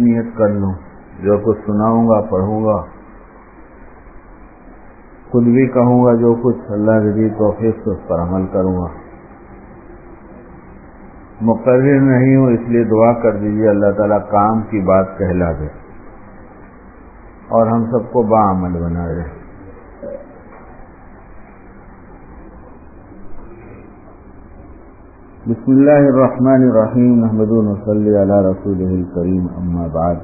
نیت کر لوں۔ جو کچھ سناؤں گا، پڑھوں گا۔ خود بھی کہوں گا جو کچھ اللہ رضی توفیق سے اس پر عمل کروں گا۔ مقرر نہیں ہوں، اس لیے دعا کر دیجیے اللہ تعالیٰ کام کی بات کہلا دے۔ اور ہم سب کو با عمل بنا دے۔ بسم اللہ الرحمن الرحیم محمد صلی علی رسول الکریم، اما بعد۔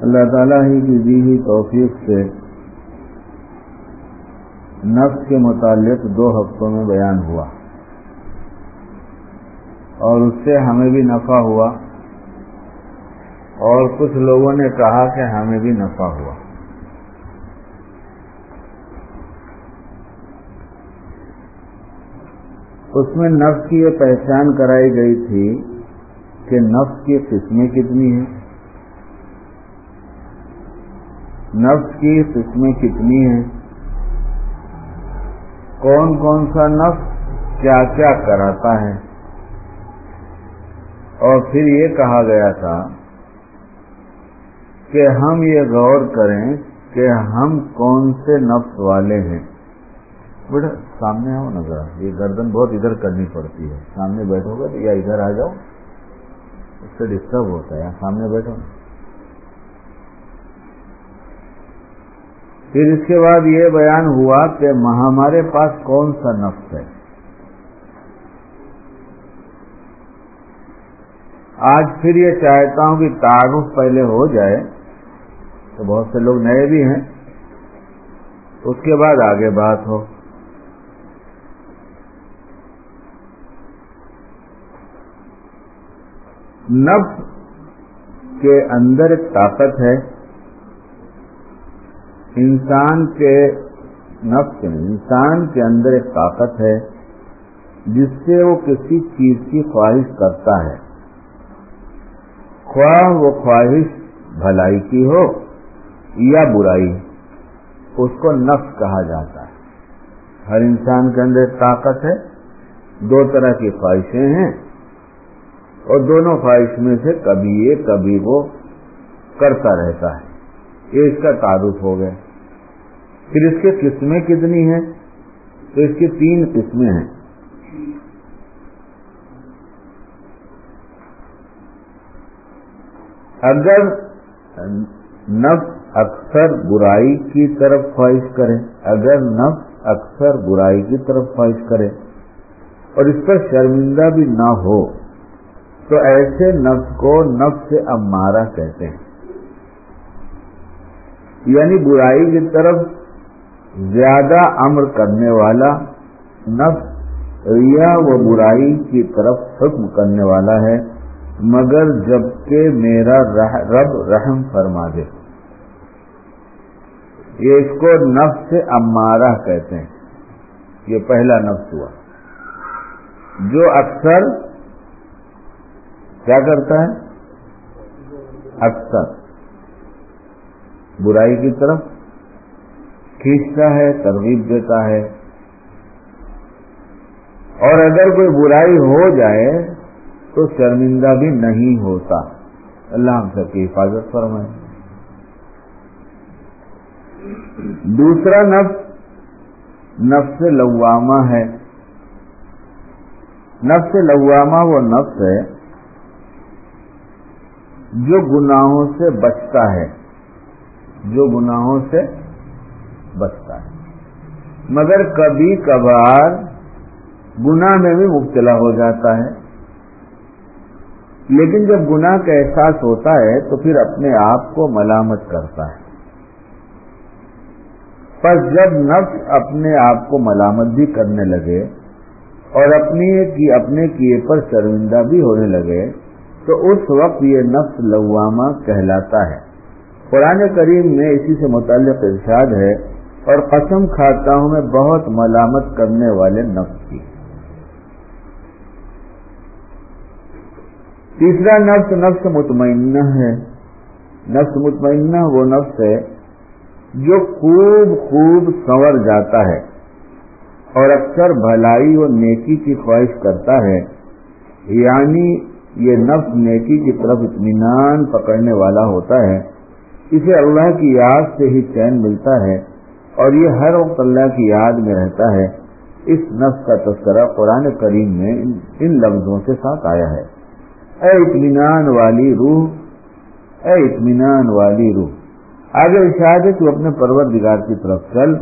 اللہ تعالیٰ ہی کی دی ہوئی توفیق سے نفس کے متعلق دو ہفتوں میں بیان ہوا۔ اور اس سے ہمیں بھی نفع ہوا۔ اور کچھ لوگوں نے کہا کہ ہمیں بھی نفع ہوا۔ اس میں نفس کی یہ پہچان کرائی گئی تھی کہ نفس کی قسمیں کتنی ہیں۔ نفس کی قسمیں کتنی ہیں۔ کون کون سا نفس کیا کیا کراتا ہے۔ اور پھر یہ کہا گیا تھا کہ ہم یہ غور کریں کہ ہم کون سے نفس والے ہیں۔ بیٹا سامنے آؤ نظر یہ گردن بہت ادھر کرنی پڑتی ہے۔ سامنے بیٹھو گے یا ادھر آ جاؤ۔ اس سے ڈسٹرب ہوتا ہے۔ سامنے بیٹھو۔ پھر اس کے بعد یہ بیان ہوا کہ ہمارے پاس کون سا نفس ہے۔ آج پھر یہ چاہتا ہوں کہ تعارف پہلے ہو جائے۔ تو بہت سے لوگ نئے بھی ہیں۔ اس کے بعد آگے بات ہو۔ نفس کے اندر ایک طاقت ہے۔ انسان کے نفس انسان کے اندر ایک طاقت ہے، جس سے وہ کسی چیز کی خواہش کرتا ہے۔ خواہ وہ خواہش بھلائی کی ہو یا برائی، اس کو نفس کہا جاتا ہے۔ ہر انسان کے اندر ایک طاقت ہے، دو طرح کی خواہشیں ہیں۔ اور دونوں خواہش میں سے کبھی یہ، کبھی وہ کرتا رہتا ہے۔ یہ اس کا تعارف ہو گیا۔ پھر اس کی قسمیں کتنی ہیں؟ تو اس کی تین قسمیں ہیں۔ اگر نفس اکثر برائی کی طرف خواہش کرے، اگر نفس اکثر برائی کی طرف خواہش کرے، اور اس پر شرمندہ بھی نہ ہو تو ایسے نفس کو نفس امارہ کہتے ہیں۔ یعنی برائی کی طرف زیادہ امر کرنے والا نفس ریا و برائی کی طرف حکم کرنے والا ہے، مگر جبکہ میرا رب رحم فرما دے۔ یہ اس کو نفس امارہ کہتے ہیں۔ یہ پہلا نفس ہوا۔ جو اکثر کیا کرتا ہے؟ اکثر۔ برائی کی طرف کھینچتا ہے، ترغیب دیتا ہے۔ اور اگر کوئی برائی ہو جائے تو شرمندہ بھی نہیں ہوتا۔ اللہ ہم سب کی حفاظت فرمائے۔ دوسرا نفس نفس لوامہ ہے۔ نفس لوامہ وہ نفس ہے جو گناہوں سے بچتا ہے، جو گناہوں سے بچتا ہے۔ مگر کبھی کبھار گناہ میں بھی مبتلا ہو جاتا ہے۔ لیکن جب گناہ کا احساس ہوتا ہے، تو پھر اپنے آپ کو ملامت کرتا ہے۔ پر جب نفس اپنے آپ کو ملامت بھی کرنے لگے اور اپنی اپنے کیے پر شرمندہ بھی ہونے لگے تو اس وقت یہ نفس لوامہ کہلاتا ہے۔ قرآن کریم میں اسی سے متعلق ارشاد ہے، اور قسم کھاتا ہوں میں بہت ملامت کرنے والے نفس کی۔ تیسرا نفس نفس مطمئنہ ہے۔ نفس مطمئنہ وہ نفس ہے جو خوب خوب سنور جاتا ہے اور اکثر بھلائی اور نیکی کی خواہش کرتا ہے یعنی یہ نفس نیکی کی طرف اطمینان پکڑنے والا ہوتا ہے۔ اسے اللہ کی یاد سے ہی چین ملتا ہے اور یہ ہر وقت اللہ کی یاد میں رہتا ہے۔ اس نفس کا تذکرہ قرآن کریم میں ان لفظوں کے ساتھ آیا ہے۔ اے اطمینان والی روح، اے اطمینان والی روح، آگے ہے تو اپنے پرور دگار کی طرف چل۔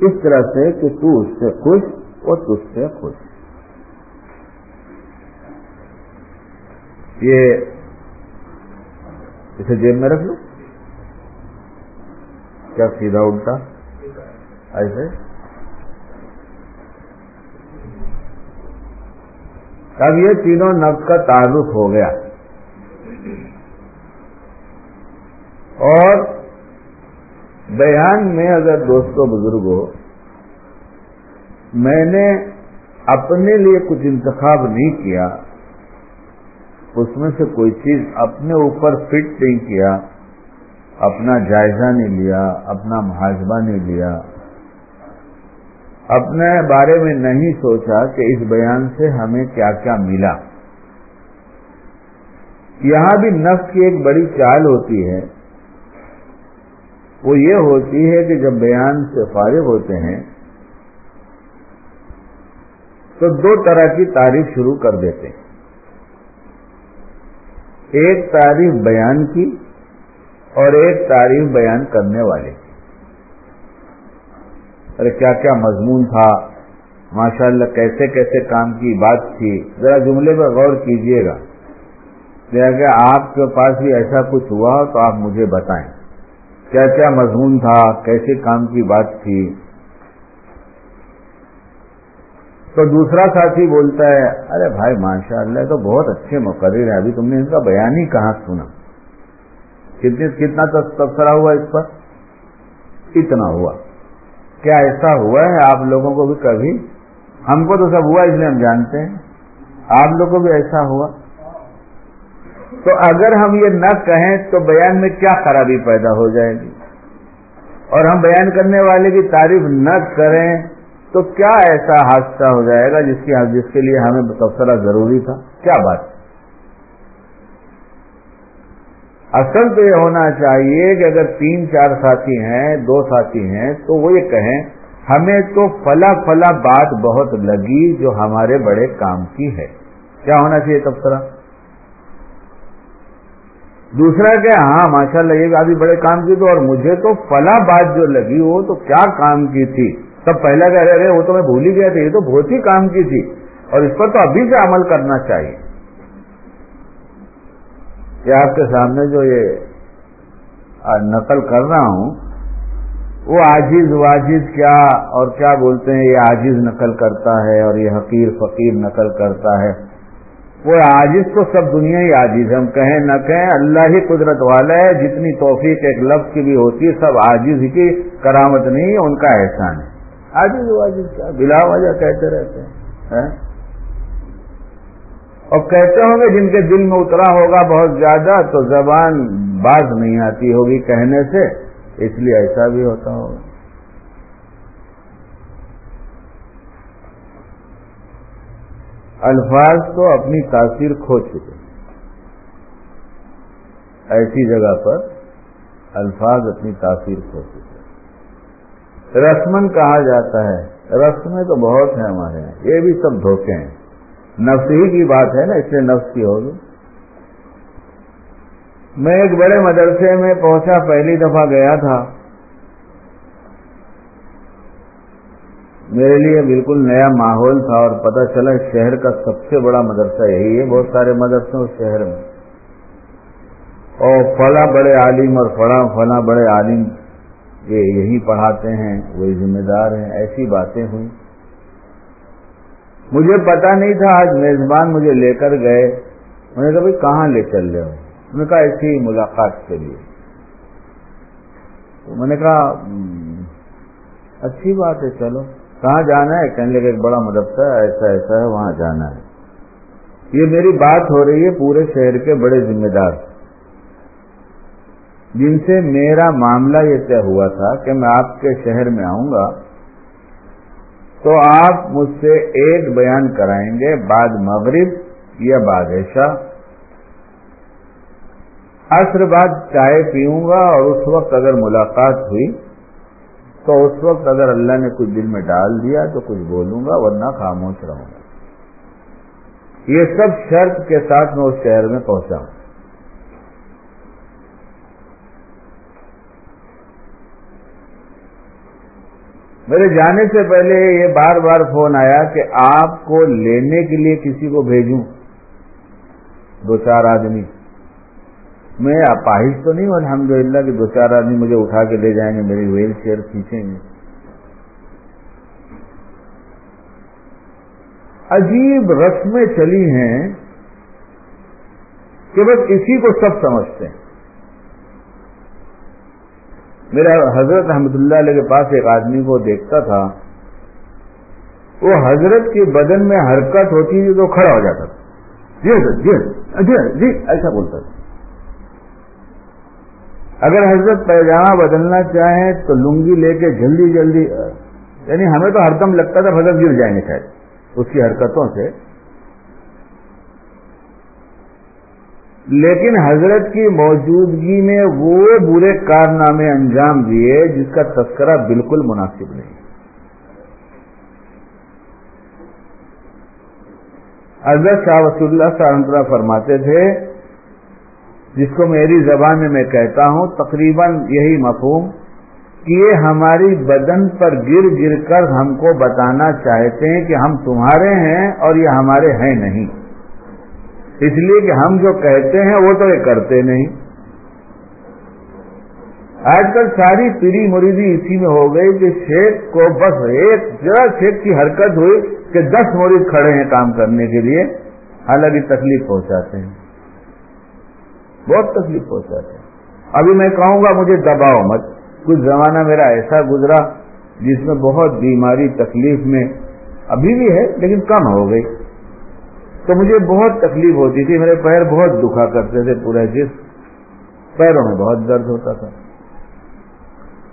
اس طرح سے کہ تو اس سے خوش اور تجھ سے خوش۔ یہ اسے جیب میں رکھ لو۔ کیا سیدھا اٹھتا ایسے۔ اب یہ تینوں نفس کا تعلق ہو گیا۔ اور بیان میں اگر دوستوں بزرگوں میں نے اپنے لیے کچھ انتخاب نہیں کیا۔ اس میں سے کوئی چیز اپنے اوپر فٹ نہیں کیا، اپنا جائزہ نہیں لیا، اپنا محاذبہ نہیں لیا۔ اپنے بارے میں نہیں سوچا کہ اس بیان سے ہمیں کیا کیا ملا۔ یہاں بھی نفس کی ایک بڑی چال ہوتی ہے۔ وہ یہ ہوتی ہے کہ جب بیان سے فارغ ہوتے ہیں، تو دو طرح کی تعریف شروع کر دیتے ہیں۔ ایک تعریف بیان کی اور ایک تعریف بیان کرنے والے کی۔ ارے کیا کیا مضمون تھا۔ ماشاء اللہ کیسے کیسے کام کی بات تھی۔ ذرا جملے پہ غور کیجیے گا۔ کہ آپ کے پاس بھی ایسا کچھ ہوا تو آپ مجھے بتائیں۔ کیا کیا مضمون تھا۔ کیسے کام کی بات تھی۔ تو دوسرا ساتھی بولتا ہے، ارے بھائی ماشاء اللہ تو بہت اچھے مقرر ہیں، ابھی تم نے ان کا بیان ہی کہاں سنا؟ کتنے کتنا تبصرہ ہوا اس پر؟ اتنا ہوا۔ کیا ایسا ہوا ہے؟ آپ لوگوں کو بھی کبھی؟ ہم کو تو سب ہوا اس لیے ہم جانتے ہیں۔ آپ لوگوں کو بھی ایسا ہوا۔ تو اگر ہم یہ نہ کہیں تو بیان میں کیا خرابی پیدا ہو جائے گی؟ اور ہم بیان کرنے والے کی تعریف نہ کریں تو کیا ایسا حادثہ ہو جائے گا جس کی جس کے لیے ہمیں تبصرہ ضروری تھا؟ کیا بات؟ اصل تو یہ ہونا چاہیے کہ اگر تین چار ساتھی ہیں، دو ساتھی ہیں، تو وہ یہ کہیں، ہمیں تو فلا فلا بات بہت لگی جو ہمارے بڑے کام کی ہے۔ کیا ہونا چاہیے تبصرہ دوسرا کہ ہاں ماشاء اللہ یہ ابھی بڑے کام کی تو اور مجھے تو فلا بات جو لگی وہ تو کیا کام کی تھی؟ تب پہلا کہہ رہے وہ تو میں بھول ہی گیا تھا، یہ تو بہت ہی کام کی تھی۔ اور اس پر تو ابھی سے عمل کرنا چاہیے۔ کہ آپ کے سامنے جو یہ نقل کر رہا ہوں، وہ آجیز واجز کیا اور کیا بولتے ہیں، یہ آجیز نقل کرتا ہے اور یہ حقیر فقیر نقل کرتا ہے۔ وہ آجز تو سب دنیا ہی آجیز ہم کہیں نہ کہیں اللہ ہی قدرت والا ہے، جتنی توفیق ایک لفظ کی بھی ہوتی ہے، سب آجز کی کرامت نہیں، ان کا احسان ہے۔ آجز واجز کیا بلا وجہ کہتے رہتے ہیں ہاں؟ اور کہتے ہوں گے جن کے دل میں اترا ہوگا بہت زیادہ، تو زبان باز نہیں آتی ہوگی کہنے سے، اس لیے ایسا بھی ہوتا ہوگا۔ الفاظ تو اپنی تاثیر کھو چکے۔ ایسی جگہ پر الفاظ اپنی تاثیر کھو چکے۔ رسمن کہا جاتا ہے۔ رسمیں تو بہت ہیں ہمارے یہاں۔ یہ بھی سب دھوکے ہیں۔ نفس ہی کی بات ہے نا، اس لیے نفس کی ہوگی میں ایک بڑے مدرسے میں پہنچا، پہلی دفعہ گیا تھا۔ میرے لیے بالکل نیا ماحول تھا اور پتہ چلا شہر کا سب سے بڑا مدرسہ یہی ہے۔ بہت سارے مدرسے اس شہر میں۔ اور فلاں بڑے عالم اور فلاں فلاں بڑے عالم یہ یہی پڑھاتے ہیں، وہی ذمہ دار ہیں، ایسی باتیں ہوئی مجھے پتا نہیں تھا، آج میزبان مجھے لے کر گئے۔ میں نے کہا، بھائی، کہاں لے چل رہے ہو؟ میں نے کہا، ایسی ملاقات کے لیے۔ تو میں نے کہا اچھی بات ہے، چلو۔ کہاں جانا ہے؟ کہنے لگے، ایک بڑا مدرسہ ایسا ایسا ہے، وہاں جانا ہے۔ یہ میری بات ہو رہی ہے، پورے شہر کے بڑے ذمہ دار۔ جن سے میرا معاملہ یہ طے ہوا تھا کہ میں آپ کے شہر میں آؤں گا، تو آپ مجھ سے ایک بیان کرائیں گے، بعد مغرب یا بعد عشاء۔ عصر بعد چائے پیوں گا اور اس وقت اگر ملاقات ہوئی، تو اس وقت اگر اللہ نے کچھ دل میں ڈال دیا تو کچھ بولوں گا، ورنہ خاموش رہوں گا۔ یہ سب شرط کے ساتھ میں اس شہر میں پہنچا ہوں۔ میرے جانے سے پہلے یہ بار بار فون آیا کہ آپ کو لینے کے لیے کسی کو بھیجوں۔ دو چار آدمی۔ میں اپاہش تو نہیں ہوں الحمد للہ کہ دو چار آدمی مجھے اٹھا کے لے جائیں گے میری ویل چیئر کھینچیں گے۔ عجیب رسمیں چلی ہیں کہ بس اسی کو سب سمجھتے ہیں۔ میرا حضرت احمد اللہ علیہ کے پاس ایک آدمی کو دیکھتا تھا، وہ حضرت کے بدن میں حرکت ہوتی تھی تو کھڑا ہو جاتا تھا۔ جی جی جی جی ایسا بولتا تھا۔ اگر حضرت پیجامہ بدلنا چاہیں تو لنگی لے کے جلدی جلدی یعنی ہمیں تو ہر دم لگتا تھا حضرت گر جائیں گے شاید۔ اس کی حرکتوں سے لیکن حضرت کی موجودگی میں وہ برے کارنامے انجام دیے جس کا تذکرہ بالکل مناسب نہیں۔ حضرت شاہ وسیع اللہ سہنترا فرماتے تھے، جس کو میری زبان میں میں کہتا ہوں، تقریباً یہی مفہوم، کہ یہ ہماری بدن پر گر گر کر ہم کو بتانا چاہتے ہیں کہ ہم تمہارے ہیں اور یہ ہمارے ہیں نہیں۔ اس لیے کہ ہم جو کہتے ہیں وہ تو یہ کرتے نہیں۔ آج کل ساری پیری مریدی اسی میں ہو گئی کہ شیخ کو بس ایک ذرا شیخ کی حرکت ہوئی کہ دس مرید کھڑے ہیں کام کرنے کے لیے۔ حالانکہ تکلیف پہنچاتے ہیں۔ بہت تکلیف پہنچاتے ہیں۔ ابھی میں کہوں گا مجھے دباؤ مت۔ کچھ زمانہ میرا ایسا گزرا جس میں بہت بیماری تکلیف میں ابھی بھی ہے لیکن کم ہو گئی۔ تو مجھے بہت تکلیف ہوتی تھی، میرے پیر بہت دکھا کرتے تھے پورے جس۔ پیروں میں بہت درد ہوتا تھا۔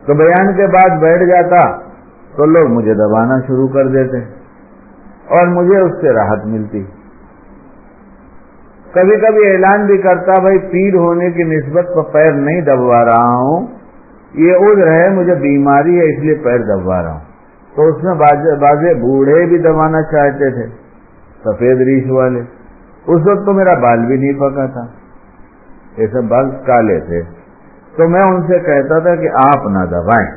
تو بیان کے بعد بیٹھ جاتا تو لوگ مجھے دبانا شروع کر دیتے اور مجھے اس سے راحت ملتی۔ کبھی کبھی اعلان بھی کرتا، بھائی پیر ہونے کی نسبت پر پیر نہیں دبوا رہا ہوں، یہ عذر ہے، مجھے بیماری ہے، اس لیے پیر دبوا رہا ہوں۔ تو اس میں بازے بوڑھے بھی دبانا چاہتے تھے۔ سفید ریش والے۔ اس وقت تو میرا بال بھی نہیں پکا تھا۔ یہ سب بال کالے تھے۔ تو میں ان سے کہتا تھا کہ آپ نہ دبائیں۔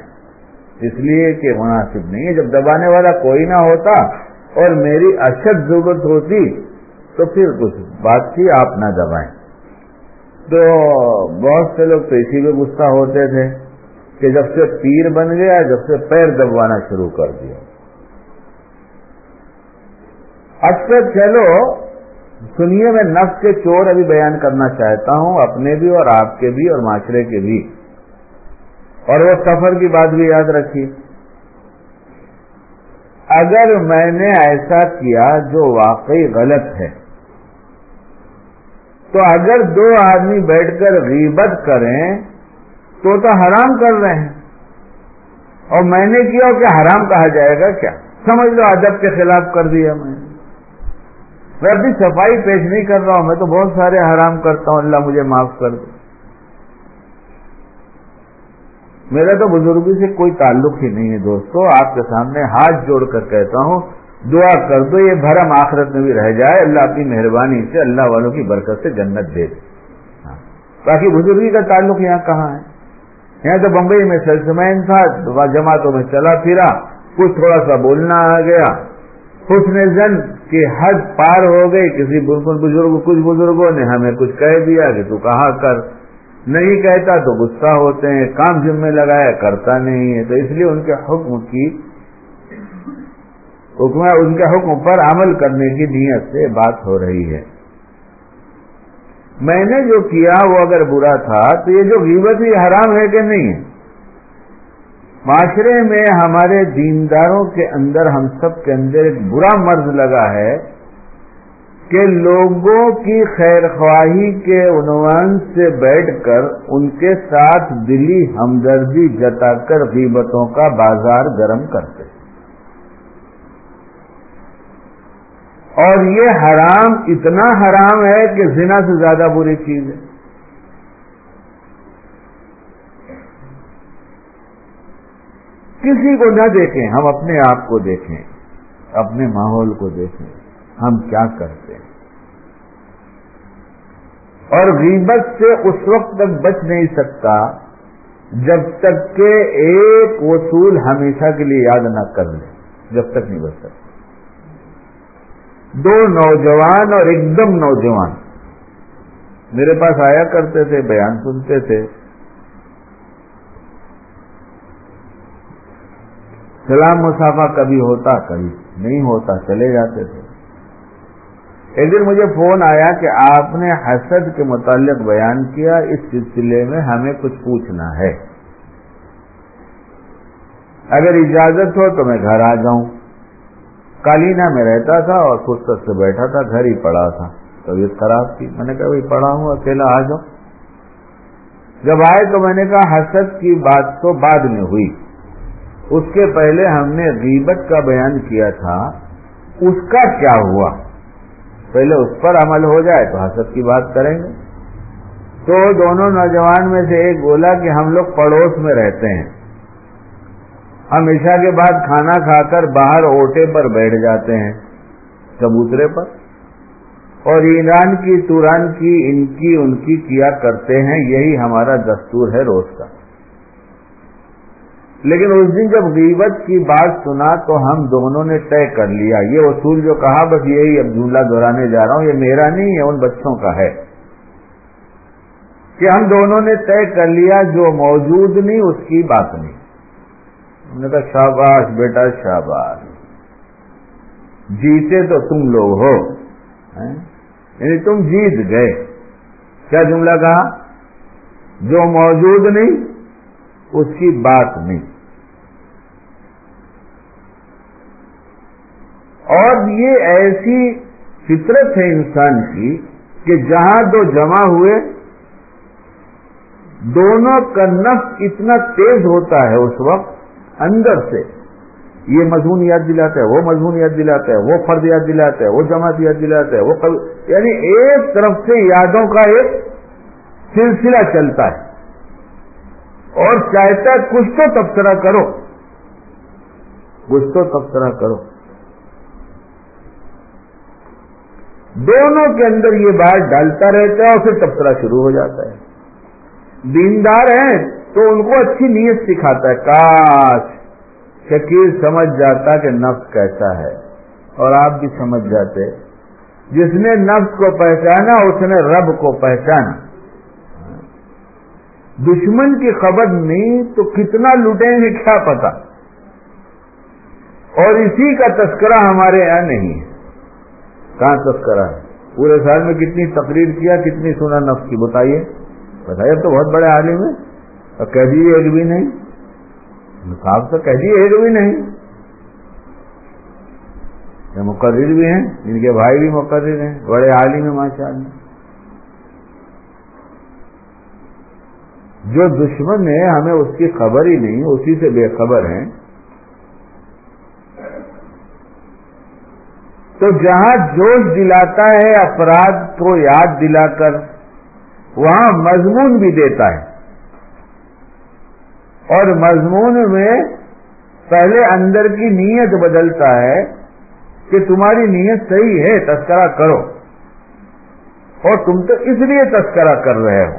اس لیے کہ مناسب نہیں ہے۔ جب دبانے والا کوئی نہ ہوتا اور میری اشد ضرورت ہوتی تو پھر کچھ بات تھی، آپ نہ دبائیں۔ تو بہت سے لوگ تو اسی میں غصہ ہوتے تھے کہ جب سے پیر بن گیا، جب سے پیر دبوانا شروع کر دیا۔ اکثر چلو، سنیے میں نفس کے چور ابھی بیان کرنا چاہتا ہوں، اپنے بھی اور آپ کے بھی اور معاشرے کے بھی۔ اور وہ سفر کی بات بھی یاد رکھیے۔ اگر میں نے ایسا کیا جو واقعی غلط ہے، تو اگر دو آدمی بیٹھ کر غیبت کریں، تو تو حرام کر رہے ہیں۔ اور میں نے کیا کہ حرام کہا جائے گا کیا؟ سمجھ لو ادب کے خلاف کر دیا میں نے۔ میں اپنی صفائی پیش نہیں کر رہا ہوں، میں تو بہت سارے حرام کرتا ہوں، اللہ مجھے معاف کر دے۔ میرا تو بزرگی سے کوئی تعلق ہی نہیں ہے دوستو، آپ کے سامنے ہاتھ جوڑ کر کہتا ہوں، دعا کر دو، یہ بھرم آخرت میں بھی رہ جائے، اللہ اپنی مہربانی سے اللہ والوں کی برکت سے جنت دے دے۔ ہاں۔ باقی بزرگی کا تعلق یہاں کہاں ہے؟ یہاں تو بمبئی میں سیلسمین تھا، جماعتوں میں چلا پھرا، کچھ تھوڑا سا بولنا آ گیا۔ حسن زن کی حد پار ہو گئی کسی بزرگ کچھ بزرگوں نے ہمیں کچھ کہہ دیا کہ تو کہا کر؟ نہیں کہتا تو غصہ ہوتے ہیں، کام ذمہ لگایا، کرتا نہیں ہے۔ تو اس لیے ان کے حکم کی حکم ان کے حکم پر عمل کرنے کی نیت سے بات ہو رہی ہے۔ میں نے جو کیا وہ اگر برا تھا تو یہ جو غیبت ہی حرام ہے کہ نہیں ہے؟ معاشرے میں ہمارے دینداروں کے اندر ہم سب کے اندر ایک برا مرض لگا ہے کہ لوگوں کی خیر خواہی کے عنوان سے بیٹھ کر ان کے ساتھ دلی ہمدردی جتا کر قیمتوں کا بازار گرم کرتے اور یہ حرام اتنا حرام ہے کہ زنا سے زیادہ بری چیز ہے۔ کسی کو نہ دیکھیں، ہم اپنے آپ کو دیکھیں، اپنے ماحول کو دیکھیں، ہم کیا کرتے ہیں؟ اور غیبت سے اس وقت تک بچ نہیں سکتا جب تک کہ ایک وصول ہمیشہ کے لیے یاد نہ کر لے، جب تک نہیں بچ سکتا۔ دو نوجوان اور ایک دم نوجوان۔ میرے پاس آیا کرتے تھے، بیان سنتے تھے۔ سلام مسافہ کبھی ہوتا کبھی نہیں ہوتا، چلے جاتے تھے۔ ایک دن مجھے فون آیا کہ آپ نے حسد کے متعلق بیان کیا، اس سلسلے میں ہمیں کچھ پوچھنا ہے۔ اگر اجازت ہو تو میں گھر آ جاؤں۔ کالینا میں رہتا تھا اور فرصت سے بیٹھا تھا، گھر ہی پڑا تھا۔ طبیعت خراب تھی۔ میں نے کہا بھائی پڑھا ہوں اکیلا آ جاؤ جب آئے تو میں نے کہا، حسد کی بات تو بعد میں ہوئی۔ اس کے پہلے ہم نے غیبت کا بیان کیا تھا، اس کا کیا ہوا؟ پہلے اس پر عمل ہو جائے تو حسد کی بات کریں گے۔ تو دونوں نوجوان میں سے ایک بولا کہ ہم لوگ پڑوس میں رہتے ہیں۔ ہم عشاء کے بعد کھانا کھا کر باہر اوٹے پر بیٹھ جاتے ہیں چبوترے پر۔ اور ایران کی توران کی، ان کی ان کی کیا کرتے ہیں، یہی ہمارا دستور ہے روز کا۔ لیکن اس دن جب غیبت کی بات سنا تو ہم دونوں نے طے کر لیا۔ یہ اصول جو کہا، بس یہی اب جملہ دہرانے جا رہا ہوں، یہ میرا نہیں ہے، ان بچوں کا ہے۔ کہ ہم دونوں نے طے کر لیا، جو موجود نہیں، اس کی بات نہیں۔ ہم نے کہا، شاباش بیٹا، شاباش۔ جیتے تو تم لوگ ہو۔ ہاں؟ یعنی تم جیت گئے۔ کیا جملہ کہا؟ جو موجود نہیں، اس کی بات نہیں۔ اور یہ ایسی فطرت ہے انسان کی کہ جہاں دو جمع ہوئے، دونوں کا نفس اتنا تیز ہوتا ہے اس وقت اندر سے۔ یہ مضمون یاد دلاتا ہے، وہ مضمون یاد دلاتا ہے، وہ فرد یاد دلاتا ہے، وہ جماعت یاد دلاتا ہے، وہ قل... یعنی ایک طرف سے یادوں کا ایک سلسلہ چلتا ہے۔ اور چاہتا ہے کچھ تو تبصرہ کرو۔ کچھ تو تبصرہ کرو۔ دونوں کے اندر یہ بات ڈالتا رہتا ہے اور پھر تبصرہ شروع ہو جاتا ہے۔ دیندار ہیں تو ان کو اچھی نیت سکھاتا ہے۔ کاش شکیل سمجھ جاتا کہ نفس کیسا ہے اور آپ بھی سمجھ جاتے۔ جس نے نفس کو پہچانا، اس نے رب کو پہچانا۔ دشمن کی خبر نہیں تو کتنا لوٹیں گے، کیا پتا اور اسی کا تذکرہ ہمارے یہاں نہیں ہے۔ کہاں تذکرہ ہے؟ پورے سال میں کتنی تقریر کیا، کتنی سنا نفس کی؟ بتائیے۔ بتائیے تو بہت بڑے عالم ہیں۔ اور کہہ دیجیے ایک بھی نہیں؟ صاحب تو کہہ دیے ایک بھی نہیں؟ یہ مقرر بھی ہیں، ان کے بھائی بھی مقرر ہیں۔ بڑے عالم ہیں، ماشاء اللہ۔ جو دشمن ہے، ہمیں اس کی خبر ہی نہیں، اسی سے بے خبر ہیں۔ تو جہاں جوش دلاتا ہے، افراد کو یاد دلا کر، وہاں مضمون بھی دیتا ہے۔ اور مضمون میں پہلے اندر کی نیت بدلتا ہے کہ تمہاری نیت صحیح ہے، تذکرہ کرو۔ اور تم تو اس لیے تذکرہ کر رہے ہو۔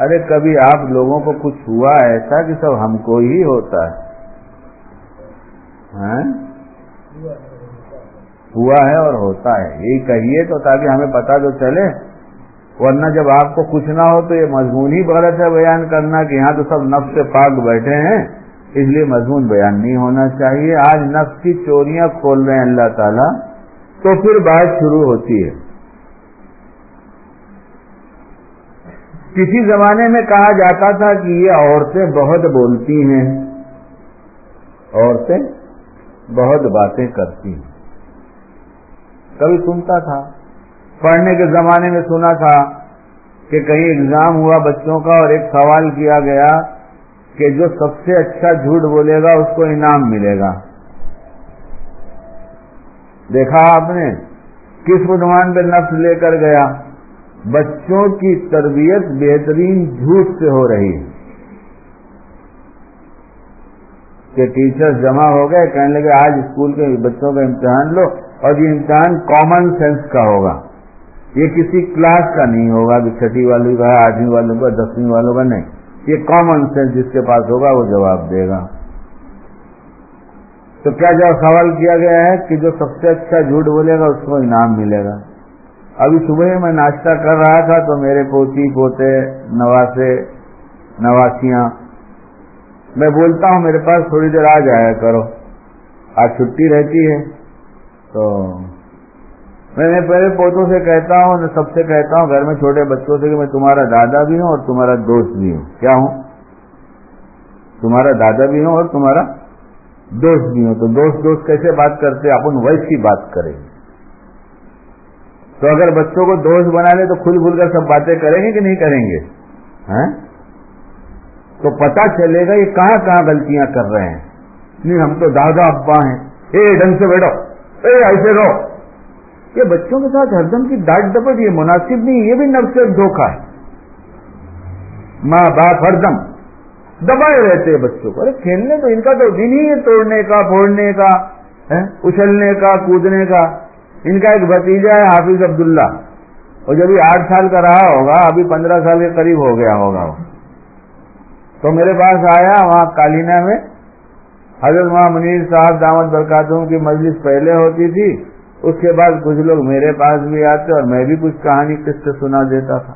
ارے، کبھی آپ لوگوں کو کچھ ہوا ایسا کہ سب ہم کو ہی ہوتا ہے؟ ہاں؟ ہوا ہے اور ہوتا ہے۔ یہی کہیے تو تاکہ ہمیں پتا تو چلے۔ ورنہ جب آپ کو کچھ نہ ہو تو یہ مضمون ہی غلط ہے بیان کرنا کہ یہاں تو سب نفس سے پاک بیٹھے ہیں۔ اس لیے مضمون بیان نہیں ہونا چاہیے۔ آج نفس کی چوریاں کھول رہے ہیں اللہ تعالیٰ۔ تو پھر بات شروع ہوتی ہے۔ کسی زمانے میں کہا جاتا تھا کہ یہ عورتیں بہت بولتی ہیں۔ عورتیں بہت باتیں کرتی ہیں۔ کبھی سنتا تھا۔ پڑھنے کے زمانے میں سنا تھا کہ کہیں اگزام ہوا بچوں کا اور ایک سوال کیا گیا کہ جو سب سے اچھا جھوٹ بولے گا اس کو انعام ملے گا۔ دیکھا آپ نے؟ کس عنوان پہ نفس لے کر گیا۔ بچوں کی تربیت بہترین جھوٹ سے ہو رہی ہے۔ کہ ٹیچرز جمع ہو گئے، کہنے لگے، آج اسکول کے بچوں کا امتحان لو۔ اور یہ امتحان کامن سینس کا ہوگا۔ یہ کسی کلاس کا نہیں ہوگا کہ چھٹی والوں کا، آٹھویں والوں کا، دسویں والوں کا، نہیں۔ یہ کامن سینس جس کے پاس ہوگا، وہ جواب دے گا۔ تو کیا جب سوال کیا گیا ہے کہ جو سب سے اچھا جھوٹ بولے گا، اس کو انعام ملے گا۔ ابھی صبح میں ناشتہ کر رہا تھا تو میرے پوتی، پوتے، نواسے، نواسیاں، میں بولتا ہوں، میرے پاس تھوڑی دیر آ جایا کرو۔ آج چھٹی رہتی ہے۔ تو میں نے پہلے پوتوں سے کہتا ہوں سب سے کہتا ہوں، گھر میں چھوٹے بچوں سے کہ میں تمہارا دادا بھی ہوں اور تمہارا دوست بھی ہوں۔ کیا ہوں؟ تمہارا دادا بھی ہوں اور تمہارا دوست بھی ہوں۔ تو دوست دوست کیسے بات کرتے؟ اپن ویسی بات کریں۔ گے تو اگر بچوں کو دوست بنا لے تو کھل کھل کر سب باتیں کریں گے کہ نہیں کریں گے؟ ہاں؟ تو پتا چلے گا یہ کہاں کہاں غلطیاں کر رہے ہیں۔ نہیں، ہم تو دادا، ابا ہیں۔ اے، ڈھنگ سے بیٹھو۔ اے ایسے رہو۔ یہ بچوں کے ساتھ ہردم کی ڈانٹ ڈپٹ یہ مناسب نہیں، یہ بھی نب سے دھوکھا ہے۔ ماں باپ ہردم دبائے رہتے ہیں بچوں کو۔ ارے کھیلنے تو ان کا تو دن ہی ہے، توڑنے کا، پھوڑنے کا اچھلنے کا، کودنے کا۔ ان کا ایک بھتیجا ہے حافظ عبداللہ۔ اور جب یہ آٹھ سال کا رہا ہوگا، ابھی پندرہ سال کے قریب ہو گیا ہوگا وہ۔ تو میرے پاس آیا وہاں کالینا میں۔ حضرت وہاں منیر صاحب دامت برکاتوں کی مجلس پہلے ہوتی تھی، اس کے بعد کچھ لوگ میرے پاس بھی آتے اور میں بھی کچھ کہانی کس سے سنا دیتا تھا۔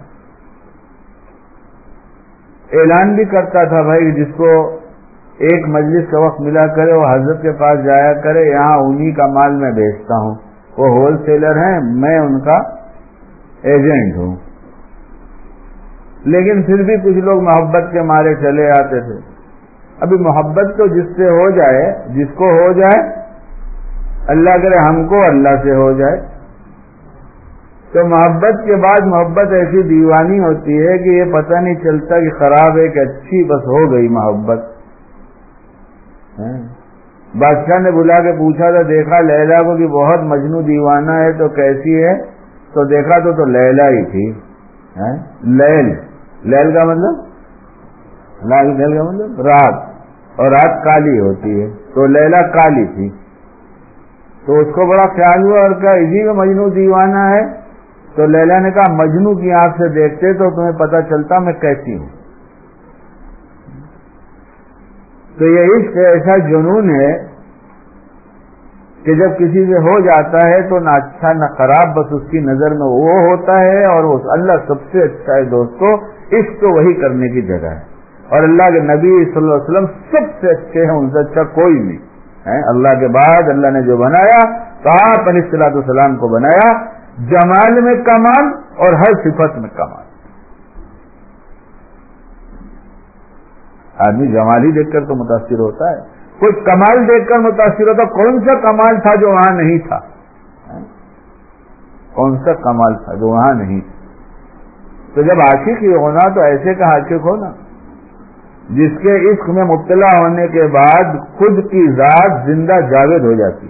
اعلان بھی کرتا تھا بھائی جس کو ایک مجلس کا وقت ملا کرے، وہ حضرت کے پاس جایا کرے، یہاں انہی کا مال میں بیچتا ہوں۔ وہ ہول سیلر ہیں، میں ان کا ایجنٹ ہوں۔ لیکن پھر بھی کچھ لوگ محبت کے مارے چلے آتے تھے۔ ابھی محبت تو جس سے ہو جائے، جس کو ہو جائے، اللہ کرے ہم کو اللہ سے ہو جائے۔ تو محبت کے بعد محبت ایسی دیوانی ہوتی ہے کہ یہ پتہ نہیں چلتا کہ خراب ہے کہ اچھی بس ہو گئی محبت۔ ہاں۔ بادشاہ نے بلا کے پوچھا تھا، دیکھا لیلا کو کہ بہت مجنو دیوانہ ہے، تو کیسی ہے؟ تو دیکھا تو تو لیلا ہی تھی۔ ہاں۔ لیل۔ لیل کا مطلب؟ لیل کا مطلب؟ رات۔ اور رات کالی ہوتی ہے، تو لیلا کالی تھی۔ تو اس کو بڑا خیال ہوا اور کیا اسی میں مجنو دیوانہ ہے؟ تو لیلا نے کہا، مجنو کی آنکھ سے دیکھتے تو تمہیں پتا چلتا میں کیسی ہوں۔ تو یہ عشق ایسا جنون ہے کہ جب کسی سے ہو جاتا ہے تو نہ اچھا نہ خراب، بس اس کی نظر میں وہ ہوتا ہے اور اللہ سب سے اچھا ہے دوستو، عشق تو وہی کرنے کی جگہ ہے۔ اور اللہ کے نبی صلی اللہ علیہ وسلم سب سے اچھے ہیں، ان سے اچھا کوئی نہیں۔ اللہ کے بعد اللہ نے جو بنایا، تو آپ علیہ السلاۃ السلام کو بنایا، جمال میں کمال اور ہر صفت میں کمال۔ آدمی جمال ہی دیکھ کر تو متاثر ہوتا ہے۔ کوئی کمال دیکھ کر متاثر ہوتا، کون سا کمال تھا جو وہاں نہیں تھا؟ کون سا کمال تھا جو وہاں نہیں تھا؟ تو جب عاشق ہی ہونا تو ایسے کا عاشق ہونا۔ جس کے عشق میں مبتلا ہونے کے بعد خود کی ذات زندہ جاوید ہو جاتی۔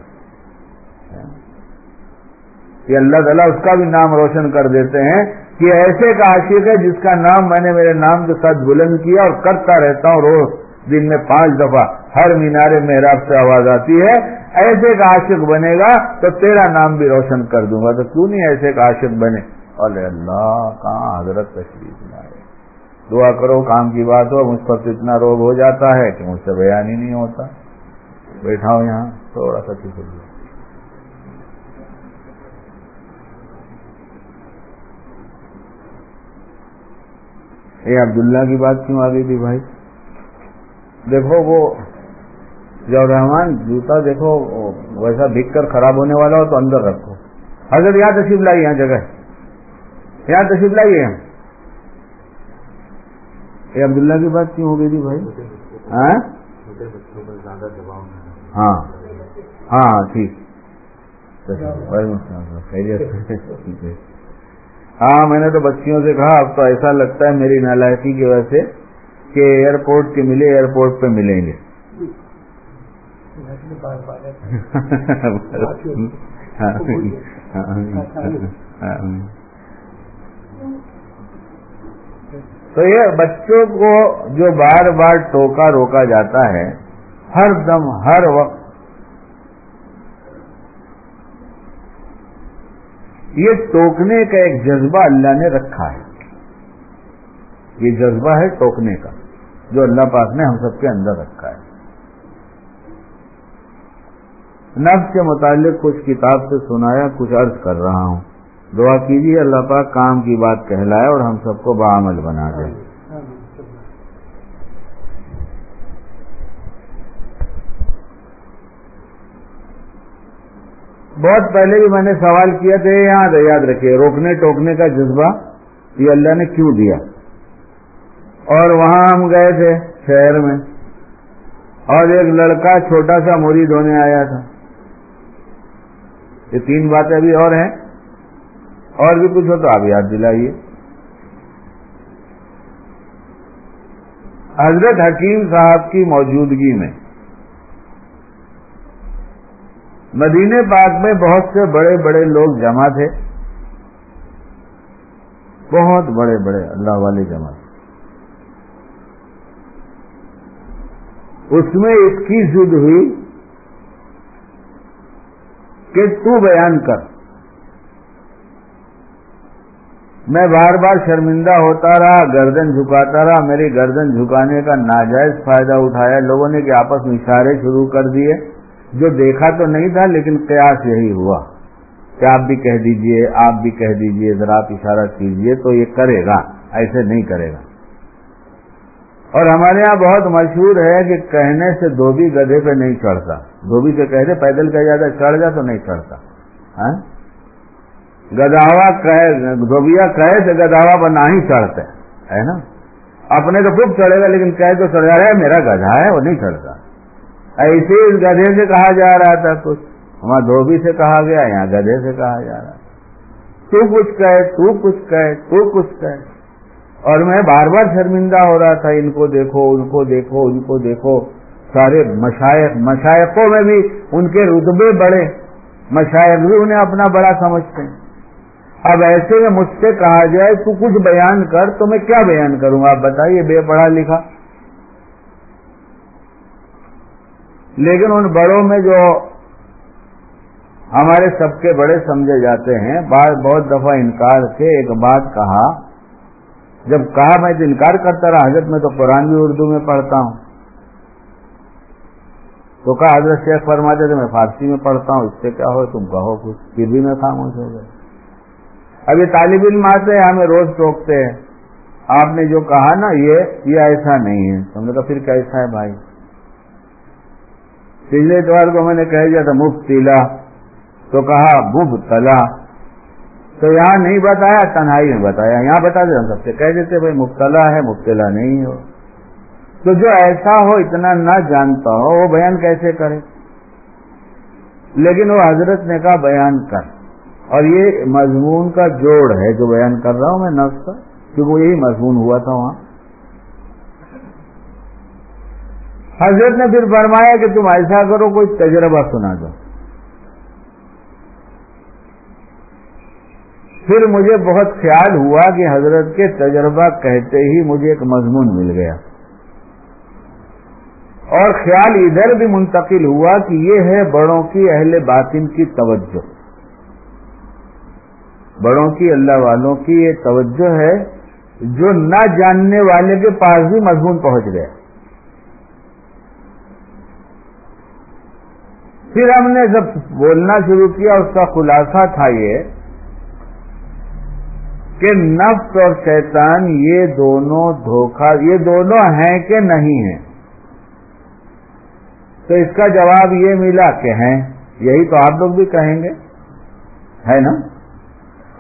یہ اللہ تعالیٰ اس کا بھی نام روشن کر دیتے ہیں کہ ایسے کا عاشق ہے جس کا نام میں نے میرے نام کے ساتھ بلند کیا اور کرتا رہتا ہوں روز، دن میں پانچ دفعہ، ہر مینارے محراب سے آواز آتی ہے، ایسے کا عاشق بنے گا تو تیرا نام بھی روشن کر دوں گا۔ تو کیوں نہیں ایسے کا عاشق بنے؟ اللہ، کہاں حضرت تشریف لائے؟ دعا کرو، کام کی بات ہو، مجھ پر تو اتنا روگ ہو جاتا ہے کہ مجھ سے بیان ہی نہیں ہوتا۔ بیٹھا ہوں یہاں، تھوڑا سا ٹھیک یہ عبداللہ کی بات کیوں آ گئی تھی بھائی؟ دیکھو وہ جب رحمان جوتا دیکھو ویسا بک کر خراب ہونے والا ہو تو اندر رکھو۔ حضرت یہاں تشریف لائیے یہاں جگہ۔ یہاں تشریف لائیے یہاں۔ یہ عبداللہ کی بات کیوں ہو گئی تھی بھائی؟ ہاں؟ ہاں۔ ہاں, ہاں، ٹھیک۔ ہاں میں نے تو بچیوں سے کہا، اب تو ایسا لگتا ہے میری نالائکی کی وجہ سے کہ ایئرپورٹ کے ملے، ایئرپورٹ پہ ملیں گے۔ ہاں۔ ہاں، تو یہ بچوں کو جو بار بار ٹوکا روکا جاتا ہے، ہر دم، ہر وقت۔ یہ ٹوکنے کا ایک جذبہ اللہ نے رکھا ہے۔ یہ جذبہ ہے ٹوکنے کا، جو اللہ پاک نے ہم سب کے اندر رکھا ہے۔ نفس کے متعلق کچھ کتاب سے سنایا، کچھ عرض کر رہا ہوں۔ دعا کیجیے اللہ پاک کام کی بات کہلائے اور ہم سب کو بعمل بنا دے۔ بہت پہلے بھی میں نے سوال کیا تھا یاد یاد رکھیے، روکنے ٹوکنے کا جذبہ یہ اللہ نے کیوں دیا؟ اور وہاں ہم گئے تھے شہر میں، اور ایک لڑکا چھوٹا سا مرید ہونے آیا تھا۔ یہ تین باتیں ابھی اور ہیں۔ اور بھی کچھ ہو تو آپ یاد دلائیے۔ حضرت حکیم صاحب کی موجودگی میں مدینے پاک میں بہت سے بڑے بڑے لوگ جمع تھے۔ بہت بڑے بڑے اللہ والے جمع تھے۔ اس میں اس کی ضد ہوئی کہ تو بیان کر۔ میں بار بار شرمندہ ہوتا رہا، گردن جھکاتا رہا، میری گردن جھکانے کا ناجائز فائدہ اٹھایا، لوگوں نے کہ آپس میں اشارے شروع کر دیے۔ جو دیکھا تو نہیں تھا، لیکن قیاس یہی ہوا۔ کہ آپ بھی کہہ دیجیے، آپ بھی کہہ دیجیے، ذرا آپ اشارہ کیجیے تو یہ کرے گا، ایسے نہیں کرے گا۔ اور ہمارے یہاں بہت مشہور ہے کہ کہنے سے دھوبی گدھے پہ نہیں چڑھتا۔ دھوبی سے کہہ دے، پیدل کہہ جاتا چڑھ جا تو نہیں چڑھتا۔ ہاں؟ گداوا کہے دھوبیا کہے تو گداوا پر نہ ہی چڑھتے، ہے نا؟ اپنے تو خوب چڑھے گا، لیکن کہے تو چڑھ جا رہا ہے میرا گدھا ہے، وہ نہیں چڑھتا۔ ایسے اس گدھے سے کہا جا رہا تھا کچھ۔ وہاں دھوبی سے کہا گیا، یہاں گدھے سے کہا جا رہا تو کچھ کہے، تو کچھ کہے، تو کچھ کہے۔ اور میں بار بار شرمندہ ہو رہا تھا، ان کو دیکھو، ان کو دیکھو، ان کو دیکھو۔ سارے مشائق، مشائقوں میں بھی ان کے رتبے بڑے مشائق بھی انہیں اپنا بڑا سمجھتے ہیں۔ اب ایسے میں مجھ سے کہا جائے تو کچھ بیان کر تو میں کیا بیان کروں؟ گا آپ بتائیے، بے پڑھا لکھا۔ لیکن ان بڑوں میں جو ہمارے سب کے بڑے سمجھے جاتے ہیں، بعض بہت دفعہ انکار سے ایک بات کہا۔ جب کہا میں تو انکار کرتا رہا، حضرت میں تو قرآن بھی اردو میں پڑھتا ہوں۔ تو کہا حضرت شیخ فرماتے تھے، میں فارسی میں پڑھتا ہوں، اس سے کیا ہو؟ تم کہو کچھ، پھر بھی میں خاموش ہو گئے اب یہ طالب علم آتے ہیں، ہمیں روز ٹوکتے ہیں۔ آپ نے جو کہا نا، یہ یہ ایسا نہیں ہے۔ تو نے کہا، پھر کیسا ہے بھائی؟ پچھلے اتوار کو میں نے کہہ دیا تھا مفت تیلا تو کہا مفت تلا تو یہاں نہیں بتایا، تنہائی میں بتایا۔ یہاں بتا دیں ہم سب سے۔ کہہ دیتے، بھائی، مبتلا ہے، مبتلا نہیں ہو۔ تو جو ایسا ہو، اتنا نہ جانتا ہو، وہ بیان کیسے کرے؟ لیکن وہ حضرت نے کہا، بیان کر۔ اور یہ مضمون کا جوڑ ہے جو بیان کر رہا ہوں میں نفس کا، کیونکہ یہی مضمون ہوا تھا وہاں۔ حضرت نے پھر فرمایا کہ تم ایسا کرو، کوئی تجربہ سنا دو۔ پھر مجھے بہت خیال ہوا کہ حضرت کے تجربہ کہتے ہی مجھے ایک مضمون مل گیا۔ اور خیال ادھر بھی منتقل ہوا کہ یہ ہے بڑوں کی اہل باطن کی توجہ۔ بڑوں کی، اللہ والوں کی یہ توجہ ہے، جو نہ جاننے والے کے پاس بھی مضمون پہنچ گیا پھر ہم نے جب بولنا شروع کیا، اس کا خلاصہ تھا یہ کہ نفس اور شیطان یہ دونوں دھوکہ یہ دونوں ہیں کہ نہیں ہیں۔ تو اس کا جواب یہ ملا کہ ہیں۔ یہی تو آپ لوگ بھی کہیں گے، ہے نا؟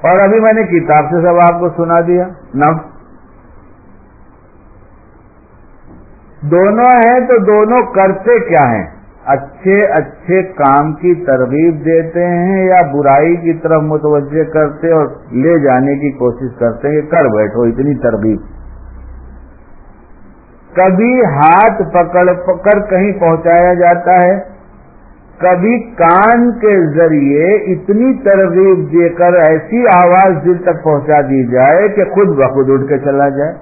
اور ابھی میں نے کتاب سے سب آپ کو سنا دیا۔ نفس دونوں ہیں تو دونوں کرتے کیا ہیں؟ اچھے اچھے کام کی ترغیب دیتے ہیں یا برائی کی طرف متوجہ کرتے اور لے جانے کی کوشش کرتے ہیں؟ کہ کر بیٹھو، اتنی ترغیب۔ کبھی ہاتھ پکڑ پکڑ کہیں پہنچایا جاتا ہے کبھی کان کے ذریعے اتنی ترغیب دے کر ایسی آواز دل تک پہنچا دی جائے کہ خود بخود اٹھ کے چلا جائے۔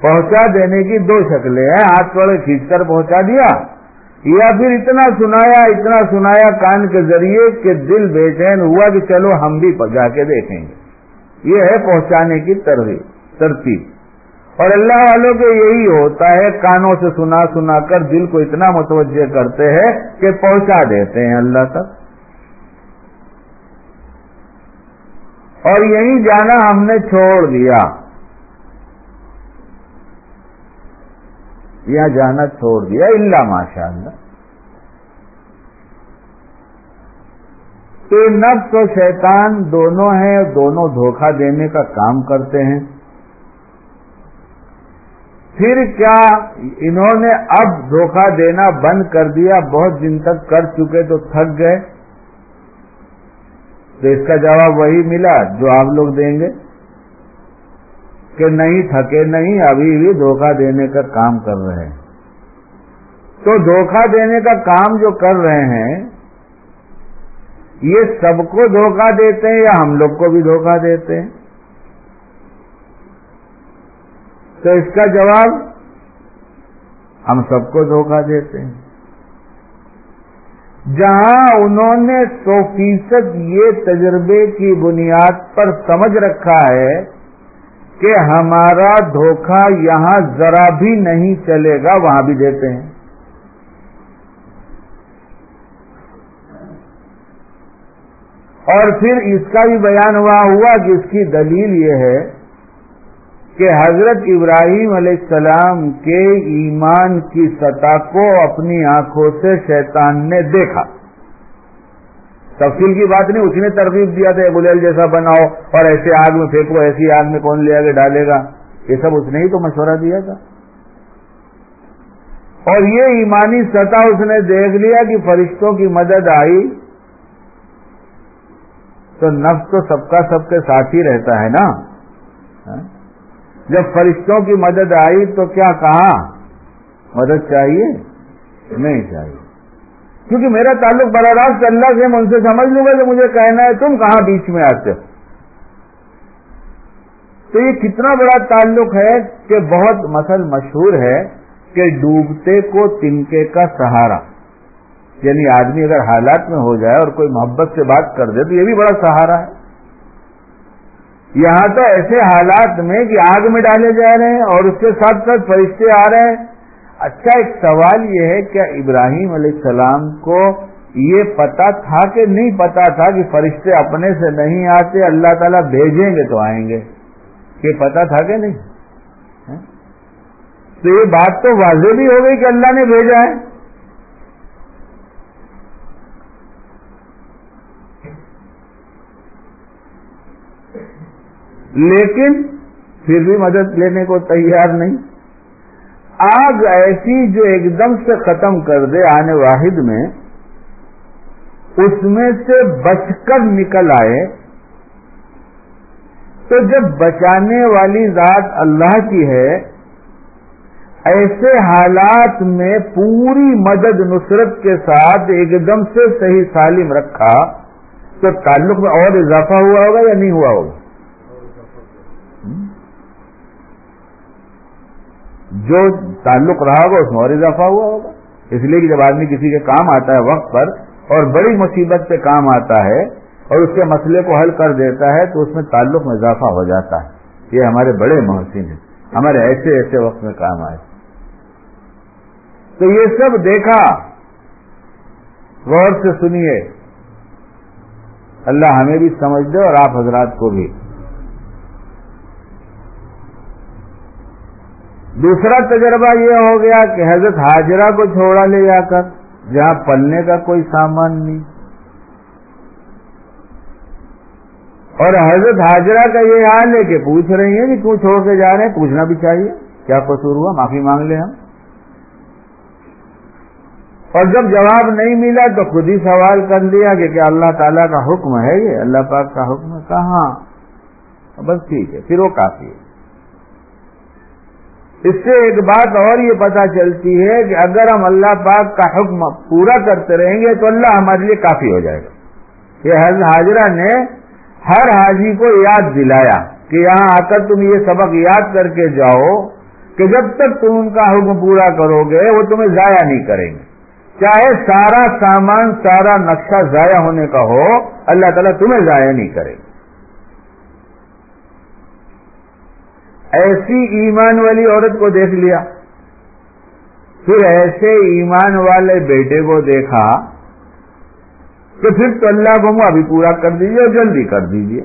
پہنچا دینے کی دو شکلیں ہیں۔ ہاتھ پڑے کھینچ کر پہنچا دیا۔ یا پھر اتنا سنایا اتنا سنایا کان کے ذریعے کہ دل بے چین ہوا کہ چلو ہم بھی جا کے دیکھیں۔ گے یہ ہے پہنچانے کی ترغیب، ترتیب۔ اور اللہ والوں کے یہی ہوتا ہے کانوں سے سنا سنا کر دل کو اتنا متوجہ کرتے ہیں کہ پہنچا دیتے ہیں اللہ تک۔ اور یہی جانا ہم نے چھوڑ دیا۔ یہاں جانا چھوڑ دیا اللہ ماشاء اللہ تو نفس و شیطان دونوں ہیں دونوں دھوکہ دینے کا کام کرتے ہیں۔ پھر کیا انہوں نے اب دھوکہ دینا بند کر دیا؟ بہت دن تک کر چکے تو تھک گئے۔ تو اس کا جواب وہی ملا جو آپ لوگ دیں گے کہ نہیں تھکے نہیں، ابھی بھی دھوکہ دینے کا کام کر رہے ہیں۔ تو دھوکہ دینے کا کام جو کر رہے ہیں، یہ سب کو دھوکہ دیتے ہیں یا ہم لوگ کو بھی دھوکہ دیتے ہیں؟ تو اس کا جواب ہم سب کو دھوکہ دیتے ہیں۔ جہاں انہوں نے سو فیصد یہ تجربے کی بنیاد پر سمجھ رکھا ہے کہ ہمارا دھوکہ یہاں ذرا بھی نہیں چلے گا، وہاں بھی دیتے ہیں۔ اور پھر اس کا بھی بیان ہوا ہوا کہ اس کی دلیل یہ ہے کہ حضرت ابراہیم علیہ السلام کے ایمان کی سطح کو اپنی آنکھوں سے شیطان نے دیکھا۔ تفصیل کی بات نہیں، اس نے ترغیب دیا تھا گلیل جیسا بناؤ اور ایسے آگ میں پھینکو، ایسی آگ میں کون لے آگے ڈالے گا؟ یہ سب اس نے ہی تو مشورہ دیا تھا۔ اور یہ ایمانی سطح اس نے دیکھ لیا کہ فرشتوں کی مدد آئی۔ تو نفس تو سب کا سب کے ساتھ ہی رہتا ہے نا۔ ہاں؟ جب فرشتوں کی مدد آئی تو کیا کہا؟ مدد چاہیے؟ نہیں چاہیے۔ کیونکہ میرا تعلق براہ راست اللہ سے میں ان سے سمجھ لوں گا کہ مجھے کہنا ہے، تم کہاں بیچ میں آتے تو یہ کتنا بڑا تعلق ہے کہ بہت مسل مشہور ہے کہ ڈوبتے کو تنکے کا سہارا۔ یعنی آدمی اگر حالات میں ہو جائے اور کوئی محبت سے بات کر دے تو یہ بھی بڑا سہارا ہے۔ یہاں تو ایسے حالات میں کہ آگ میں ڈالے جا رہے ہیں اور اس کے ساتھ ساتھ فرشتے آ رہے ہیں۔ اچھا ایک سوال یہ ہے، کیا ابراہیم علیہ السلام کو یہ پتا تھا کہ نہیں پتا تھا کہ فرشتے اپنے سے نہیں آتے، اللہ تعالیٰ بھیجیں گے تو آئیں گے؟ یہ پتا تھا کہ نہیں؟ ہاں؟ تو یہ بات تو واضح بھی ہو گئی کہ اللہ نے بھیجا ہے۔ لیکن پھر بھی مدد لینے کو تیار نہیں۔ آگ ایسی جو ایک دم سے ختم کر دے آنے واحد میں، اس میں سے بچ کر نکل آئے۔ تو جب بچانے والی ذات اللہ کی ہے، ایسے حالات میں پوری مدد نصرت کے ساتھ ایک دم سے صحیح سالم رکھا، تو تعلق میں اور اضافہ ہوا ہوگا یا نہیں ہوا ہوگا؟ جو تعلق رہا ہوگا اس میں اور اضافہ ہوا ہوگا۔ اس لیے کہ جب آدمی کسی کے کام آتا ہے وقت پر اور بڑی مصیبت پہ کام آتا ہے اور اس کے مسئلے کو حل کر دیتا ہے تو اس میں تعلق میں اضافہ ہو جاتا ہے۔ یہ ہمارے بڑے محسن ہیں۔ ہمارے ایسے ایسے وقت میں کام آئے۔ تو یہ سب دیکھا۔ غور سے سنیے۔ اللہ ہمیں بھی سمجھ دے اور آپ حضرات کو بھی۔ دوسرا تجربہ یہ ہو گیا کہ حضرت حاجرہ کو چھوڑا لے جا کر، جہاں پلنے کا کوئی سامان نہیں۔ اور حضرت حاجرہ کا یہ حال ہے کہ پوچھ رہی ہیں کہ کیوں چھوڑ کے جا رہے ہیں؟ پوچھنا بھی چاہیے۔ کیا قصور ہوا؟ معافی مانگ لیں ہم۔ اور جب جواب نہیں ملا تو خود ہی سوال کر لیا کہ کیا اللہ تعالیٰ کا حکم ہے یہ؟ اللہ پاک کا حکم ہے؟ کہاں؟ بس ٹھیک ہے، پھر وہ کافی ہے۔ اس سے ایک بات اور یہ پتا چلتی ہے کہ اگر ہم اللہ پاک کا حکم پورا کرتے رہیں گے تو اللہ ہمارے لیے کافی ہو جائے گا۔ یہ حضرت حاضرہ نے ہر حاجی کو یاد دلایا کہ یہاں آ کر تم یہ سبق یاد کر کے جاؤ کہ جب تک تم ان کا حکم پورا کرو گے وہ تمہیں ضائع نہیں کریں گے۔ چاہے سارا سامان، سارا نقشہ ضائع ہونے کا ہو، اللہ تعالیٰ تمہیں ضائع نہیں کرے گا۔ ایسی ایمان والی عورت کو دیکھ لیا۔ پھر ایسے ایمان والے بیٹے کو دیکھا تو پھر تو اللہ کو ابھی پورا کر دیجیے اور جلدی کر دیجیے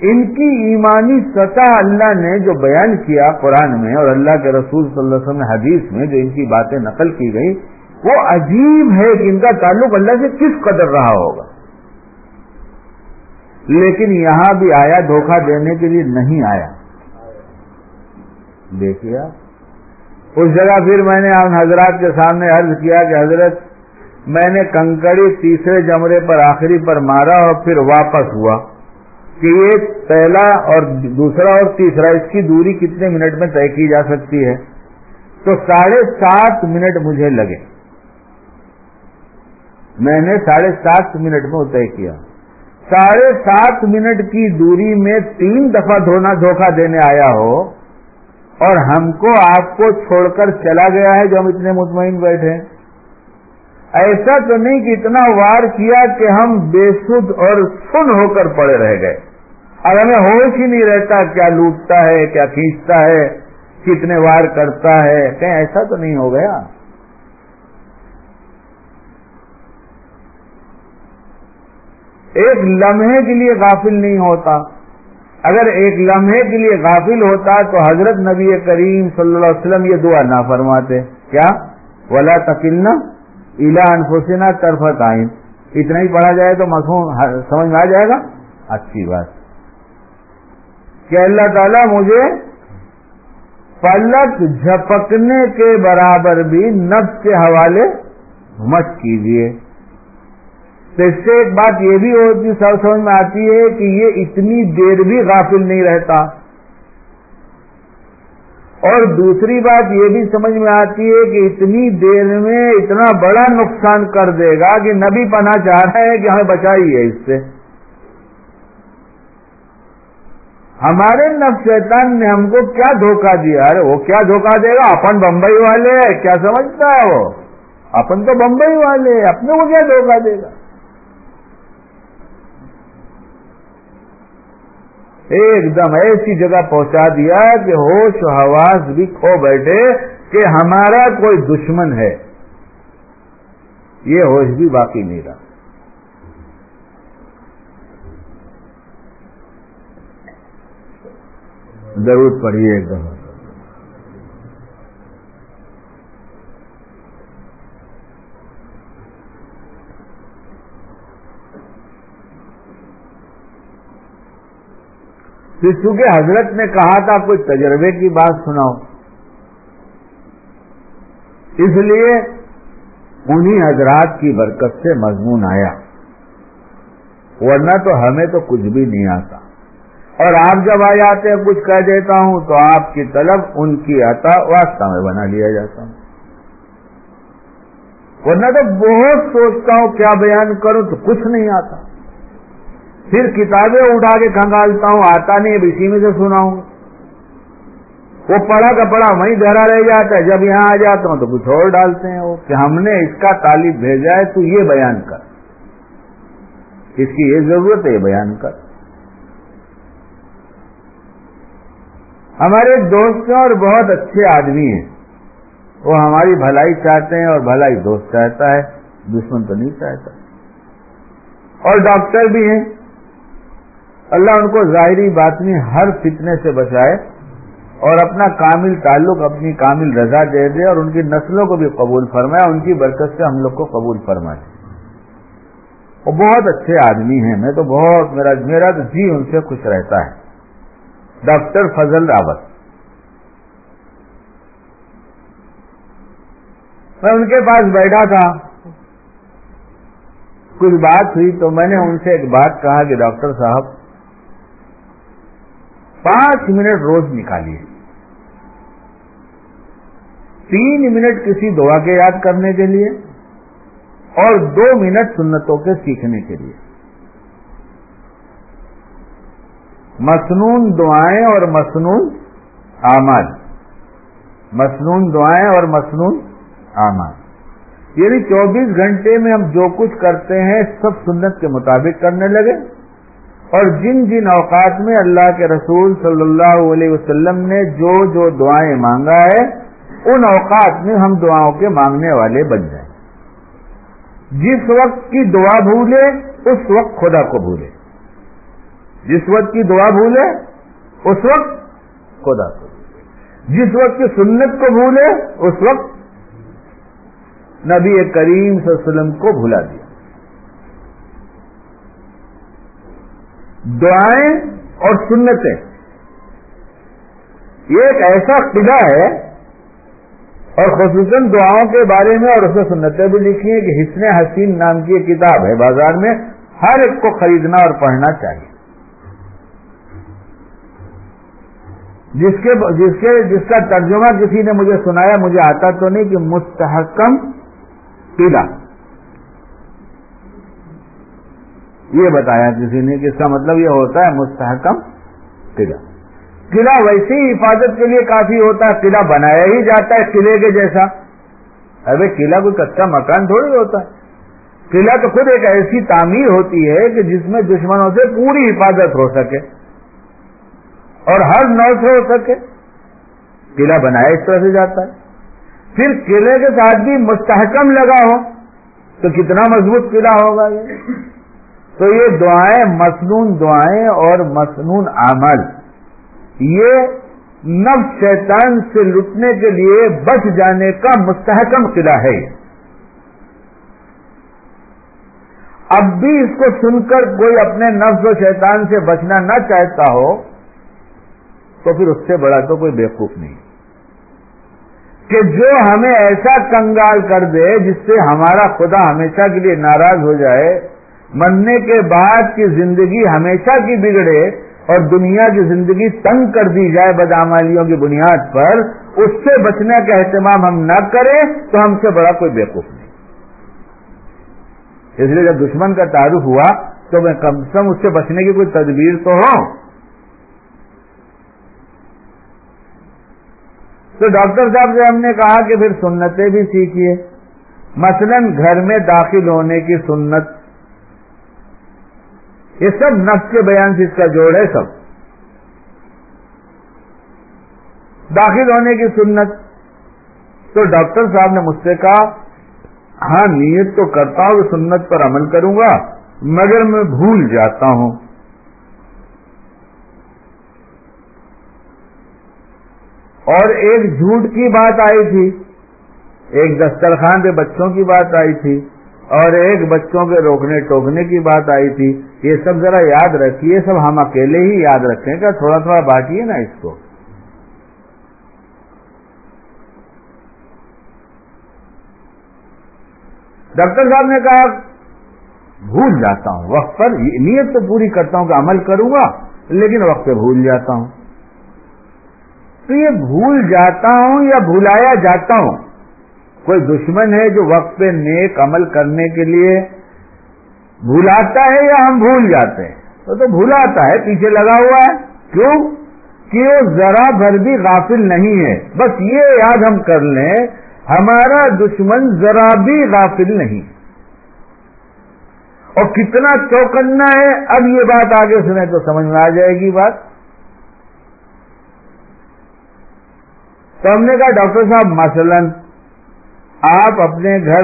ان کی ایمانی سطح اللہ نے جو بیان کیا قرآن میں اور اللہ کے رسول صلی اللہ علیہ وسلم حدیث میں جو ان کی باتیں نقل کی گئی وہ عجیب ہے کہ ان کا تعلق اللہ سے کس قدر رہا ہوگا۔ لیکن یہاں بھی آیا، دھوکہ دینے کے لیے نہیں آیا۔ دیکھیے اس جگہ پھر میں نے ان حضرات کے سامنے عرض کیا کہ حضرت، میں نے کنکڑی تیسرے جمرے پر آخری پر مارا اور پھر واپس ہوا کہ یہ پہلا اور دوسرا اور تیسرا، اس کی دوری کتنے منٹ میں طے کی جا سکتی ہے؟ تو ساڑھے سات منٹ مجھے لگے۔ میں نے ساڑھے سات منٹ میں طے کیا۔ ساڑھے سات منٹ کی دوری میں تین دفعہ دھونا دھوکہ دینے آیا ہو اور ہم کو آپ کو چھوڑ کر چلا گیا ہے جو ہم اتنے مطمئن بیٹھے ایسا تو نہیں کہ اتنا وار کیا کہ ہم بے سد اور سن ہو کر پڑے رہ گئے۔ اور ہمیں ہوش ہی نہیں رہتا کیا لوٹتا ہے، کیا کھینچتا ہے، کتنے وار کرتا ہے، کہیں ایسا تو نہیں ہو گیا۔ ایک لمحے کے لیے غافل نہیں ہوتا۔ اگر ایک لمحے کے لیے غافل ہوتا تو حضرت نبی کریم صلی اللہ علیہ وسلم یہ دعا نہ فرماتے۔ کیا؟ ولا تکلنا الا انفسنا طرفت آئین اتنا ہی پڑھا جائے تو مفہوم سمجھ میں آ جائے گا؟ اچھی بات۔ کہ اللہ تعالیٰ مجھے پلک جھپکنے کے برابر بھی نفس کے حوالے مت کیجیے تو اس سے ایک بات یہ بھی ہوتی سب سمجھ میں آتی ہے کہ یہ اتنی دیر بھی غافل نہیں رہتا۔ اور دوسری بات یہ بھی سمجھ میں آتی ہے کہ اتنی دیر میں اتنا بڑا نقصان کر دے گا کہ نبی پنا چاہ رہے ہیں کہ ہمیں بچائیے اس سے۔ ہمارے شیطان نے ہم کو کیا دھوکہ دیا؟ ارے وہ کیا دھوکہ دے گا؟ اپن بمبئی والے کیا سمجھتا ہے وہ؟ اپن تو بمبئی والے اپنے کو کیا دھوکہ دے گا؟ ایک دم ایسی جگہ پہنچا دیا کہ ہوش و حواس بھی کھو بیٹھے کہ ہمارا کوئی دشمن ہے۔ یہ ہوش بھی باقی نہیں رہا۔ ضرور پڑھیے ایک دم پھر چونکہ حضرت نے کہا تھا کوئی تجربے کی بات سناؤ، اس لیے انہی حضرات کی برکت سے مضمون آیا۔ ورنہ تو ہمیں تو کچھ بھی نہیں آتا۔ اور آپ جب آ جاتے ہیں، کچھ کہہ دیتا ہوں تو آپ کی طلب ان کی عطا واسطہ میں بنا لیا جاتا ہوں ورنہ تو بہت سوچتا ہوں کیا بیان کروں تو کچھ نہیں آتا۔ پھر کتابیں اٹھا کے کھنگالتا ہوں، آتا نہیں، اب اسی میں سے سنا ہوں وہ پڑھا کا پڑھا، وہیں دہرا رہ جاتا ہے۔ جب یہاں آ جاتا ہوں تو کچھ اور ڈالتے ہیں۔ وہ کہ ہم نے اس کا طالب بھیجا ہے، تو یہ بیان کر۔ اس کی یہ ضرورت ہے، یہ بیان کر۔ ہمارے دوست ہیں اور بہت اچھے آدمی ہیں۔ وہ ہماری بھلائی چاہتے ہیں اور بھلائی دوست چاہتا ہے، دشمن تو نہیں چاہتا۔ اور ڈاکٹر بھی ہیں۔ اللہ ان کو ظاہری بات میں ہر فتنے سے بچائے اور اپنا کامل تعلق، اپنی کامل رضا دے دے اور ان کی نسلوں کو بھی قبول فرمائے ان کی برکت سے ہم لوگ کو قبول فرمائے۔ وہ بہت اچھے آدمی ہیں، میں تو بہت، میرا میرا تو جی ان سے خوش رہتا ہے۔ ڈاکٹر فضل راوت۔ میں ان کے پاس بیٹھا تھا۔ کچھ بات ہوئی تو میں نے ان سے ایک بات کہا کہ ڈاکٹر صاحب پانچ منٹ روز نکالیے۔ تین منٹ کسی دعا کے یاد کرنے کے لیے اور دو منٹ سنتوں کے سیکھنے کے لیے۔ مصنون دعائیں اور مصنون اعمال۔ مصنون دعائیں اور مصنون اعمال۔ یعنی چوبیس گھنٹے میں ہم جو کچھ کرتے ہیں، سب سنت کے مطابق کرنے لگے۔ اور جن جن اوقات میں اللہ کے رسول صلی اللہ علیہ وسلم نے جو جو دعائیں مانگا ہے، ان اوقات میں ہم دعاؤں کے مانگنے والے بن جائیں۔ جس وقت کی دعا بھولے، اس وقت خدا کو بھولے۔ جس وقت کی دعا بھولے، اس وقت خدا کو جس وقت کی سنت کو بھولے، اس وقت نبی کریم صلی اللہ علیہ وسلم کو بھلا دیا۔ دعائیں اور سنتیں۔ یہ ایک ایسا قلعہ ہے اور خصوصاً دعاؤں کے بارے میں اور اس میں سنتیں بھی لکھی ہیں کہ حسن حسین نام کی ایک کتاب ہے۔ بازار میں ہر ایک کو خریدنا اور پڑھنا چاہیے۔ جس کے جس کے جس کا ترجمہ کسی نے مجھے سنایا، مجھے آتا تو نہیں کہ مستحکم قلعہ یہ بتایا کسی نے کہ اس کا مطلب یہ ہوتا ہے مستحکم قلعہ۔ قلعہ ویسے ہی حفاظت کے لیے کافی ہوتا ہے، قلعہ بنایا ہی جاتا ہے قلعے کے جیسا۔ ارے قلعہ کوئی کچا مکان تھوڑی ہوتا ہے۔ قلعہ تو خود ایک ایسی تعمیر ہوتی ہے کہ جس میں دشمنوں سے پوری حفاظت ہو سکے اور ہر نو سے ہو سکے۔ قلعہ بنایا اس طرح سے جاتا ہے۔ پھر قلعے کے ساتھ بھی مستحکم لگا ہو تو کتنا مضبوط قلعہ ہوگا یہ۔ تو یہ دعائیں مصنون دعائیں اور مصنون عمل۔ یہ نو شیطان سے لٹنے کے لیے بچ جانے کا مستحکم قلعہ ہے۔ اب بھی اس کو سن کر کوئی اپنے نفس و شیطان سے بچنا نہ چاہتا ہو، تو پھر اس سے بڑا تو کوئی بیوقوف نہیں۔ کہ جو ہمیں ایسا کنگال کر دے جس سے ہمارا خدا ہمیشہ کے لیے ناراض ہو جائے مرنے کے بعد کی زندگی ہمیشہ کی بگڑے اور دنیا کی زندگی تنگ کر دی جائے بدامالیوں کی بنیاد پر، اس سے بچنے کا اہتمام ہم نہ کریں تو ہم سے بڑا کوئی بیوقوف نہیں۔ اس لیے جب دشمن کا تعارف ہوا تو میں کم سے کم اس سے بچنے کی کوئی تدبیر تو ہو۔ تو ڈاکٹر صاحب سے ہم نے کہا کہ پھر سنتیں بھی سیکھیے۔ مثلا گھر میں داخل ہونے کی سنت یہ سب نفس کے بیان سے اس کا جوڑ ہے سب۔ داخل ہونے کی سنت۔ تو ڈاکٹر صاحب نے مجھ سے کہا ہاں نیت تو کرتا ہوں کہ سنت پر عمل کروں گا، مگر میں بھول جاتا ہوں۔ اور ایک جھوٹ کی بات آئی تھی، ایک دسترخوان پہ بچوں کی بات آئی تھی۔ اور ایک بچوں کے روکنے ٹوکنے کی بات آئی تھی، یہ سب ذرا یاد رکھیے سب ہم اکیلے ہی یاد رکھیں گا تھوڑا تھوڑا باقی ہے نا اس کو۔ ڈاکٹر صاحب نے کہا، بھول جاتا ہوں۔ وقت پر نیت تو پوری کرتا ہوں کہ عمل کروں گا، لیکن وقت پہ بھول جاتا ہوں۔ تو یہ بھول جاتا ہوں یا بھلایا جاتا ہوں؟ کوئی دشمن ہے جو وقت پہ نیک عمل کرنے کے لیے بھولاتا ہے یا ہم بھول جاتے ہیں؟ تو تو بھولاتا ہے، پیچھے لگا ہوا ہے۔ کیوں؟ کہ وہ ذرا بھر بھی غافل نہیں ہے۔ بس یہ یاد ہم کر لیں، ہمارا دشمن ذرا بھی غافل نہیں۔ اور کتنا چوکنا ہے، اب یہ بات آگے سنیں تو سمجھ میں آ جائے گی بات۔ تو ہم نے کہا، ڈاکٹر صاحب مثلاً آپ اپنے گھر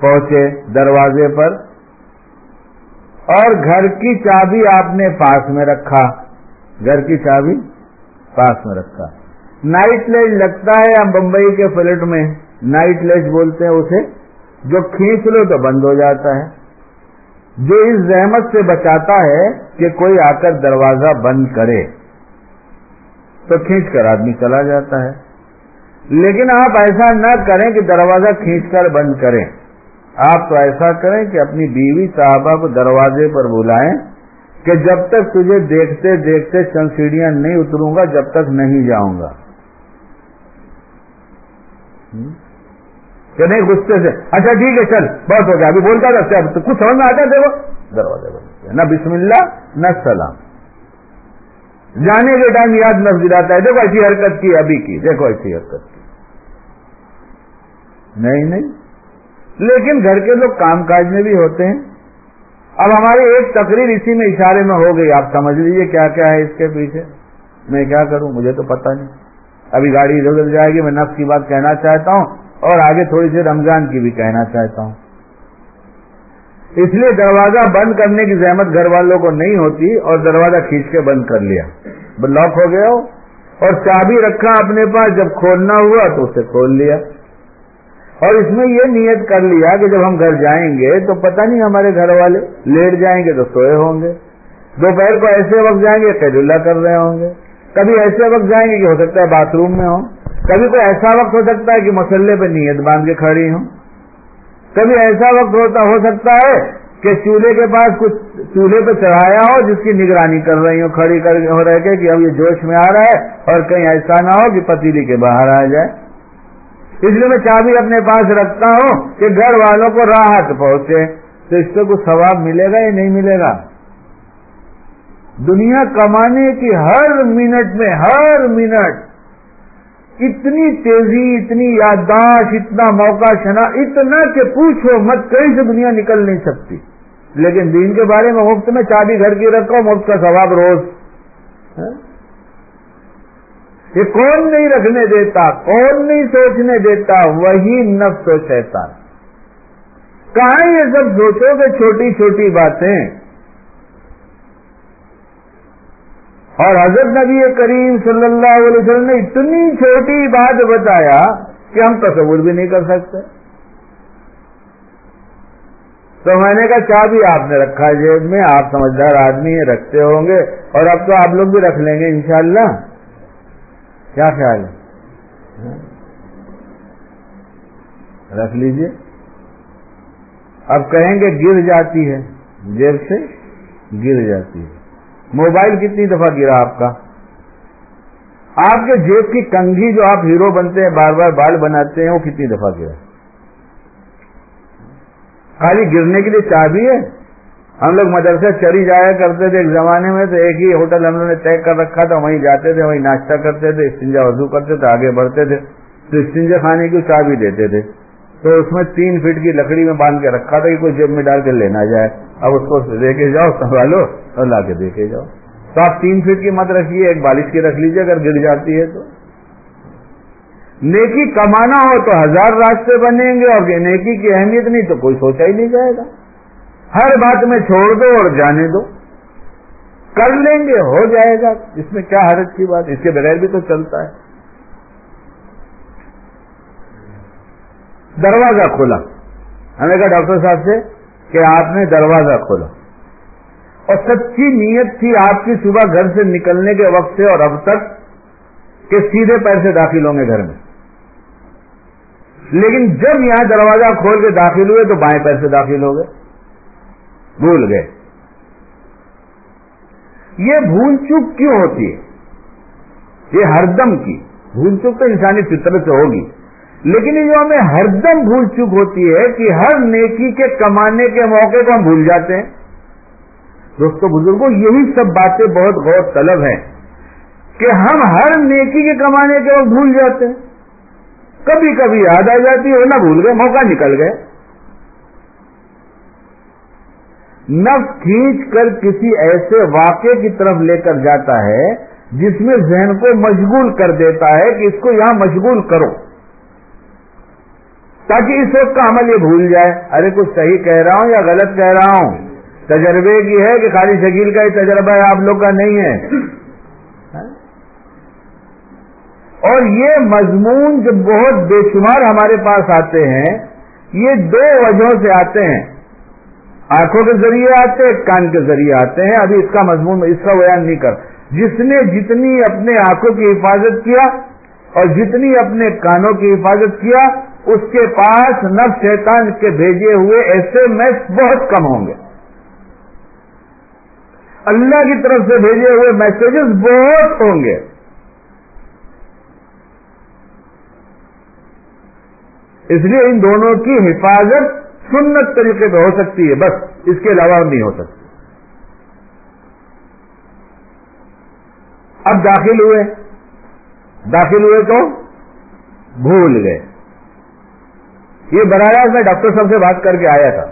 پہنچے دروازے پر اور گھر کی چابی آپ نے پاس میں رکھا۔ گھر کی چابی پاس میں رکھا۔ نائٹ لیج لگتا ہے ہم بمبئی کے فلٹ میں۔ نائٹ لیج بولتے ہیں اسے۔ جو کھینچ لو تو بند ہو جاتا ہے۔ جو اس زحمت سے بچاتا ہے کہ کوئی آ کر دروازہ بند کرے تو کھینچ کر آدمی چلا جاتا ہے۔ لیکن آپ ایسا نہ کریں کہ دروازہ کھینچ کر بند کریں۔ آپ تو ایسا کریں کہ اپنی بیوی صاحبہ کو دروازے پر بلائیں کہ جب تک تجھے دیکھتے دیکھتے چند سیڑھیاں نہیں اتروں گا، جب تک نہیں جاؤں گا۔ کہ نہیں، غصے سے۔ اچھا ٹھیک ہے، چل، بہت ہو گیا۔ ابھی بولتا رہتا ہے کچھ سمجھ میں آتا ہے دروازے بند نہ بسم اللہ، نہ سلام۔ جانے کے ٹائم یاد نف دلاتا ہے۔ دیکھو، ایسی حرکت کی، ابھی کی۔ دیکھو، ایسی حرکت کی۔ نہیں نہیں۔ لیکن گھر کے لوگ کام کاج میں بھی ہوتے ہیں۔ اب ہماری ایک تقریر اسی میں اشارے میں ہو گئی۔ آپ سمجھ لیجیے کیا کیا ہے اس کے پیچھے۔ میں کیا کروں؟ مجھے تو پتا نہیں۔ ابھی گاڑی ادھر ادھر جائے گی۔ میں نفس کی بات کہنا چاہتا ہوں اور آگے تھوڑی سی رمضان کی بھی کہنا چاہتا ہوں۔ اس لیے دروازہ بند کرنے کی زحمت گھر والوں کو نہیں ہوتی اور دروازہ کھینچ کے بند کر لیا۔ لاک ہو گیا ہو اور چابی رکھا اپنے پاس، جب کھولنا ہوا تو اسے کھول لیا۔ اور اس میں یہ نیت کر لیا کہ جب ہم گھر جائیں گے تو پتہ نہیں ہمارے گھر والے لیٹ جائیں گے تو سوئے ہوں گے۔ دوپہر کو ایسے وقت جائیں گے قید اللہ کر رہے ہوں گے۔ کبھی ایسے وقت جائیں گے کہ ہو سکتا ہے باتھ روم میں ہوں۔ کبھی کوئی ایسا وقت ہو سکتا ہے کہ مسلح پہ نیت باندھ کے کھڑی ہوں۔ کبھی ایسا وقت ہوتا ہو سکتا ہے کہ چولہے کے پاس کچھ چولہے پہ چڑھایا ہو جس کی نگرانی کر رہی ہوں، کھڑی کر ہو رہے کے کہ اب یہ جوش میں آ رہا ہے اور کہیں ایسا نہ ہو کہ پتیلی کے باہر آ جائے۔ اس لیے میں چابی اپنے پاس رکھتا ہوں کہ گھر والوں کو راحت پہنچے۔ تو اس سے کچھ ثواب ملے گا یا نہیں ملے گا؟ دنیا کمانے کی ہر منٹ میں، ہر منٹ اتنی تیزی، اتنی یادداشت، اتنا موقع شنا، اتنا کہ پوچھو مت، کہیں سے دنیا نکل نہیں سکتی۔ لیکن دین کے بارے میں مفت میں چابی گھر کی رکھو مفت کا ثواب روز۔ ہاں؟ ہاں؟ یہ کون نہیں رکھنے دیتا، کون نہیں سوچنے دیتا، وہی نفس و شیطان۔ کہاں یہ سب سوچو کہ چھوٹی چھوٹی باتیں؟ اور حضرت نبی کریم صلی اللہ علیہ وسلم نے اتنی چھوٹی بات بتایا کہ ہم تصور بھی نہیں کر سکتے۔ تو میں نے کہا چاہ بھی آپ نے رکھا جیب میں، آپ سمجھدار آدمی رکھتے ہوں گے اور اب تو آپ لوگ بھی رکھ لیں گے انشاءاللہ۔ کیا خیال ہے؟ رکھ لیجیے۔ اب کہیں گے گر جاتی ہے جیب سے گر جاتی ہے۔ موبائل کتنی دفعہ گرا آپ کا؟ آپ کے جیب کی کنگھی جو آپ ہیرو بنتے ہیں، بار بار بال بناتے ہیں، وہ کتنی دفعہ گرا؟ خالی گرنے کے لیے چابی ہے؟ ہم لوگ مدرسے چری جایا کرتے تھے ایک زمانے میں تو ایک ہی ہوٹل ہم لوگوں نے طے کر رکھا تھا، وہیں جاتے تھے، وہیں ناشتہ کرتے تھے، استنجا وضو کرتے تھے، آگے بڑھتے تھے، تو استنجا کھانے کی چابی دیتے تھے۔ تو اس میں تین فٹ کی لکڑی میں باندھ کے رکھا تھا کہ کوئی جیب میں ڈال کے لینا جائے۔ اب اس کو دے کے جاؤ سنبھالو اور لا کے دے کے جاؤ۔ تو آپ تین فٹ کی مت رکھیے، ایک بالش کی رکھ لیجیے اگر گر جاتی ہے تو۔ نیکی کمانا ہو تو ہزار راستے بنیں گے اور نیکی کی اہمیت نہیں تو کوئی سوچا ہی نہیں جائے گا۔ ہر بات میں چھوڑ دو اور جانے دو۔ کر لیں گے، ہو جائے گا۔ اس میں کیا حرج کی بات؟ اس کے بغیر بھی تو چلتا ہے۔ دروازہ کھولا۔ ہمیں کہا ڈاکٹر صاحب سے کہ آپ نے دروازہ کھولا۔ اور سچی نیت تھی آپ کی صبح گھر سے نکلنے کے وقت سے اور اب تک کہ سیدھے پیر سے داخل ہوں گے گھر میں۔ لیکن جب یہاں دروازہ کھول کے داخل ہوئے تو بائیں پیر سے داخل ہو گئے۔ بھول گئے۔ یہ بھول چوک کیوں ہوتی ہے؟ یہ ہردم کی۔ بھول چوک تو انسانی فطرت سے ہوگی۔ لیکن یہ جو ہمیں ہر دم بھول چک ہوتی ہے کہ ہر نیکی کے کمانے کے موقع کو ہم بھول جاتے ہیں۔ دوستو بزرگوں یہی سب باتیں بہت غور طلب ہیں کہ ہم ہر نیکی کے کمانے کے وقت بھول جاتے ہیں۔ کبھی کبھی یاد آ جاتی ہے نہ بھول گئے، موقع نکل گئے۔ نف کھینچ کر کسی ایسے واقعے کی طرف لے کر جاتا ہے جس میں ذہن کو مشغول کر دیتا ہے کہ اس کو یہاں مشغول کرو۔ تاکہ اس وقت کا عمل یہ بھول جائے۔ ارے، کچھ صحیح کہہ رہا ہوں یا غلط کہہ رہا ہوں؟ تجربے کی ہے کہ خالی شکیل کا ہی تجربہ ہے، آپ لوگ کا نہیں ہے۔ اور یہ مضمون جو بہت بے شمار ہمارے پاس آتے ہیں، یہ دو وجہوں سے آتے ہیں۔ آنکھوں کے ذریعے آتے ہیں، کان کے ذریعے آتے ہیں۔ ابھی اس کا مضمون اس کا بیان نہیں کر۔ جس نے جتنی اپنے آنکھوں کی حفاظت کیا اور جتنی اپنے کانوں کی حفاظت کیا، اس کے پاس نف شیطان کے بھیجے ہوئے ایسے میس بہت کم ہوں گے۔ اللہ کی طرف سے بھیجے ہوئے میسجز بہت ہوں گے۔ اس لیے ان دونوں کی حفاظت سنت طریقے پہ ہو سکتی ہے، بس اس کے علاوہ نہیں ہو سکتی۔ اب داخل ہوئے۔ داخل ہوئے تو بھول گئے۔ یہ براہ میں ڈاکٹر صاحب سے بات کر کے آیا تھا۔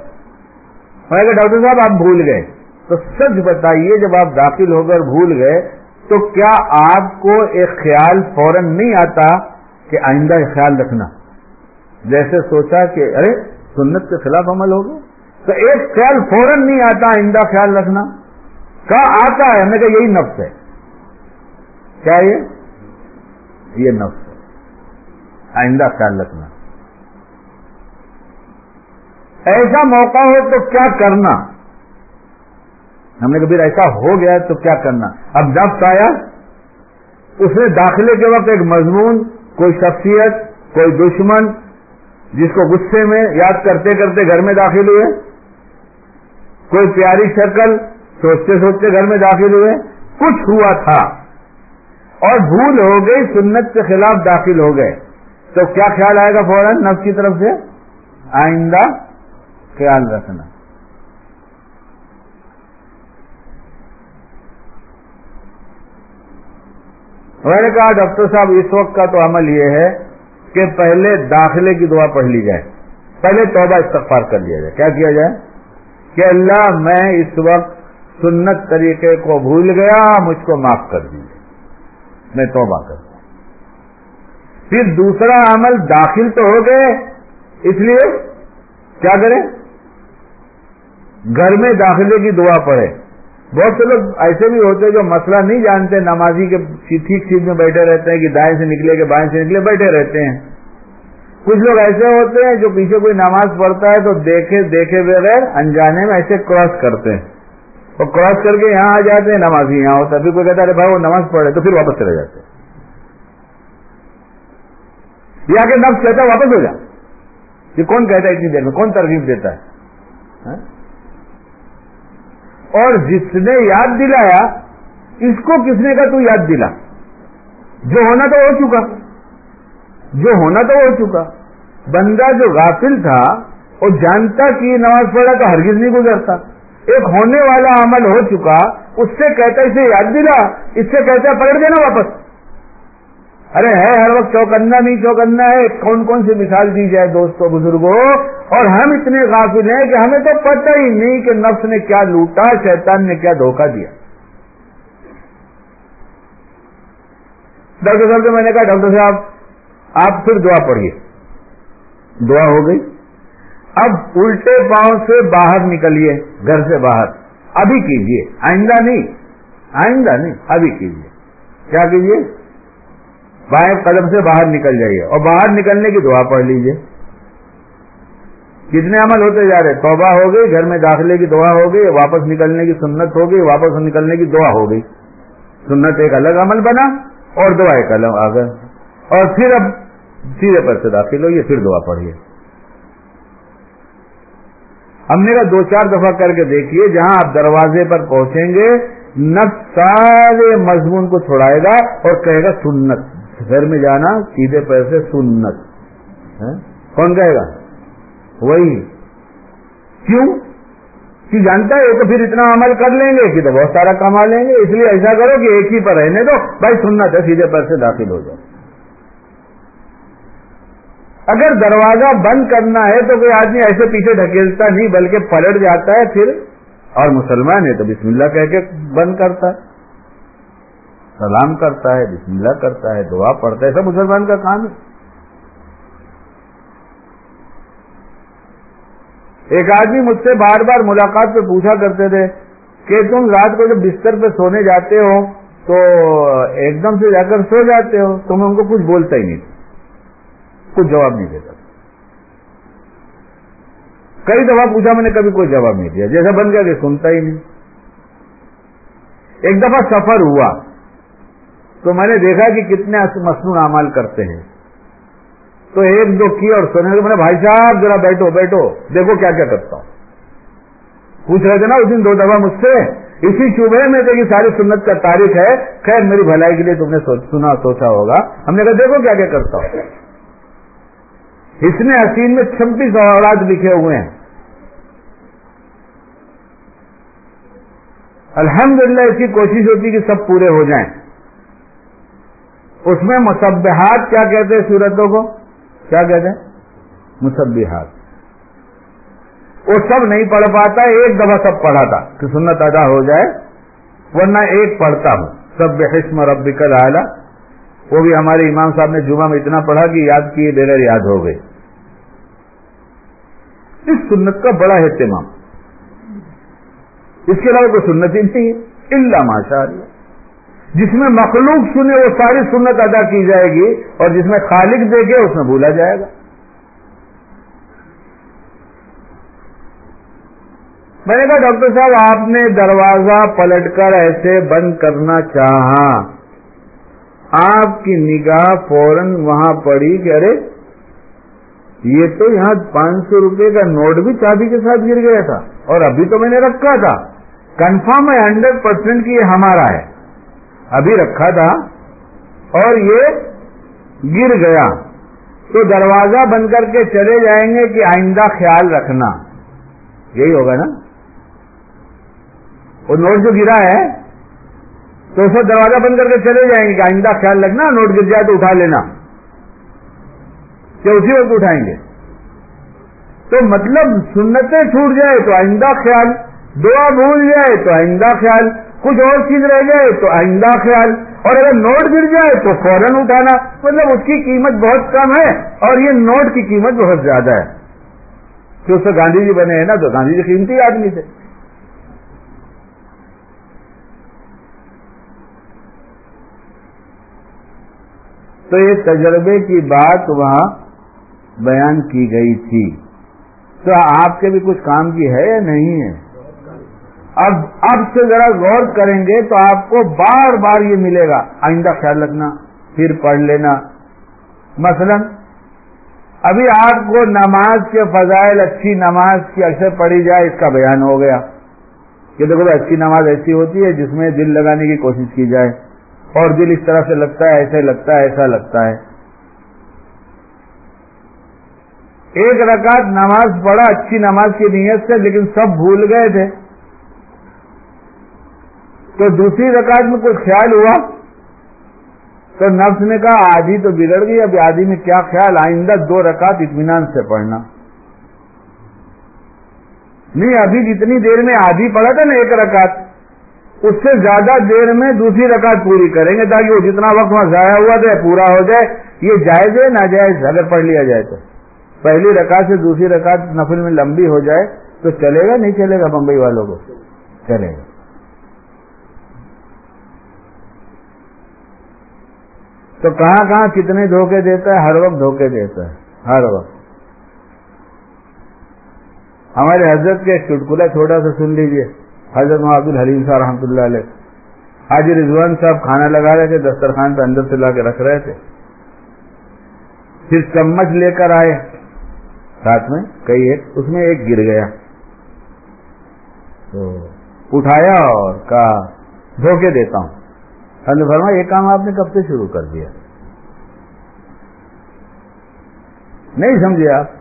میں کہ ڈاکٹر صاحب، آپ بھول گئے۔ تو سچ بتائیے، جب آپ داخل ہو کر بھول گئے، تو کیا آپ کو ایک خیال فوراً نہیں آتا کہ آئندہ خیال رکھنا؟ جیسے سوچا کہ، ارے سنت کے خلاف عمل ہوگا؟ تو ایک خیال فوراً نہیں آتا، آئندہ خیال رکھنا۔ کہا آتا ہے، ہمیں کہ یہی نفس ہے۔ کیا یہ؟ یہ نفس ہے۔ آئندہ خیال رکھنا۔ ایسا موقع ہو تو کیا کرنا؟ ہم نے کبھی ایسا ہو گیا تو کیا کرنا؟ اب جب آیا، اس نے داخلے کے وقت ایک مضمون، کوئی شخصیت، کوئی دشمن جس کو غصے میں یاد کرتے کرتے گھر میں داخل ہوئے، کوئی پیاری شکل سوچتے سوچتے گھر میں داخل ہوئے، کچھ ہوا تھا اور بھول ہو گئی، سنت کے خلاف داخل ہو گئے۔ تو کیا خیال آئے گا فوراً نفس کی طرف سے؟ آئندہ خیال رکھنا۔ میں نے کہا، ڈاکٹر صاحب، اس وقت کا تو عمل یہ ہے کہ پہلے داخلے کی دعا پڑھ لی جائے۔ پہلے توبہ استغفار کر لیا جائے۔ کیا کیا جائے؟ کہ اللہ میں اس وقت سنت طریقے کو بھول گیا، مجھ کو معاف کر دیجیے میں توبہ کرتا ہوں۔ پھر دوسرا عمل داخل تو ہو گئے، اس لیے کیا کریں؟ گھر میں داخلے کی دعا پڑھے بہت سے لوگ ایسے بھی ہوتے جو مسئلہ نہیں جانتے، نمازی کے ٹھیک ٹھیک میں بیٹھے رہتے ہیں کہ دائیں سے نکلے کہ بائیں سے نکلے بیٹھے رہتے ہیں۔ کچھ لوگ ایسے ہوتے ہیں جو پیچھے کوئی نماز پڑھتا ہے تو دیکھے دیکھے بغیر انجانے میں ایسے کراس کرتے ہیں۔ وہ کراس کر کے یہاں آ جاتے ہیں، نمازی یہاں ہوتا ہے۔ پھر کوئی کہتا ہے بھائی وہ نماز پڑھے تو پھر واپس چلے جاتے یہ آ کے نفس کہتا ہے، واپس ہو جا۔ یہ کون کہتا ہے اتنی دیر میں؟ کون ترغیب دیتا ہے؟ ہاں؟ اور جس نے یاد دلایا، اس کو کس نے کا تو یاد دلا؟ جو ہونا تو ہو چکا۔ جو ہونا تو ہو چکا۔ بندہ جو غافل تھا، وہ جانتا کہ نماز پڑھا تو ہرگز نہیں گزرتا۔ ایک ہونے والا عمل ہو چکا، اس سے کہتا، اسے یاد دلا، اس سے کہتا پکڑ دینا واپس۔ ارے ہے، ہر وقت چوکنا نہیں چوکنا ہے۔ کون کون سی مثال دی جائے دوستوں بزرگوں اور ہم اتنے غافل ہیں کہ ہمیں تو پتہ ہی نہیں کہ نفس نے کیا لوٹا، شیطان نے کیا دھوکہ دیا۔ ڈاکٹر صاحب سے میں نے کہا، ڈاکٹر صاحب، آپ پھر دعا پڑھیے۔ دعا ہو گئی۔ اب الٹے پاؤں سے باہر نکلیے، گھر سے باہر۔ ابھی کیجیے آئندہ نہیں آئندہ نہیں، ابھی کیجیے کیا کیجیے بائیں قدم سے باہر نکل جائیے اور باہر نکلنے کی دعا پڑھ لیجیے کتنے عمل ہوتے جا رہے، توبہ ہو گئی، گھر میں داخلے کی دعا ہو گئی، واپس نکلنے کی سنت ہو گئی، واپس نکلنے کی دعا ہو گئی۔ سنت ایک الگ عمل بنا اور دعا ایک الگ آ گئے اور پھر اب سیدھے پر سے داخل ہوئیے، پھر دعا پڑھیے۔ ہم نے کہا دو چار دفعہ کر کے دیکھیے، جہاں آپ دروازے پر پہنچیں گے، نفس سارے مضمون کو چھوڑائے گا اور کہے گا سنت۔ گھر میں جانا، سیدھے پیر سے سنت۔ ہاں؟ کون کہے گا؟ وہی۔ کیوں؟ کہ جانتا ہے تو پھر اتنا عمل کر لیں گے کہ تو بہت سارا کما لیں گے۔ اس لیے ایسا کرو کہ ایک ہی پر رہنے دو۔ بھائی، سنت ہے، سیدھے پیر سے داخل ہو جاؤ۔ اگر دروازہ بند کرنا ہے تو کوئی آدمی ایسے پیچھے ڈھکیلتا نہیں، بلکہ پلٹ جاتا ہے پھر۔ اور مسلمان ہے تو بسم اللہ کہہ کے بند کرتا ہے۔ سلام کرتا ہے، بسم اللہ کرتا ہے، دعا پڑھتا ہے، سب مسلمان کا کام ہے۔ ایک آدمی مجھ سے بار بار ملاقات پہ پوچھا کرتے تھے کہ تم رات کو جب بستر پہ سونے جاتے ہو تو ایک دم سے جا کر سو جاتے ہو تو میں ان کو کچھ بولتا ہی نہیں۔ کچھ جواب نہیں دیتا۔ کئی دفعہ پوچھا میں نے، کبھی کوئی جواب نہیں دیا۔ جیسا بن گیا کہ سنتا ہی نہیں۔ ایک دفعہ سفر ہوا۔ تو میں نے دیکھا کہ کتنے مصنوع اعمال کرتے ہیں۔ تو ایک دو کی اور سونے میں نے بھائی صاحب ذرا بیٹھو بیٹھو، دیکھو کیا کیا کرتا ہوں۔ پوچھ رہے تھے نا، اس دن دو دفعہ مجھ سے، اسی شبے میں کہ ساری سنت کا تاریخ ہے۔ خیر، میری بھلائی کے لیے تم نے سنا، سوچا ہوگا۔ ہم نے کہا، دیکھو کیا کیا کرتا ہوں۔ اس نے حسین میں چھبیس اولاد لکھے ہوئے ہیں۔ الحمدللہ، اس کی کوشش ہوتی کہ سب پورے ہو جائیں۔ اس میں مصبحات کیا کہتے ہیں سورتوں کو؟ کیا کہتے ہیں؟ مصبحات۔ وہ سب نہیں پڑھ پاتا، ایک دفعہ سب پڑھا تھا کہ سنت ادا ہو جائے، ورنہ ایک پڑھتا ہوں۔ سب بحسم رب کل آلہ وہ بھی ہمارے امام صاحب نے جمعہ میں اتنا پڑھا کہ یاد کیے بغیر یاد ہو گئے۔ اس سنت کا بڑا اہتمام۔ اس کے علاوہ کوئی سنت ہی نہیں ہے۔ اللہ ماشاء اللہ۔ جس میں مخلوق سنے وہ ساری سنت ادا کی جائے گی اور جس میں خالق دیکھے اس میں بھولا جائے گا۔ میں نے کہا ڈاکٹر صاحب، آپ نے دروازہ پلٹ کر ایسے بند کرنا چاہا۔ آپ کی نگاہ فوراً وہاں پڑی کہ ارے، یہ تو یہاں پانچ سو روپے کا نوٹ بھی چابی کے ساتھ گر گیا تھا اور ابھی تو میں نے رکھا تھا۔ کنفرم ہے ہنڈریڈ پرسینٹ کی یہ ہمارا ہے۔ ابھی رکھا تھا اور یہ گر گیا۔ تو دروازہ بند کر کے چلے جائیں گے کہ آئندہ خیال رکھنا۔ یہی ہوگا نا۔ وہ نوٹ جو گرا ہے، تو اس وقت دروازہ بند کر کے چلے جائیں گے کہ آئندہ خیال رکھنا، نوٹ گر جائے تو اٹھا لینا۔ کہ اسی وقت اٹھائیں گے؟ تو مطلب سنتیں چھوٹ جائے تو آئندہ خیال، دعا بھول جائے تو آئندہ خیال۔ کچھ اور چیز رہ جائے تو آئندہ خیال، اور اگر نوٹ گر جائے تو فوراً اٹھانا۔ مطلب اس کی قیمت بہت کم ہے، اور یہ نوٹ کی قیمت بہت زیادہ ہے۔ تو اس سے گاندھی جی بنے ہیں نا، تو گاندھی جی قیمتی آدمی تھے۔ تو یہ تجربے کی بات وہاں بیان کی گئی تھی۔ تو آپ کے بھی کچھ کام کی ہے یا نہیں ہے؟ اب اب سے ذرا غور کریں گے تو آپ کو بار بار یہ ملے گا۔ آئندہ خیال رکھنا، پھر پڑھ لینا۔ مثلا، ابھی آپ کو نماز کے فضائل، اچھی نماز کی اکثر پڑھی جائے، اس کا بیان ہو گیا۔ کہ دیکھو اچھی نماز ایسی ہوتی ہے جس میں دل لگانے کی کوشش کی جائے۔ اور دل اس طرح سے لگتا ہے، ایسے لگتا ہے، ایسا لگتا ہے۔ ایک رکعت نماز پڑھا، اچھی نماز کی نیت سے، لیکن سب بھول گئے تھے۔ تو دوسری رکعت میں کچھ خیال ہوا؟ تو نفس نے کہا، آدھی تو بگڑ گئی، اب آدھی میں کیا خیال؟ آئندہ دو رکعت اطمینان سے پڑھنا۔ نہیں، ابھی جتنی دیر میں آدھی پڑھا تھا نا ایک رکعت، اس سے زیادہ دیر میں دوسری رکعت پوری کریں گے تاکہ وہ جتنا وقت وہاں ضائع ہوا تھا، پورا ہو جائے۔ یہ جائز ہے ناجائز؟ اگر پڑھ لیا جائے تو۔ پہلی رکعت سے دوسری رکعت نفل میں لمبی ہو جائے تو چلے گا، نہیں چلے گا؟ بمبئی والوں کو چلے گا۔ تو کہاں کہاں کتنے دھوکے دیتا ہے؟ ہر وقت دھوکے دیتا ہے، ہر وقت۔ ہمارے حضرت کے ایک چٹکلا چھوٹا سا سن لیجیے۔ حضرت عبد الحلیم صاحب رحمۃ اللہ علیہ۔ حاجی رضوان صاحب کھانا لگا رہے تھے، دسترخوان پہ اندر سے لا کے رکھ رہے تھے۔ پھر چمچ لے کر آئے۔ ساتھ میں کئی ایک، اس میں ایک گر گیا۔ تو اٹھایا اور کہا، دھوکے دیتا ہوں۔ حضرت فرما یہ کام آپ نے کب سے شروع کر دیا؟ نہیں سمجھے آپ؟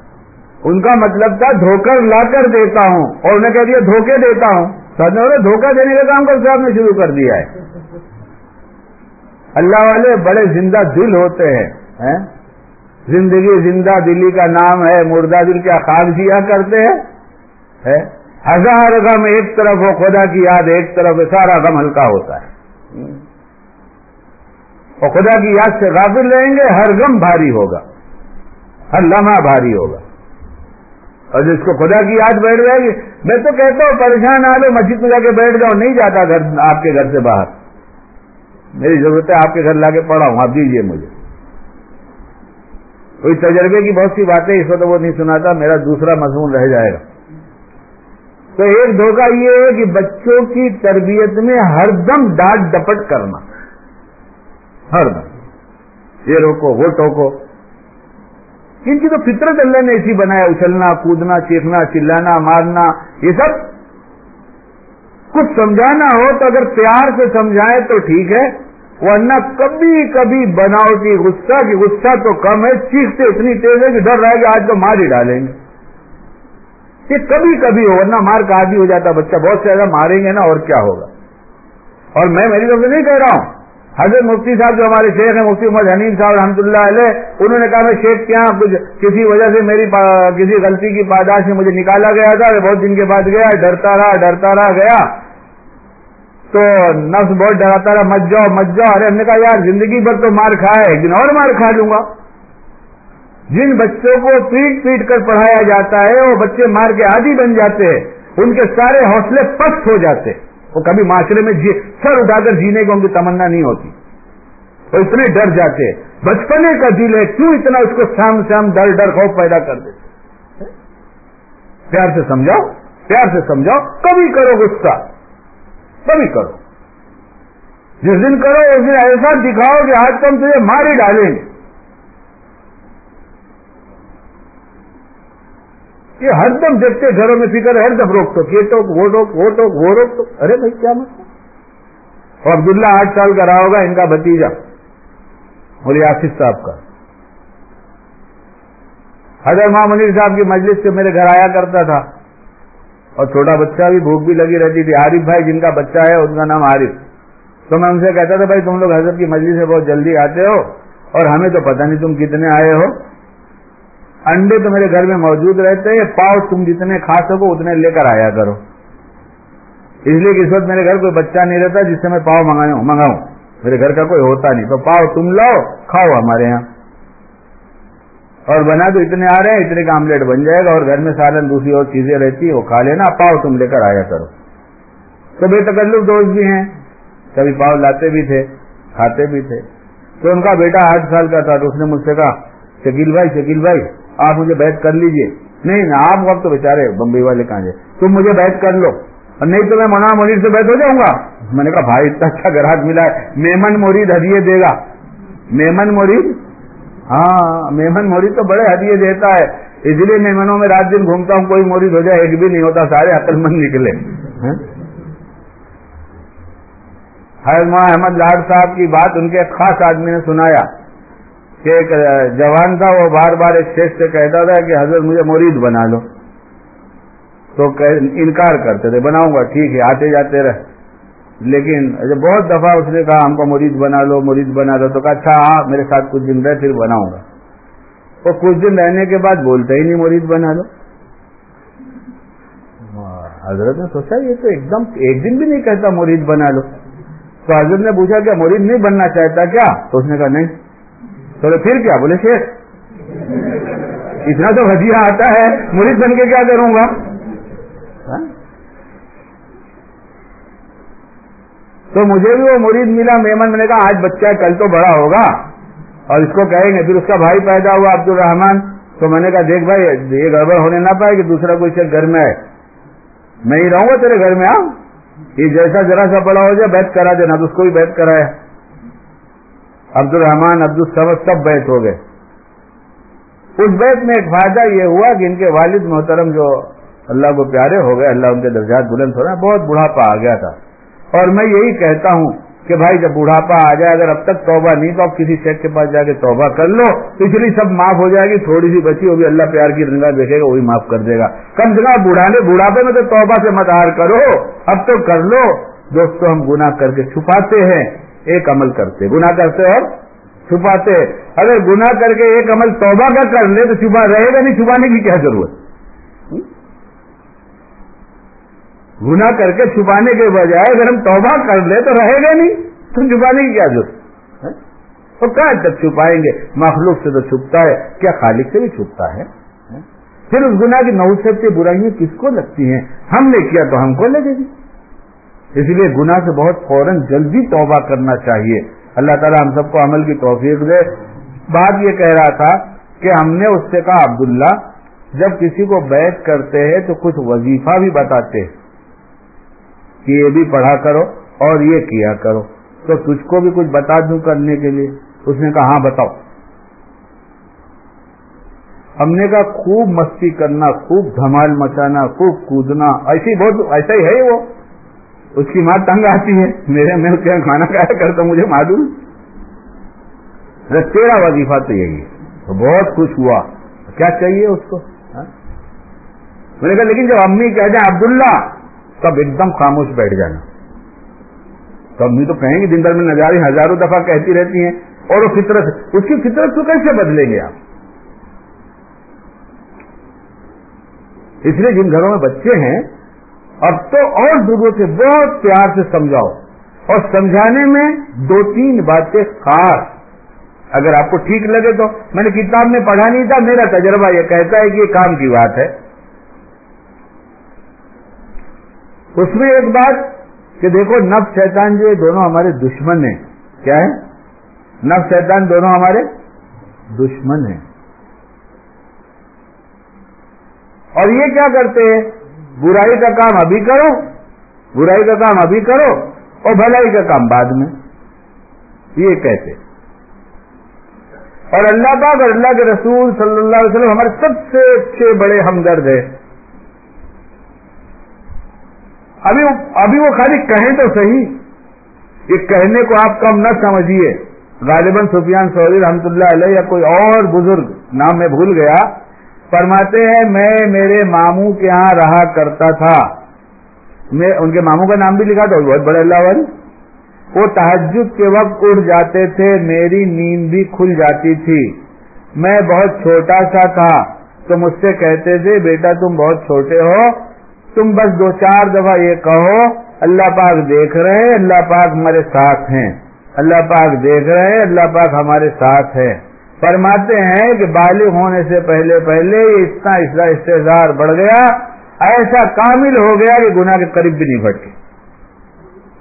ان کا مطلب تھا دھوکر لا کر دیتا ہوں، اور انہیں کہہ دیا، دھوکے دیتا ہوں۔ نے دھوکہ دینے کا کام کر صاحب نے شروع کر دیا ہے؟ اللہ والے بڑے زندہ دل ہوتے ہیں زندگی زندہ دلی کا نام ہے، مردہ دل کیا خواب کیا کرتے ہیں؟ ہزار غم ایک طرف ہو خدا کی یاد ایک طرف، سارا غم ہلکا ہوتا ہے۔ اور خدا کی یاد سے غافل رہیں گے، ہر غم بھاری ہوگا، ہر لمحہ بھاری ہوگا۔ اور جس کو خدا کی یاد بیٹھ جائے گی، میں تو کہتا ہوں، پریشان آ لو مسجد میں جا کے بیٹھ جاؤ، نہیں جاتا گھر، آپ کے گھر سے باہر۔ میری ضرورت ہے، آپ کے گھر لا کے پڑھا ہوں آپ دیجیے مجھے۔ کوئی تجربے کی بہت سی باتیں اس وقت وہ نہیں سناتا، میرا دوسرا مضمون رہ جائے گا۔ تو ایک دھوکہ یہ ہے کہ بچوں کی تربیت میں ہر دم ڈانٹ ڈپٹ کرنا۔ ہر دم یہ روکو، وہ ٹوکو۔ ان کی تو فطرت اللہ نے ایسی بنایا، اچھلنا، کودنا، چیخنا، چلانا، مارنا، یہ سب کچھ سمجھانا ہو تو اگر پیار سے سمجھائے تو ٹھیک ہے، ورنہ کبھی کبھی بناوٹی غصہ کی غصہ تو کم ہے، چیختے اتنی تیز ہے کہ ڈر رہا ہے کہ آج تو مار ہی ڈالیں گے۔ یہ کبھی کبھی ہو، ورنہ مار کا عادی ہو جاتا بچہ بہت سے زیادہ ماریں گے نا، اور کیا ہوگا؟ اور میں میری طرف سے نہیں کہہ رہا ہوں۔ حضرت مفتی صاحب جو ہمارے شیخ ہیں، مفتی محمد حنیم صاحب رحمۃ اللہ علیہ، انہوں نے کہا میں شیخ کیا کچھ کسی وجہ سے میری کسی غلطی کی پاداش میں مجھے نکالا گیا تھا بہت دن کے بعد گیا، ڈرتا رہا ڈرتا رہا، گیا۔ تو نفس بہت ڈراتا رہا، مت جاؤ مت جاؤ۔ ارے ہم نے کہا یار زندگی بھر تو مار کھایا ایک دن اور مار کھا لوں گا۔ جن بچوں کو پیٹ پیٹ کر پڑھایا جاتا ہے، وہ بچے مار کے عادی بن جاتے ہیں، ان کے سارے حوصلے پست ہو جاتے ہیں۔ وہ کبھی معاشرے میں جی سر اٹھا کر جینے کی ان کی تمنا نہیں ہوتی۔ وہ اتنے ڈر جاتے بچپنے کا دل ہے، کیوں اتنا اس کو شام شام ڈر ڈر خوف پیدا کر دیتے پیار سے سمجھاؤ، پیار سے سمجھاؤ۔ کبھی کرو غصہ۔ کبھی کرو۔ جس دن کرو، اس دن ایسا دکھاؤ کہ آج تو ہم تجھے مار ہی ڈالیں گے۔ یہ ہر دم دیکھتے گھروں میں فکر ہر دم روک تو یہ ٹوک وہ ٹوک وہ ٹوک وہ روک تو۔ ارے بھائی، کیا مطلب اور عبداللہ آٹھ سال کا رہا ہوگا ان کا بتیجا بولے آصف صاحب کا۔ حضرت ماں منیر صاحب کی مجلس سے میرے گھر آیا کرتا تھا۔ اور چھوٹا بچہ بھی، بھوک بھی لگی رہتی تھی۔ عارف بھائی، جن کا بچہ ہے، ان کا نام عارف۔ تو میں ان سے کہتا تھا، بھائی، تم لوگ حضرت کی مجلس سے بہت جلدی آتے ہو اور ہمیں تو پتہ نہیں تم کتنے آئے ہو۔ انڈے تو میرے گھر میں موجود رہتے ہیں، پاؤ تم جتنے کھا سکو اتنے لے کر آیا کرو۔ اس لیے کہ اس وقت میرے گھر کوئی بچہ نہیں رہتا جس سے میں پاؤ منگاؤں میرے گھر کا کوئی ہوتا نہیں۔ تو پاؤ تم لاؤ، کھاؤ ہمارے یہاں۔ اور بنا تو اتنے آ رہے ہیں، اتنے کا آملیٹ بن جائے گا اور گھر میں سالن دوسری اور چیزیں رہتی وہ کھا لینا، پاؤ تم لے کر آیا کرو۔ تو بے تکلف دوست بھی ہیں۔ کبھی پاؤ لاتے بھی تھے، کھاتے بھی تھے۔ تو ان کا بیٹا آٹھ سال کا تھا تو اس نے مجھ سے کہا، شکیل بھائی شکیل بھائی آپ مجھے بیٹھ کر لیجیے۔ نہیں نا آپ وقت بےچارے بمبئی والے کہاں جائے تم مجھے بیٹھ کر لو۔ اور نہیں تو میں منا مرید سے بیٹھ ہو جاؤں گا۔ میں نے کہا، بھائی، اتنا اچھا گراہک ملا ہے۔ میمن مرید ہدیے دے گا۔ میمن مرید ہاں میمن مرید تو بڑے ہدیے دیتا ہے۔ اس لیے میمنوں میں رات دن گھومتا ہوں، کوئی مرید ہو جائے، ایک بھی نہیں ہوتا، سارے عقل مند نکلے۔ ہاں؟ حضرت احمد لاڈ صاحب کی بات ان کے خاص آدمی نے سنایا۔ کہ ایک جوان تھا، وہ بار بار ایک شیخ سے کہتا تھا کہ حضرت مجھے مرید بنا لو۔ تو انکار کرتے تھے، بناؤں گا، ٹھیک ہے، آتے جاتے رہے۔ لیکن بہت دفعہ اس نے کہا، ہم کو مرید بنا لو، مرید بنا لو، تو کہا اچھا ہاں میرے ساتھ کچھ دن رہے، پھر بناؤں گا۔ وہ کچھ دن رہنے کے بعد بولتے ہی نہیں، مرید بنا لو۔ حضرت نے سوچا، یہ تو ایک دم ایک دن بھی نہیں کہتا، مرید بنا لو۔ تو حضرت نے پوچھا کہ مرید نہیں بننا چاہتا کیا؟ تو اس نے کہا، نہیں۔ تو پھر کیا بولے شیخ؟ اتنا تو ہدیہ آتا ہے مرید بن کے کیا کروں گا؟ ہاں؟ تو مجھے بھی وہ مرید ملا، میمن میں نے کہا، آج بچہ ہے کل تو بڑا ہوگا۔ اور اس کو کہیں گے پھر اس کا بھائی پیدا ہوا عبد الرحمان تو میں نے کہا، دیکھ بھائی، یہ گڑبڑ ہونے نہ پائے کہ دوسرا کوئی شخص گھر میں آئے۔ میں ہی رہوں گا تیرے گھر میں آ یہ جیسا ذرا سا بڑا ہو جائے، بیت کرا دینا۔ تو اس کو بھی بیت کرایا۔ عبد الرحمان عبد السمد سب بیت ہو گئے۔ اس بیت میں ایک فائدہ یہ ہوا کہ ان کے والد محترم جو اللہ کو پیارے ہو گئے، اللہ ان کے درجات بلند ہو رہے ہیں، بہت بڑھاپا آ گیا تھا۔ اور میں یہی کہتا ہوں کہ بھائی جب بڑھاپا آ جائے، اگر اب تک توبہ نہیں تو آپ کسی شیخ کے پاس جا کے توبہ کر لو پچھلی سب معاف ہو جائے گی، تھوڑی سی بچی ہوگی، اللہ پیار کی رنگا دیکھے گا، وہی معاف کر دے گا۔ کم سے کم بڑھانے، بڑھاپے میں تو توبہ سے مت ہار کرو، اب تو کر لو۔ دوستوں ہم گناہ کر کے چھپاتے ہیں۔ ایک عمل کرتے، گناہ کرتے اور چھپاتے۔ اگر گناہ کر کے ایک عمل توبہ کا کر لے تو چھپا رہے گا نہیں، چھپانے کی کیا ضرورت؟ گناہ کر کے چھپانے کے بجائے اگر ہم توبہ کر لیں تو رہے گا نہیں، تو چھپانے کی کیا ضرورت؟ ہاں؟ تو کہاں تک چھپائیں گے؟ مخلوق سے تو چھپتا ہے، کیا خالق سے بھی چھپتا ہے؟ ہاں؟ پھر اس گناہ کی نوسط کی برائیاں کس کو لگتی ہیں؟ ہم نے کیا تو ہم کو لگے گی۔ اس لیے گناہ سے بہت فوراً جلدی توبہ کرنا چاہیے۔ اللہ تعالیٰ ہم سب کو عمل کی توفیق دے۔ بات یہ کہہ رہا تھا کہ ہم نے اس سے کہا، عبداللہ، جب کسی کو بیت کرتے ہیں تو کچھ وظیفہ بھی بتاتے کہ یہ بھی پڑھا کرو اور یہ کیا کرو۔ تو تجھ کو بھی کچھ بتا دوں کرنے کے لیے۔ اس نے کہا ہاں بتاؤ۔ ہم نے کہا، خوب مستی کرنا، خوب دھمال مچانا، خوب کودنا، ایسی بہت، ایسا ہی ہے وہ۔ اس کی ماں تنگ آتی ہے، میرے میں کیا کھانا کھایا کرتا مجھے معلوم۔ تیرا وظیفہ تو یہی ہے۔ بہت خوش ہوا۔ کیا چاہیے اس کو؟ ہاں؟ میں نے کہا، لیکن جب امی کہہ جائیں عبداللہ، تب ایک دم خاموش بیٹھ جانا۔ تو امی تو کہیں گے دن بھر میں نظاری ہزاروں دفعہ کہتی رہتی ہیں۔ اور وہ فطرت، اس کی فطرت کو کیسے بدلیں گے آپ؟ اس لیے جن گھروں میں بچے ہیں اب تو اور دوروں سے بہت پیار سے سمجھاؤ۔ اور سمجھانے میں دو تین باتیں خاص۔ اگر آپ کو ٹھیک لگے تو میں نے کتاب میں پڑھا نہیں تھا، میرا تجربہ یہ کہتا ہے کہ یہ کام کی بات ہے۔ اس میں ایک بات کہ دیکھو نف شیطان جو دونوں ہمارے دشمن ہیں۔ کیا ہے؟ نف شیطان دونوں ہمارے دشمن ہیں۔ اور یہ کیا کرتے ہیں؟ برائی کا کام ابھی کرو، برائی کا کام ابھی کرو اور بھلائی کا کام بعد میں۔ یہ کہتے اور اللہ پاک اور اللہ کے رسول صلی اللہ علیہ وسلم ہمارے سب سے اچھے بڑے ہمدرد ہیں۔ ابھی ابھی وہ خالی کہیں تو صحیح۔ یہ کہنے کو آپ کم نہ سمجھیے۔ غالباً سفیان سعودی رحمتہ اللہ علیہ یا کوئی اور بزرگ، نام میں بھول گیا۔ فرماتے ہیں، میں میرے ماموں کے ہاں رہا کرتا تھا۔ میں ان کے ماموں کا نام بھی لکھا تھا، بہت بڑے اللہ والے وہ تحجد کے وقت اٹھ جاتے تھے، میری نیند بھی کھل جاتی تھی۔ میں بہت چھوٹا سا تھا، تو مجھ سے کہتے تھے، بیٹا تم بہت چھوٹے ہو۔ تم بس دو چار دفعہ یہ کہو، اللہ پاک دیکھ رہے اللہ پاک ہمارے ساتھ ہیں۔ اللہ پاک دیکھ رہے اللہ پاک ہمارے ساتھ ہے فرماتے ہیں کہ بالغ ہونے سے پہلے پہلے اتنا استظار بڑھ گیا، ایسا کامل ہو گیا کہ گناہ کے قریب بھی نہیں بھٹکے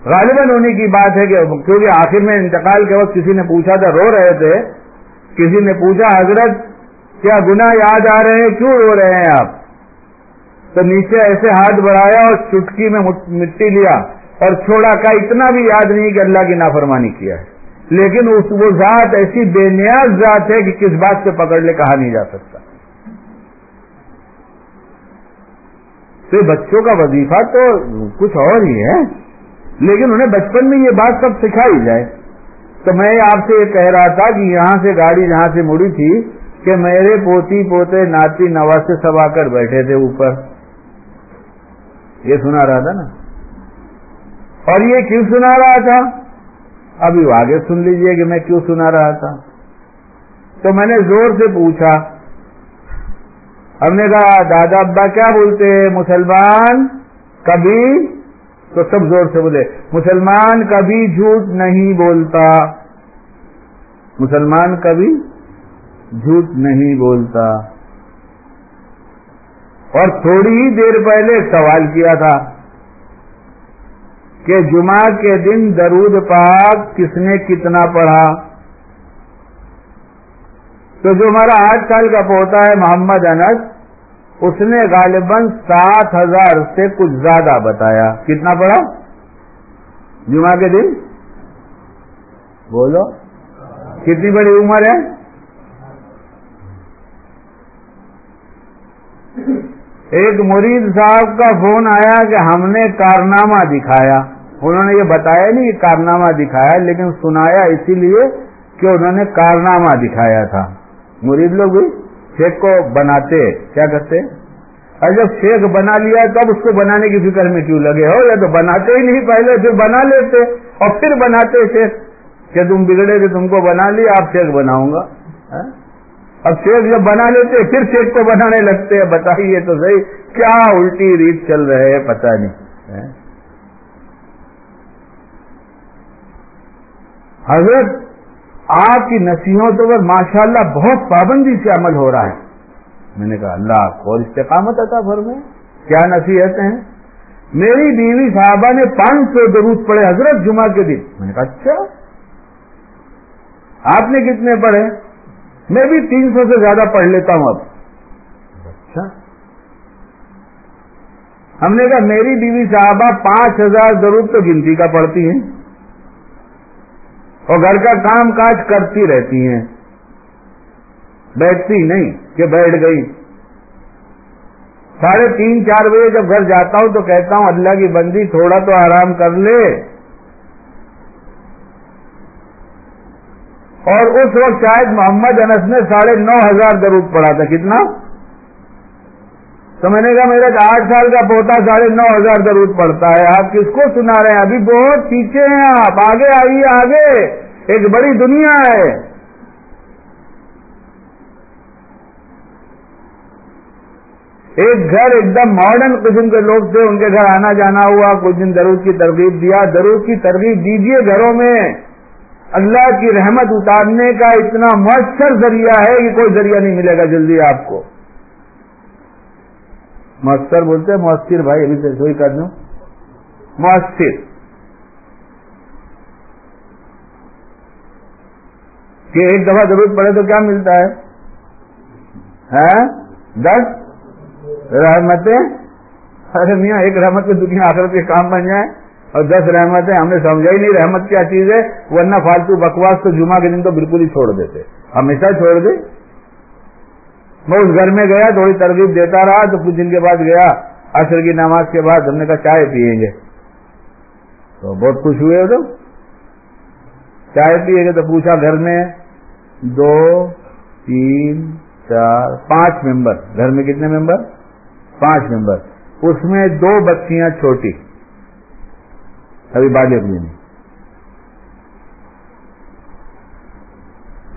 غالباً انہیں کی بات ہے کہ کیونکہ آخر میں انتقال کے وقت کسی نے پوچھا تھا، رو رہے تھے، کسی نے پوچھا، حضرت، کیا گناہ یاد آ رہے ہیں؟ کیوں رو رہے ہیں آپ؟ تو نیچے ایسے ہاتھ بڑھایا اور چٹکی میں مٹی لیا اور چھوڑا کا اتنا بھی یاد نہیں کہ اللہ کی نافرمانی کیا ہے۔ لیکن اس وہ ذات ایسی بے نیاز ذات ہے کہ کس بات سے پکڑ لے کہا نہیں جا سکتا۔ تو بچوں کا وظیفہ تو کچھ اور ہی ہے، لیکن انہیں بچپن میں یہ بات سب سکھائی جائے۔ تو میں آپ سے یہ کہہ رہا تھا کہ یہاں سے گاڑی جہاں سے مڑی تھی کہ میرے پوتی پوتے ناتی نواز سے سب آ کر بیٹھے تھے اوپر۔ یہ سنا رہا تھا نا؟ اور یہ کیوں سنا رہا تھا؟ ابھی آگے سن لیجیے کہ میں کیوں سنا رہا تھا۔ تو میں نے زور سے پوچھا۔ ہم نے کہا، دادا ابا کیا بولتے مسلمان کبھی؟ تو سب زور سے بولے، مسلمان کبھی جھوٹ نہیں بولتا۔ مسلمان کبھی جھوٹ نہیں بولتا۔ اور تھوڑی ہی دیر پہلے سوال کیا تھا۔ کہ جمعہ کے دن درود پاک کس نے کتنا پڑھا؟ تو جو ہمارا آٹھ سال کا پوتا ہے محمد انس، اس نے غالباً سات ہزار سے کچھ زیادہ بتایا۔ کتنا پڑھا؟ جمعہ کے دن؟ بولو۔ کتنی بڑی عمر ہے؟ ایک مرید صاحب کا فون آیا کہ ہم نے کارنامہ دکھایا۔ انہوں نے یہ بتایا نہیں کہ کارنامہ دکھایا، لیکن سنایا اسی لیے کہ انہوں نے کارنامہ دکھایا تھا۔ مرید لوگ بھی شیخ کو بناتے کیا کرتے اور جب شیخ بنا لیا تب اس کو بنانے کی فکر میں کیوں لگے ہو؟ یا تو بناتے ہی نہیں پہلے، پھر بنا لیتے اور پھر بناتے شیخ۔ کہ تم بگڑے کہ تم کو بنا لیا آپ شیخ بناؤں گا۔ ہاں؟ اب شیخ جب بنا لیتے، پھر شیخ کو بنانے لگتے ہیں۔ بتائیے تو صحیح، کیا الٹی ریت چل رہے ہیں؟ پتہ نہیں۔ ہاں؟ حضرت، آپ کی نصیحتوں پر ماشاء اللہ بہت پابندی سے عمل ہو رہا ہے۔ میں نے کہا، اللہ، آپ اور استقامت عطا بھر میں کیا نصیحت ہیں؟ میری بیوی صاحبہ نے پانچ سو درود پڑے حضرت جمعہ کے دن۔ میں نے کہا اچھا۔ آپ نے کتنے پڑھے؟ میں بھی تین سو سے زیادہ پڑھ لیتا ہوں اب۔ اچھا۔ ہم نے کہا، میری بیوی صاحبہ پانچ ہزار درود تو گنتی کا پڑھتی ہیں۔ اور گھر کا کام کاج کرتی رہتی ہیں۔ بیٹھتی نہیں کہ بیٹھ گئی۔ ساڑھے تین چار بجے جب گھر جاتا ہوں تو کہتا ہوں، اللہ کی بندی تھوڑا تو آرام کر لے۔ اور اس وقت شاید محمد انس نے ساڑھے نو ہزار درود پڑا تھا۔ کتنا؟ تو میں نے کہا میرا آٹھ سال کا پوتا ساڑھے نو ہزار درود پڑتا ہے۔ آپ کس کو سنا رہے ہیں؟ ابھی بہت پیچھے ہیں آپ۔ آگے آئیے، آگے۔ ایک بڑی دنیا ہے۔ ایک گھر ایک دم ماڈرن قسم کے لوگ تھے۔ ان کے گھر آنا جانا ہوا۔ کچھ دن درود کی ترغیب دیا۔ درود کی ترغیب دیجیے گھروں میں۔ اللہ کی رحمت اتارنے کا اتنا مؤثر ذریعہ ہے کہ کوئی ذریعہ نہیں ملے گا جلدی آپ کو۔ مؤثر بولتے ہیں، مؤثر بھائی، ابھی سے سوئی کر دوں۔ مؤثر۔ کہ ایک دفعہ ضرورت پڑے تو کیا ملتا ہے؟ ہاں؟ دس رحمتیں۔ ارے میاں، ایک رحمت میں دنیا آخرت کے کام بن جائے۔ اور دس رحمتیں، ہم نے سمجھا ہی نہیں، رحمت کیا چیز ہے؟ ورنہ فالتو بکواس تو جمعہ کے دن تو بالکل ہی چھوڑ دیتے۔ ہمیشہ چھوڑ دے۔ میں اس گھر میں گیا، تھوڑی ترغیب دیتا رہا، تو کچھ دن کے بعد گیا۔ عصر کی نماز کے بعد ہم نے کہا چائے پیئیں گے۔ تو بہت خوش ہوئے تو چائے پیئیں گے تو پوچھا گھر میں دو، تین، چار، پانچ ممبر۔ گھر میں کتنے ممبر؟ پانچ ممبر۔ اس میں دو بچیاں چھوٹی۔ ابھی بالغ بھی نہیں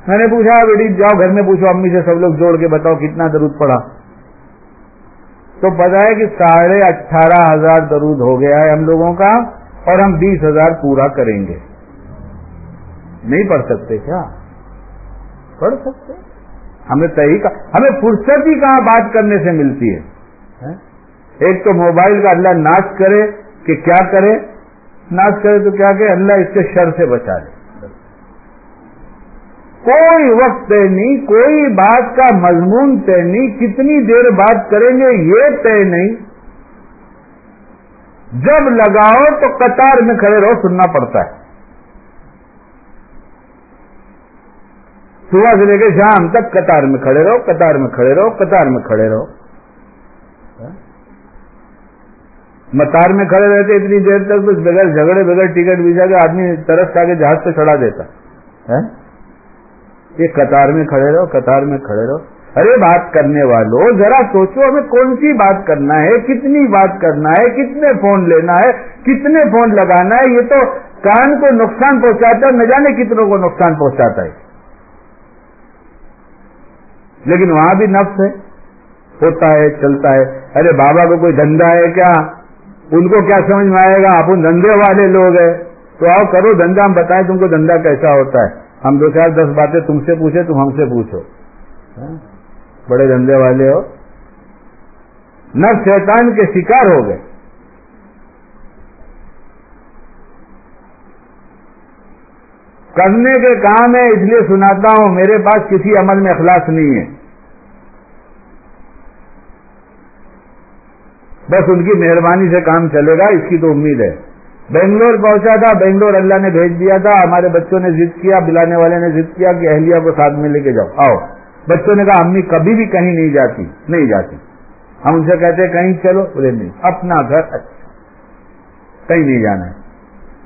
میں نے پوچھا، بیٹی، جاؤ گھر میں پوچھو، امی سے سب لوگ جوڑ کے بتاؤ کتنا درود پڑا. تو پتا ہے کہ ساڑھے اٹھارہ ہزار درود ہو گیا ہے ہم لوگوں کا اور ہم بیس ہزار پورا کریں گے۔ نہیں پڑھ سکتے کیا؟ پڑھ سکتے؟ ہمیں صحیح ہمیں فرصت ہی کہاں بات کرنے سے ملتی ہے؟ ہاں؟ ایک تو موبائل کا اللہ ناش کرے کہ کیا کرے؟ ناش کرے تو کیا کہ اللہ اس کے شر سے بچا لے۔ کوئی وقت طے نہیں، کوئی بات کا مضمون طے نہیں، کتنی دیر بات کریں گے یہ طے نہیں۔ جب لگاؤ تو قطار میں کھڑے رہو، سننا پڑتا ہے۔ صبح سے لے کے شام تک قطار میں کھڑے رہو، قطار میں کھڑے رہو، قطار میں کھڑے رہو۔ متار میں کھڑے رہتے اتنی دیر تک تو بغیر جھگڑے، بغیر ٹکٹ ویزا کے آدمی طرف کے جہاز پہ چڑھا دیتا۔ ہاں؟ یہ قطار میں کھڑے رہو، قطار میں کھڑے رہو۔ ارے بات کرنے والوں ذرا سوچو، ہمیں کون سی بات کرنا ہے؟ کتنی بات کرنا ہے؟ کتنے فون لینا ہے؟ کتنے فون لگانا ہے؟ یہ تو کان کو نقصان پہنچاتا ہے، نہ جانے کتنوں کو نقصان پہنچاتا ہے۔ لیکن وہاں بھی نفس ہے، ہوتا ہے، چلتا ہے۔ ارے بابا کو کوئی دھندا ہے کیا؟ ان کو کیا سمجھ میں آئے گا؟ آپ دھندے والے لوگ ہیں۔ تو آؤ کرو دھندا، ہم بتائیں تم کو دھندا کیسا ہوتا ہے۔ ہم دو چار دس باتیں تم سے پوچھے تم ہم سے پوچھو۔ بڑے دھندے والے ہو۔ نہ شیطان کے شکار ہو گئے۔ کرنے کے کام ہے اس لیے سناتا ہوں، میرے پاس کسی عمل میں اخلاص نہیں ہے۔ بس ان کی مہربانی سے کام چلے گا، اس کی تو امید ہے۔ بنگلور پہنچا تھا، بنگلور اللہ نے بھیج دیا تھا، ہمارے بچوں نے ضد کیا، بلانے والے نے ضد کیا کہ اہلیہ کو ساتھ میں لے کے جاؤ۔ آؤ۔ بچوں نے کہا، امی کبھی بھی کہیں نہیں جاتی نہیں جاتی۔ ہم ان سے کہتے کہیں چلو، بولے، نہیں، اپنا گھر اچھا کہیں نہیں جانا ہے۔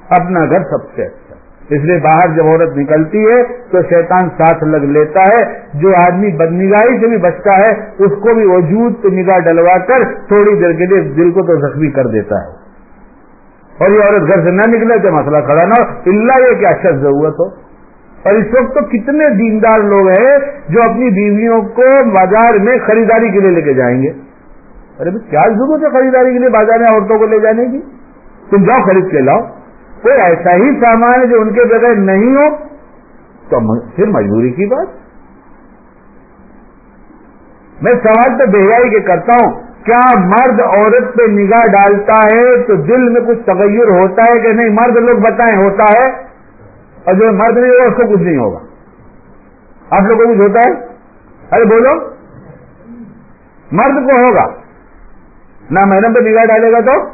اپنا گھر سب سے اچھا اس لیے باہر جب عورت نکلتی ہے تو شیطان ساتھ لگ لیتا ہے۔ جو آدمی بد نگاہی سے بھی بچتا ہے، اس کو بھی وجود پہ نگاہ ڈلوا کر تھوڑی دیر کے لیے دل کو تو زخمی کر دیتا ہے۔ اور یہ عورت گھر سے نہ نکلے تو مسئلہ کھڑا نہ ہو۔ اللہ یہ کیا اچھا ضرورت ہو؟ اور اس وقت تو کتنے دیندار لوگ ہیں جو اپنی بیویوں کو بازار میں خریداری کے لیے لے کے جائیں گے۔ ارے کیا ضرورت ہے خریداری کے لیے بازار میں عورتوں کو لے جانے کی؟ تم جاؤ خرید کے لاؤ۔ کوئی ایسا ہی سامان جو ان کے بغیر نہیں ہو۔ تو پھر مجبوری کی بات۔ میں سوال تو بہیائی کے کرتا ہوں۔ کیا مرد عورت پہ نگاہ ڈالتا ہے تو دل میں کچھ تغیر ہوتا ہے کہ نہیں؟ مرد لوگ بتائیں، ہوتا ہے؟ اور جو مرد نہیں ہوگا، اس کو کچھ نہیں ہوگا۔ آپ لوگوں کو کچھ ہوتا ہے؟ ارے بولو۔ مرد کو ہوگا۔ نہ محرم پہ نگاہ ڈالے گا تو؟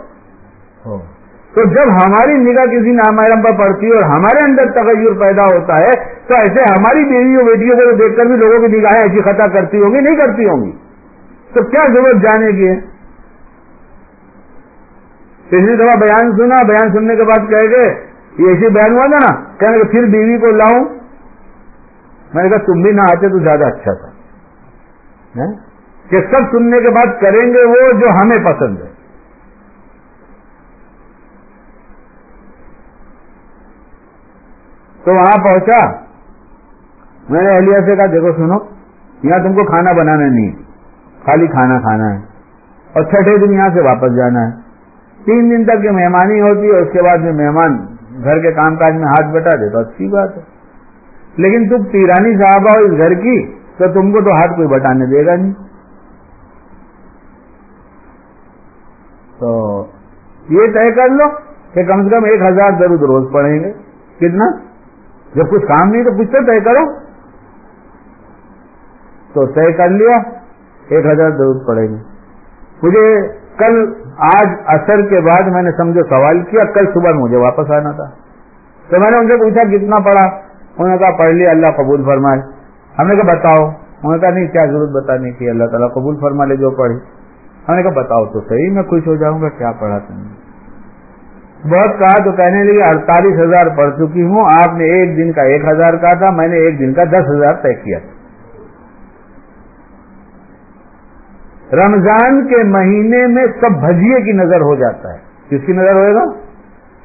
تو جب ہماری نگاہ کسی نامحرم پر پڑتی ہے اور ہمارے اندر تغیر پیدا ہوتا ہے، تو ایسے ہماری بیوی اور بیٹیوں کو دیکھ کر بھی لوگوں کی نگاہیں ایسی خطا کرتی ہوں گی، نہیں کرتی ہوں گی۔ تو کیا ضرورت جانے کی ہے؟ پچھلی دفعہ بیان سنا، بیان سننے کے بعد کہہ گئے، یہ ایسے بیان ہوا تھا نا کہ پھر بیوی کو لاؤں۔ میں نے کہا تم بھی نہ آتے تو زیادہ اچھا تھا۔ ہاں؟ کہ سب سننے کے بعد کریں گے وہ جو ہمیں پسند ہے۔ تو وہاں پہنچا۔ میں نے اہلیہ سے کہا، دیکھو سنو، یہاں تم کو کھانا بنانا نہیں خالی کھانا کھانا ہے اور چھٹے دن یہاں سے واپس جانا ہے۔ تین دن تک یہ مہمانی ہوتی ہے، اس کے بعد میں مہمان گھر کے کام کاج میں ہاتھ بٹا دے تو اچھی بات ہے۔ لیکن تم تیرانی صاحبہ ہو اس گھر کی تو تم کو تو ہاتھ کوئی بٹانے دے گا نہیں۔ تو یہ طے کر لو کہ کم سے کم ایک ہزار درود روز پڑیں گے۔ کتنا؟ جب کچھ کام نہیں تو کچھ تو طے کرو۔ تو طے کر لیا۔ ایک ہزار درود پڑیں گے۔ مجھے کل آج اثر کے بعد میں نے سمجھو سوال کیا، کل صبح مجھے واپس آنا تھا۔ تو میں نے ان سے پوچھا، کتنا پڑا انہوں نے کہا، پڑھ لیا، اللہ قبول فرمائے۔ ہم نے کہا، بتاؤ۔ انہوں نے کہا، نہیں، کیا ضرورت بتانے کی؟ اللہ تعالیٰ قبول فرما لے جو پڑھی ہم نے کہا، بتاؤ تو صحیح، میں خوش ہو جاؤں گا، کیا پڑھا تم نے؟ بہت کہا تو کہنے لگے، اڑتالیس ہزار پڑھ چکی ہوں، آپ نے ایک دن کا ایک ہزار کہا تھا، میں نے ایک دن کا دس ہزار طے کیا تھا۔ رمضان کے مہینے میں سب بھجیے کی نظر ہو جاتا ہے۔ کس کی نظر ہوئے گا؟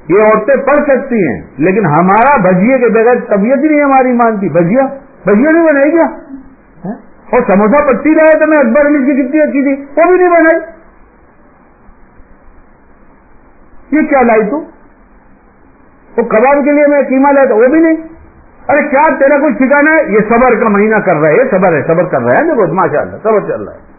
یہ عورتیں پڑھ سکتی ہیں، لیکن ہمارا بھجیے کے بغیر طبیعت ہی نہیں ہماری مانتی بھجیا بھجیا نہیں بنائی کیا؟ اور سموسا پٹی رہے تو میں اکبر علی کی کتنی اچھی تھی، وہ بھی نہیں بنائی۔ یہ کیا لائی تو؟ وہ کباب کے لیے میں قیمہ لایا تھا، وہ بھی نہیں۔ ارے کیا تیرا کچھ ٹھکانا ہے؟ یہ صبر کا مہینہ کر رہا ہے صبر ہے، صبر کر رہا ہے دیکھو ماشاء اللہ صبر چل رہا ہے۔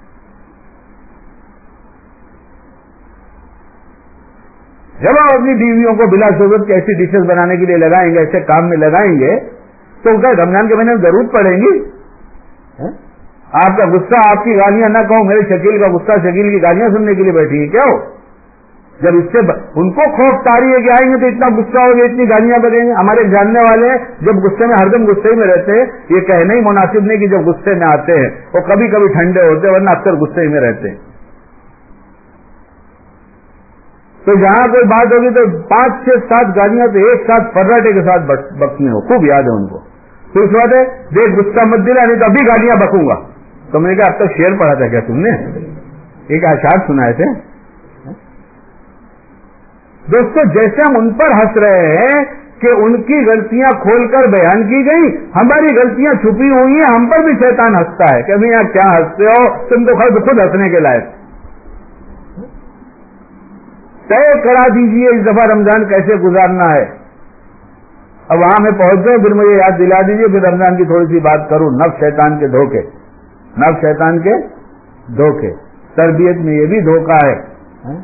جب آپ اپنی بیویوں کو بلا ضرورت کے ایسی ڈشز بنانے کے لیے لگائیں گے، ایسے کام میں لگائیں گے، تو کیا رمضان کے مہینے میں ضرورت پڑے گی۔ ہاں؟ آپ کا غصہ آپ کی گالیاں نہ کہو، میرے شکیل کا غصہ شکیل کی گالیاں سننے کے لیے بیٹھی ہے کیا ہو؟ جب اس سے ب... ان کو خوف تاری ہے کہ آئیں گے تو اتنا غصہ ہوگا اتنی گالیاں بگیں گے۔ ہمارے جاننے والے جب غصے میں، ہر دم غصے میں رہتے ہیں، یہ کہنا ہی مناسب نہیں کہ جب غصے میں آتے ہیں، وہ کبھی کبھی ٹھنڈے ہوتے ہیں، ورنہ اکثر غصے میں رہتے ہیں۔ تو جہاں کوئی بات ہوگی تو پانچ چھ سات گاڑیاں تو ایک ساتھ پراٹے کے ساتھ بکنے ہو خوب یاد ہے ان کو۔ تو اس بات ہے۔ دیکھ، غصہ مت دلا، نہیں تو ابھی گاڑیاں بکوں گا۔ تو میں نے کہا، اب تک شیر پڑھا تھا کیا تم نے؟ ایک آشار سنائے تھے۔ دوستو، جیسے ہم ان پر ہنس رہے ہیں کہ ان کی غلطیاں کھول کر بیان کی گئی ہماری غلطیاں چھپی ہوئی ہیں، ہم پر بھی شیطان ہنستا ہے کہ یہاں کیا ہنستے ہو؟ تم تو خود خود ہنسنے کے لائق۔ طے کرا دیجیے اس دفعہ رمضان کیسے گزارنا ہے۔ اب وہاں میں پہنچ گئے پھر مجھے یاد دلا دیجیے پھر رمضان کی تھوڑی سی بات کروں۔ نف شیطان کے دھوکے۔ نف شیطان کے دھوکے۔ تربیت میں یہ بھی دھوکہ ہے۔ ہاں؟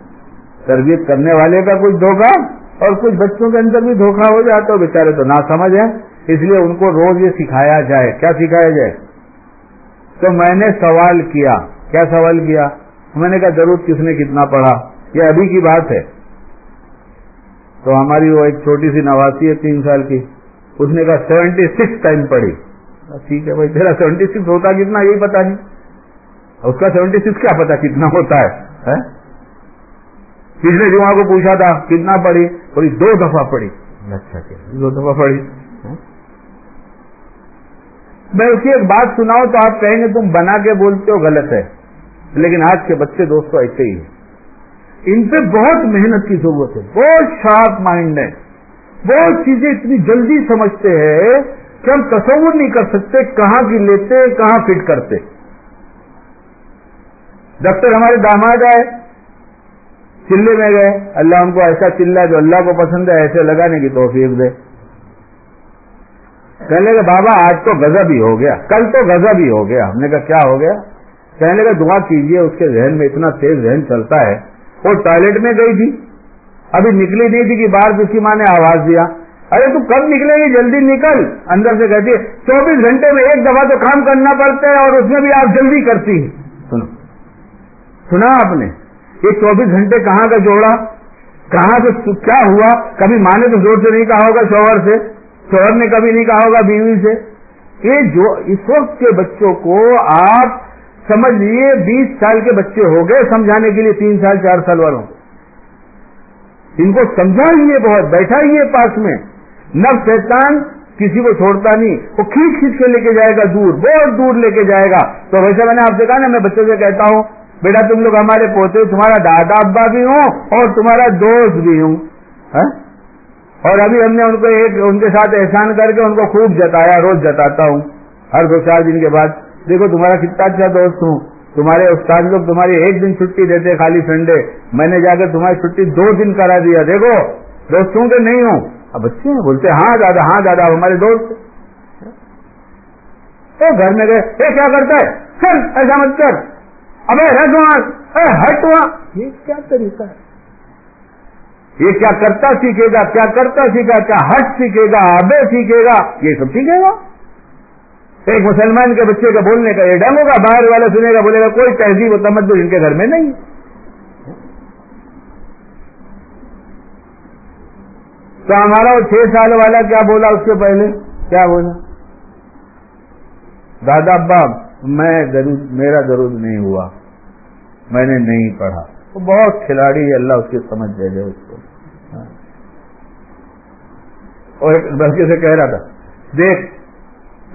تربیت کرنے والے کا کچھ دھوکہ اور کچھ بچوں کے اندر بھی دھوکہ ہو جاتا ہے بےچارے تو نہ سمجھ ہے اس لیے ان کو روز یہ سکھایا جائے۔ کیا سکھایا جائے؟ تو میں نے سوال کیا۔ کیا سوال کیا؟ میں نے کہا ضرور کس نے کتنا پڑھا؟ یہ ابھی کی بات ہے۔ تو ہماری وہ ایک چھوٹی سی نواسی ہے تین سال کی۔ اس نے کہا سیونٹی سکس ٹائم پڑھی۔ ٹھیک ہے بھائی تیرا سیونٹی سکس ہوتا کتنا یہی پتا نہیں اس کا سیونٹی سکس کیا پتا کتنا ہوتا ہے پچھلے جمعہ کو پوچھا تھا کتنا پڑھی؟ بڑی دو دفعہ پڑھی۔ اچھا دو دفعہ پڑھی۔ میں اس کی ایک بات سناؤں تو آپ کہیں گے تم بنا کے بولتے ہو غلط ہے۔ لیکن آج کے بچے دوستوں ایسے ہی ہیں۔ ان پہ بہت محنت کی ضرورت ہے۔ بہت شارپ مائنڈ ہے۔ بہت چیزیں اتنی جلدی سمجھتے ہیں کہ ہم تصور نہیں کر سکتے کہاں کی لیتے، کہاں فٹ کرتے۔ ڈاکٹر ہمارے داماد آئے، چلے میں گئے۔ اللہ ان کو ایسا چلا جو اللہ کو پسند ہے، ایسے لگانے کی توفیق دے۔ کہنے لگے، بابا، آج تو غضب ہی ہو گیا۔ کل تو غضب ہی ہو گیا۔ ہم نے کہا، کیا ہو گیا؟ کہنے لگا دعا کیجیے، اس کے ذہن میں اتنا تیز ذہن چلتا ہے۔ وہ ٹوائلٹ میں گئی تھی، ابھی نکلی نہیں تھی کہ باہر کسی ماں نے آواز دیا۔ ارے تو کب نکلے گی؟ جلدی نکل۔ اندر سے کہتی ہے، چوبیس گھنٹے میں ایک دفعہ تو کام کرنا پڑتا ہے اور اس میں بھی آپ جلدی کرتی ہیں۔ سنو۔ سنا آپ نے۔ یہ چوبیس گھنٹے کہاں کا جوڑا؟ کہاں سے کیا ہوا؟ کبھی ماں نے تو زور سے نہیں کہا ہوگا شوہر سے، شوہر نے کبھی نہیں کہا ہوگا بیوی سے۔ یہ جو، اس وقت کے بچوں کو آپ سمجھ لیے بیس سال کے بچے ہو گئے، سمجھانے کے لیے تین سال، چار سال والوں۔ ان کو سمجھائیے بہت، بیٹھائیے پاس میں۔ نب شیطان کسی کو چھوڑتا نہیں، وہ کھینچ کھینچ کے لے کے جائے گا، دور، بہت دور لے کے جائے گا۔ تو ویسے میں نے آپ سے کہا نا، میں بچوں سے کہتا ہوں، بیٹا، تم لوگ ہمارے پوتے، تمہارا دادا، ابا بھی ہوں اور تمہارا دوست بھی ہوں۔ ہاں؟ اور ابھی ہم نے ان کو ایک، ان کے ساتھ احسان کر کے ان کو خوب جتایا، روز جتاتا ہوں۔ ہر دو، چار دن کے بعد۔ دیکھو تمہارا کتنا اچھا دوست ہوں۔ تمہارے استاد لوگ تمہاری ایک دن چھٹی دیتے خالی سنڈے میں نے جا کر تمہاری چھٹی دو دن کرا دیا۔ دیکھو دوست ہوں کہ نہیں ہوں؟ اب بچے ہیں بولتے ہاں دادا ہاں دادا ہمارے دوست تو گھر میں گئے کیا کرتا ہے؟ چل ایسا مت کر۔ ابے رس وہاں ہٹ وہاں۔ یہ کیا طریقہ ہے؟ یہ کیا کرتا سیکھے گا کیا کرتا سیکھا کیا ہٹ سیکھے گا ابے سیکھے گا یہ سب سیکھے گا۔ ایک مسلمان کے بچے کا بولنے کا یہ ڈنگ ہوگا، باہر والا سنے گا، بولے گا، کوئی تہذیب و تمدد ان کے گھر میں نہیں۔ تو ہمارا وہ چھ سال والا کیا بولا اس سے پہلے؟ کیا بولا؟ دادا ابا میں درود، میرا درود نہیں ہوا۔ میں نے نہیں پڑھا۔ وہ بہت کھلاڑی ہے، اللہ اس کی سمجھ دے دے اس کو۔ ہاں۔ اور ایک لڑکے سے کہہ رہا تھا، دیکھ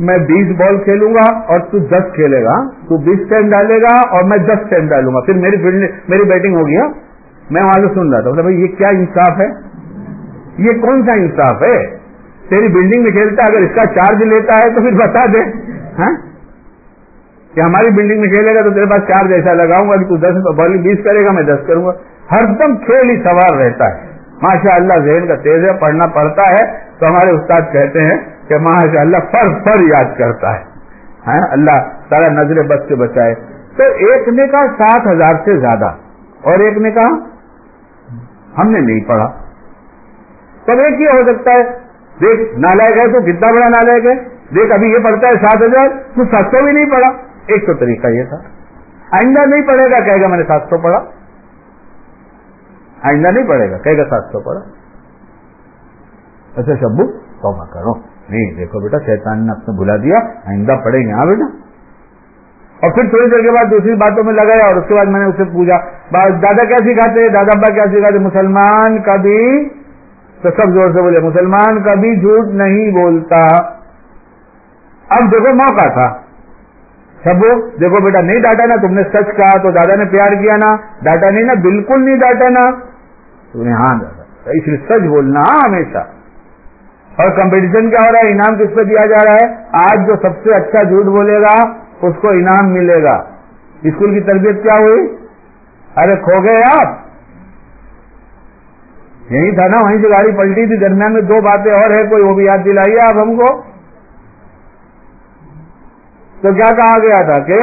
میں بیس بال کھیلوں گا اور تو دس کھیلے گا، تو بیس ٹائم ڈالے گا اور میں دس ٹائم ڈالوں گا۔ پھر میری میری بیٹنگ ہوگی ہاں؟ میں وہاں سے سن رہا تھا۔ بھائی، یہ کیا انصاف ہے؟ یہ کون سا انصاف ہے؟ تیری بلڈنگ میں کھیلتا ہے، اگر اس کا چارج لیتا ہے تو پھر بتا دے ہاں؟ کہ ہماری بلڈنگ میں کھیلے گا تو تیرے پاس چارج ایسا لگاؤں گا کہ تو دس بالنگ بیس کرے گا، میں دس کروں گا۔ ہر دم کھیل ہی سوار رہتا ہے۔ ماشاء اللہ ذہن کا تیز ہے، پڑھنا پڑتا ہے۔ تو ہمارے استاد کہتے ہیں کہ ماشاء اللہ فر فر یاد کرتا ہے۔ ہاں، اللہ سارا نظر بس سے بچائے۔ تو ایک نے کہا سات ہزار سے زیادہ۔ اور ایک نے کہا ہم نے نہیں پڑھا۔ تب ایک ہی ہو سکتا ہے، دیکھ نالائک ہے تو کتنا بڑا نالائک ہے دیکھ، ابھی یہ پڑھتا ہے سات ہزار، تو سات سو بھی نہیں پڑھا۔ ایک تو طریقہ یہ تھا۔ آئندہ نہیں پڑھے گا، کہے گا میں نے سات سو پڑھا۔ آئندہ نہیں پڑے گا، کہے گا سات سو پڑا اچھا شبو، توبہ کرو۔ نہیں، دیکھو بیٹا، شیطان نے اپنے بلا دیا، آئندہ پڑھیں گے ہاں بیٹا؟ اور پھر تھوڑی دیر کے بعد دوسری باتوں میں لگایا اور اس کے بعد میں نے اسے پوچھا دادا کیا سکھاتے؟ دادا ابا کیا سکھاتے؟ مسلمان کبھی؟ تو سب زور سے بولے، مسلمان کبھی جھوٹ نہیں بولتا۔ اب دیکھو، موقع تھا۔ سب دیکھو بیٹا، نہیں ڈاٹا نا، تم نے سچ کہا تو دادا نے پیار کیا نا ڈاٹا نہیں نا، بالکل نہیں ڈاٹا نا۔ ہاں دادا اس لیے سچ بولنا ہاں ہمیشہ۔ اور کمپٹیشن کیا ہو رہا ہے؟ انعام کس پہ دیا جا رہا ہے؟ آج جو سب سے اچھا جھوٹ بولے گا، اس کو انعام ملے گا۔ اسکول کی تربیت کیا ہوئی؟ ارے کھو گئے آپ۔ یہی تھا نا، وہیں سے گاڑی پلٹی تھی۔ درمیان میں دو باتیں اور ہے کوئی وہ بھی یاد دلائیے آپ ہم کو۔ تو کیا کہا گیا تھا کہ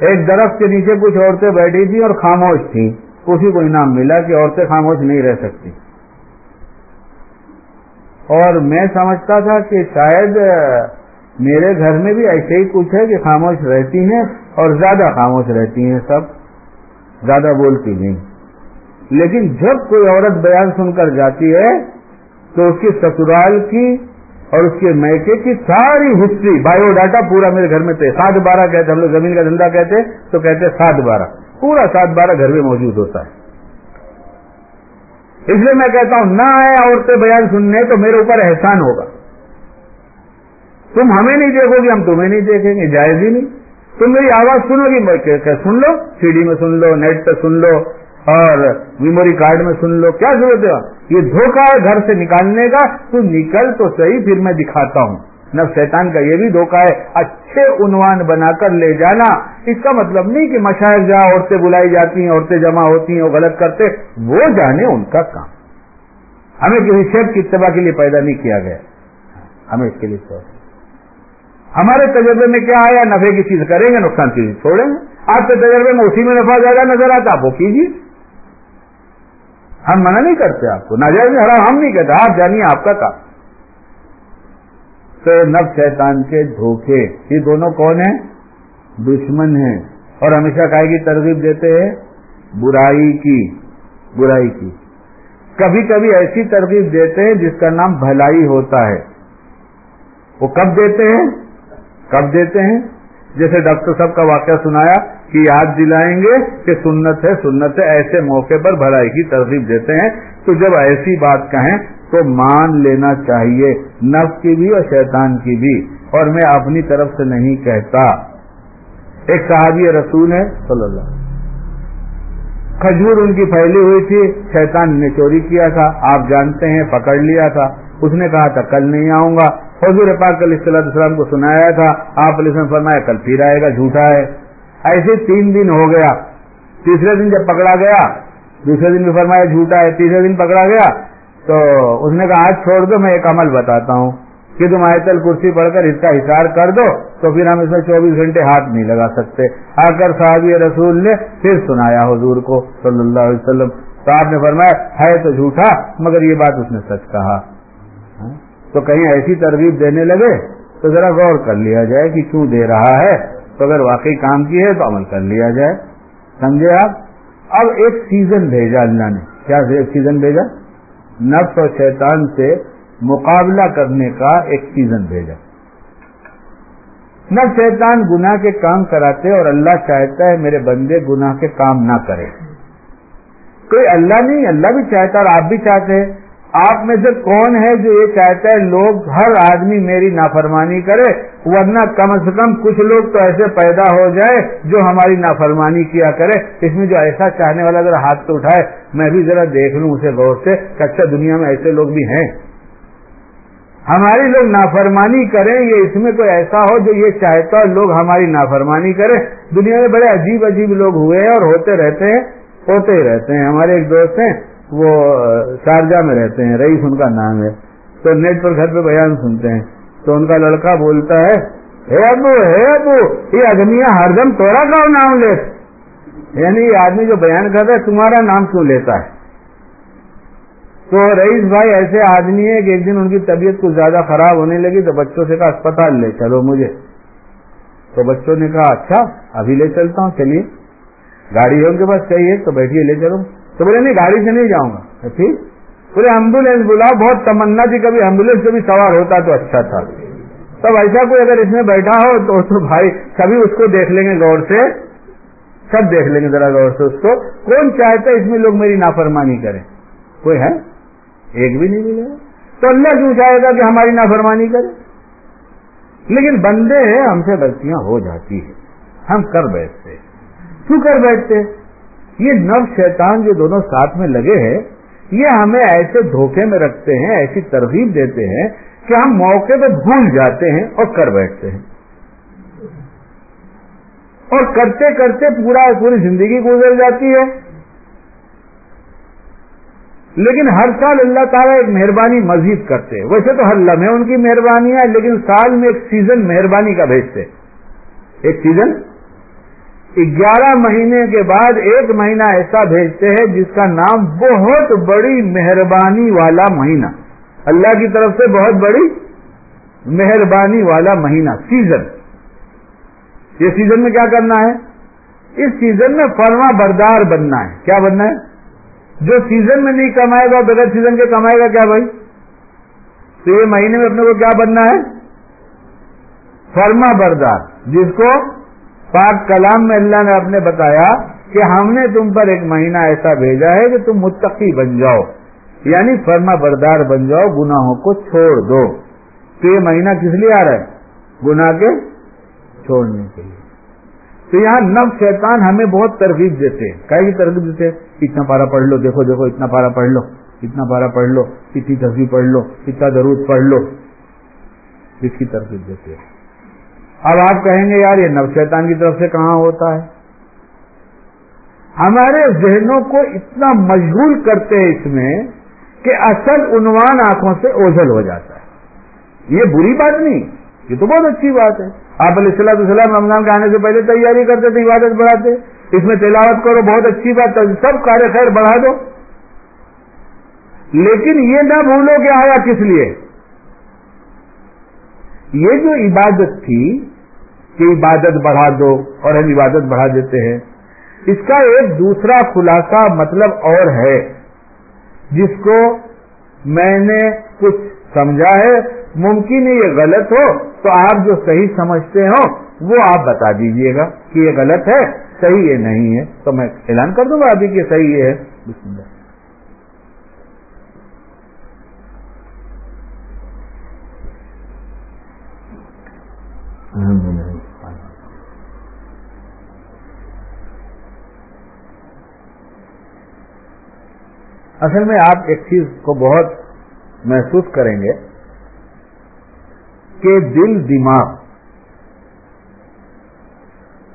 ایک درخت کے نیچے کچھ عورتیں بیٹھی تھی اور خاموش تھیں۔ اسی کو انعام ملا کہ عورتیں خاموش نہیں رہ سکتی۔ اور میں سمجھتا تھا کہ شاید میرے گھر میں بھی ایسے ہی کچھ ہے کہ خاموش رہتی ہیں اور زیادہ خاموش رہتی ہیں سب، زیادہ بولتی نہیں۔ لیکن جب کوئی عورت بیان سن کر جاتی ہے تو اس کی سسرال کی اور اس کے میکے کی ساری ہسٹری بایو ڈاٹا پورا میرے گھر میں تھے سات بارہ کہتے ہم لوگ زمین کا دھندا کہتے تو کہتے سات بارہ۔ پورا سات بارہ گھر میں موجود ہوتا ہے۔ اس لیے میں کہتا ہوں، نہ آئے عورتیں بیان سننے تو میرے اوپر احسان ہوگا۔ تم ہمیں نہیں دیکھو گے ہم تمہیں نہیں دیکھیں گے، جائز ہی نہیں۔ تم میری آواز سنو گی سن لو سی ڈی میں سن لو، نیٹ پہ سن لو، اور میموری کارڈ میں سن لو۔ کیا ضرورت ہے؟ یہ دھوکہ ہے گھر سے نکالنے کا، تو نکل تو صحیح، پھر میں دکھاتا ہوں۔ نہ شیطان کا یہ بھی دھوکہ ہے۔ اچھا اچھے عنوان بنا کر لے جانا۔ اس کا مطلب نہیں کہ مشاہد جہاں عورتیں بلائی جاتی ہیں، عورتیں جمع ہوتی ہیں وہ غلط کرتے وہ جانے ان کا کام۔ ہمیں کسی شیخ کی اتباع کے لیے پیدا نہیں کیا گیا۔ ہمیں اس کے لیے ہمارے تجربے میں کیا آیا؟ نفے کی چیز کریں گے، نقصان کی چیز چھوڑیں گے۔ آپ کے تجربے میں اسی میں نفع زیادہ نظر آتا، آپ وہ کیجیے ہم منع نہیں کرتے آپ کو، ناجائز حرام ہم نہیں کہتے، آپ جانیے آپ کا کام۔ تو نب شیطان کے دھوکے۔ یہ دونوں کون ہیں؟ دشمن ہیں۔ اور ہمیشہ کائے کی ترغیب دیتے ہیں، برائی کی برائی کی۔ کبھی کبھی ایسی ترغیب دیتے ہیں جس کا نام بھلائی ہوتا ہے۔ وہ کب دیتے ہیں؟ کب دیتے ہیں؟ جیسے ڈاکٹر صاحب کا واقعہ سنایا کہ یاد دلائیں گے کہ سنت ہے سنت ہے ایسے موقع پر بھلائی کی ترغیب دیتے ہیں۔ تو جب ایسی بات کہیں تو مان لینا چاہیے، نفس کی بھی اور شیطان کی بھی۔ اور میں اپنی طرف سے نہیں کہتا۔ ایک صحابی رسول ہے صلی اللہ کھجور ان کی پھیلی ہوئی تھی، شیطان نے چوری کیا تھا۔ آپ جانتے ہیں، پکڑ لیا تھا۔ اس نے کہا تھا، کل نہیں آؤں گا۔ حضور پاک علیہ السلام السلام کو سنایا تھا۔ آپ علیہ السلام فرمایا، کل پھر آئے گا، جھوٹا ہے۔ ایسے تین دن ہو گیا، تیسرے دن جب پکڑا گیا، دوسرے دن بھی فرمایا جھوٹا ہے، تیسرے دن پکڑا گیا، تو اس نے کہا، آج چھوڑ دو، میں ایک عمل بتاتا ہوں۔ کہ تم آئے کرسی پڑھ کر اس کا حسار کر دو، تو پھر ہم اس میں چوبیس گھنٹے ہاتھ نہیں لگا سکتے۔ آ کر صحابی رسول نے پھر سنایا حضور کو صلی اللہ علیہ وسلم۔ تو آپ نے فرمایا، ہے تو جھوٹا، مگر یہ بات اس نے سچ کہا۔ ہاں؟ تو کہیں ایسی ترغیب دینے لگے، تو ذرا غور کر لیا جائے کہ کیوں دے رہا ہے۔ تو اگر واقعی کام کی ہے تو عمل کر لیا جائے۔ سمجھے آپ؟ اب ایک سیزن بھیجا اللہ نے۔ کیا ایک سیزن بھیجا؟ نفس اور شیطان سے مقابلہ کرنے کا ایک سیزن بھیجا۔ نہ شیطان گناہ کے کام کراتے اور اللہ چاہتا ہے میرے بندے گناہ کے کام نہ کرے۔ کوئی اللہ نہیں، اللہ بھی چاہتا اور آپ بھی چاہتے ہیں۔ آپ میں سے کون ہے جو یہ چاہتا ہے لوگ ہر آدمی میری نافرمانی کرے؟ ورنہ کم از کم کچھ لوگ تو ایسے پیدا ہو جائے جو ہماری نافرمانی کیا کرے۔ اس میں جو ایسا چاہنے والا ذرا ہاتھ تو اٹھائے، میں بھی ذرا دیکھ لوں اسے غور سے کہ اچھا دنیا میں ایسے لوگ بھی ہیں۔ ہماری لوگ نافرمانی کریں، یہ اس میں کوئی ایسا ہو جو یہ چاہتا ہے لوگ ہماری نافرمانی کریں۔ دنیا میں بڑے عجیب عجیب لوگ ہوئے ہیں اور ہوتے رہتے ہیں، ہوتے ہی رہتے ہیں۔ ہمارے ایک دوست ہیں وہ شارجہ میں رہتے ہیں، رئیس ان کا نام ہے۔ تو نیٹ پر گھر پہ بیان سنتے ہیں۔ تو ان کا لڑکا بولتا ہے ہے ابو ہے ابو، یہ آدمی ہر دم توڑا کا نام لے۔ یعنی یہ آدمی جو بیان کرتا ہے، تمہارا نام کیوں لیتا ہے؟ تو رئیس بھائی ایسے آدمی ہے کہ ایک دن ان کی طبیعت کچھ زیادہ خراب ہونے لگی تو بچوں سے کہا، اسپتال لے، چلو مجھے۔ تو بچوں نے کہا اچھا ابھی لے چلتا ہوں، چلیے۔ گاڑی ہے ان کے پاس، چاہیے تو بیٹھیے، لے چلو۔ تو بولے، نہیں، گاڑی سے نہیں جاؤں گا۔ ٹھیک بولے ایمبولینس بلاؤ، بہت تمنا تھی کبھی ایمبولینس سے بھی سوار ہوتا تو اچھا تھا۔ تب ایسا کوئی اگر اس میں بیٹھا ہو تو تو بھائی سبھی اس کو دیکھ لیں گے غور سے۔ سب دیکھ لیں گے ذرا غور سے اس کو۔ کون چاہتا ہے اس میں لوگ میری نافرمانی کریں؟ کوئی ہے؟ ایک بھی نہیں ملے گا تو اللہ کیوں چاہے گا کہ ہماری نافرمانی کرے؟ لیکن بندے ہیں، ہم سے غلطیاں ہو جاتی ہیں۔ ہم کر بیٹھتے کیوں کر بیٹھتے یہ نو شیطان جو دونوں ساتھ میں لگے ہیں، یہ ہمیں ایسے دھوکے میں رکھتے ہیں، ایسی ترغیب دیتے ہیں کہ ہم موقع پہ بھول جاتے ہیں اور کر بیٹھتے ہیں۔ اور کرتے کرتے پورا پوری زندگی گزر جاتی ہے۔ لیکن ہر سال اللہ تعالیٰ ایک مہربانی مزید کرتے ویسے تو ہر لمحے ان کی مہربانی ہے لیکن سال میں ایک سیزن مہربانی کا بھیجتے ایک سیزن؟ گیارہ مہینے کے بعد ایک مہینہ ایسا بھیجتے ہیں جس کا نام بہت بڑی مہربانی والا مہینہ اللہ کی طرف سے بہت بڑی مہربانی والا مہینہ سیزن یہ سیزن میں کیا کرنا ہے؟ اس سیزن میں فرما بردار بننا ہے۔ کیا بننا ہے؟ جو سیزن میں نہیں کمائے گا، بغیر سیزن کے کمائے گا کیا بھائی؟ تو یہ مہینے میں اپنے کو کیا بننا ہے؟ فرما بردار، جس کو پاک کلام میں اللہ نے اپنے بتایا کہ ہم نے تم پر ایک مہینہ ایسا بھیجا ہے کہ تم متقی بن جاؤ۔ یعنی فرما بردار بن جاؤ، گناہوں کو چھوڑ دو۔ تو یہ مہینہ کس لیے آ رہا ہے؟ گناہ کے چھوڑنے کے لیے۔ تو یہاں نو شیطان ہمیں بہت ترغیب دیتے کی ترغیب دیتے اتنا پارا پڑھ لو، دیکھو دیکھو، اتنا پارا پڑھ لو، اتنا پارا پڑھ لو، اتنی تصویر پڑھ لو، اتنا درود پڑھ لو۔ اس کی ترغیب دیتے ہیں۔ اب آپ کہیں گے، یار، یہ نو شیطان کی طرف سے کہاں ہوتا ہے؟ ہمارے ذہنوں کو اتنا مشغول کرتے ہیں اس میں کہ اصل عنوان آنکھوں سے اوجھل ہو جاتا ہے۔ یہ بری بات نہیں، یہ تو بہت اچھی بات ہے۔ آپ علیہ السلام السلام رمضان کے آنے سے پہلے تیاری کرتے تھے، عبادت بڑھاتے۔ اس میں تلاوت کرو، بہت اچھی بات سب کار خیر بڑھا دو۔ لیکن یہ نہ بھولو کہ آیا کس لیے؟ یہ جو عبادت تھی کہ عبادت بڑھا دو اور ہم عبادت بڑھا دیتے ہیں، اس کا ایک دوسرا خلاصہ مطلب اور ہے، جس کو میں نے کچھ سمجھا ہے، ممکن ہے یہ غلط ہو تو آپ جو صحیح سمجھتے ہو، وہ آپ بتا دیجیے گا کہ یہ غلط ہے، صحیح یہ نہیں ہے، تو میں اعلان کر دوں گا ابھی کہ صحیح یہ ہے۔ بسم اللہ۔ اصل میں آپ ایک چیز کو بہت محسوس کریں گے کہ دل دماغ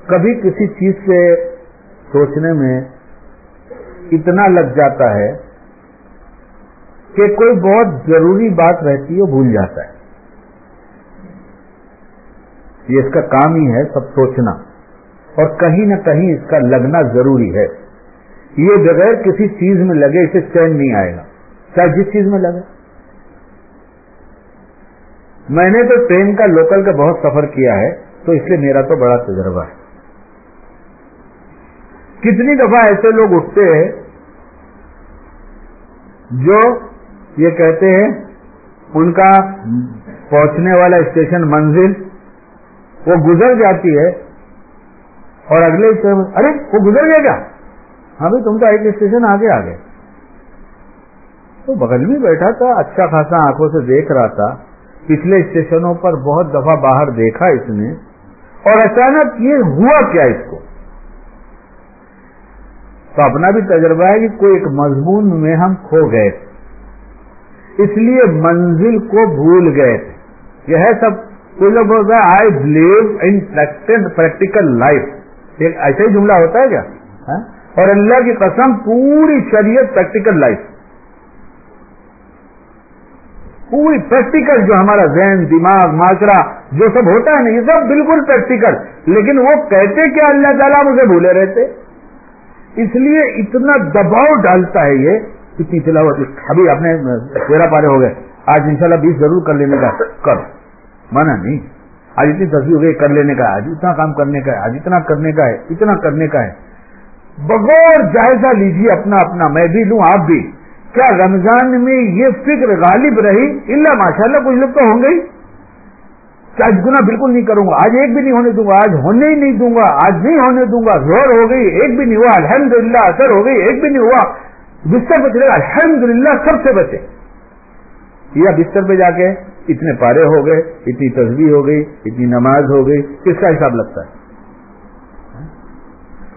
کبھی کسی چیز سے سوچنے میں اتنا لگ جاتا ہے کہ کوئی بہت ضروری بات رہتی ہے بھول جاتا ہے یہ اس کا کام ہی ہے سب سوچنا۔ اور کہیں نہ کہیں اس کا لگنا ضروری ہے۔ یہ بغیر کسی چیز میں لگے اسے چین نہیں آئے گا۔ چاہے جس چیز میں لگے۔ میں نے تو ٹرین کا، لوکل کا بہت سفر کیا ہے، تو اس لیے میرا تو بڑا تجربہ ہے۔ کتنی دفعہ ایسے لوگ اٹھتے ہیں جو یہ کہتے ہیں، ان کا پہنچنے والا اسٹیشن منزل وہ گزر جاتی ہے اور اگلے ارے، وہ گزر گیا کیا؟ ہاں بھائی تم کا ایک اسٹیشن آگے آگے تو بغل میں بیٹھا تھا اچھا خاصا آنکھوں سے دیکھ رہا تھا۔ پچھلے اسٹیشنوں پر بہت دفعہ باہر دیکھا اس نے۔ اور اچانک یہ ہوا کیا اس کو؟ تو اپنا بھی تجربہ ہے کہ کوئی ایک مضمون میں ہم کھو گئے۔ تھے اس لیے منزل کو بھول گئے۔ تھے یہ ہے سب کوئی لوگ بولتا ہے I believe in practical life ایک ایسا ہی جملہ ہوتا ہے کیا؟ ہاں؟ اور اللہ کی قسم پوری شریعت پریکٹیکل لائف پوری پریکٹیکل جو ہمارا ذہن، دماغ، معاشرہ، جو سب ہوتا ہے نا، یہ سب بالکل پریکٹیکل لیکن وہ کہتے کیا اللہ تعالیٰ مجھے بھولے رہتے؟ اس لیے اتنا دباؤ ڈالتا ہے یہ کہ پچھلا ابھی اپنے تیرہ پارے ہو گئے۔ آج انشاءاللہ بیس ضرور کر لینے کا۔ کر مانا نہیں۔ آج اتنی تصویر ہو گئی، کر لینے کا آج اتنا کام کرنے کا ہے، آج اتنا کرنے کا ہے، اتنا کرنے کا ہے۔ بغور جائزہ لیجیے اپنا اپنا، میں بھی لوں، آپ بھی۔ کیا رمضان میں یہ فکر غالب رہی؟ اللہ ماشاء اللہ کچھ لوگ تو ہوں گے آج گنا بالکل نہیں کروں گا؟ آج ایک بھی نہیں ہونے دوں گا، آج ہونے ہی نہیں دوں گا، آج نہیں ہونے دوں گا، زور ہو گئی، ایک بھی نہیں ہوا الحمد للہ اثر ہو گئی، ایک بھی نہیں ہوا۔ بستر پہ چلے گا الحمد للہ سب سے بچے۔ یا بستر پہ جا کے اتنے پارے ہو گئے، اتنی تصویر ہو گئی، اتنی نماز ہو گئی، کس کا حساب لگتا ہے؟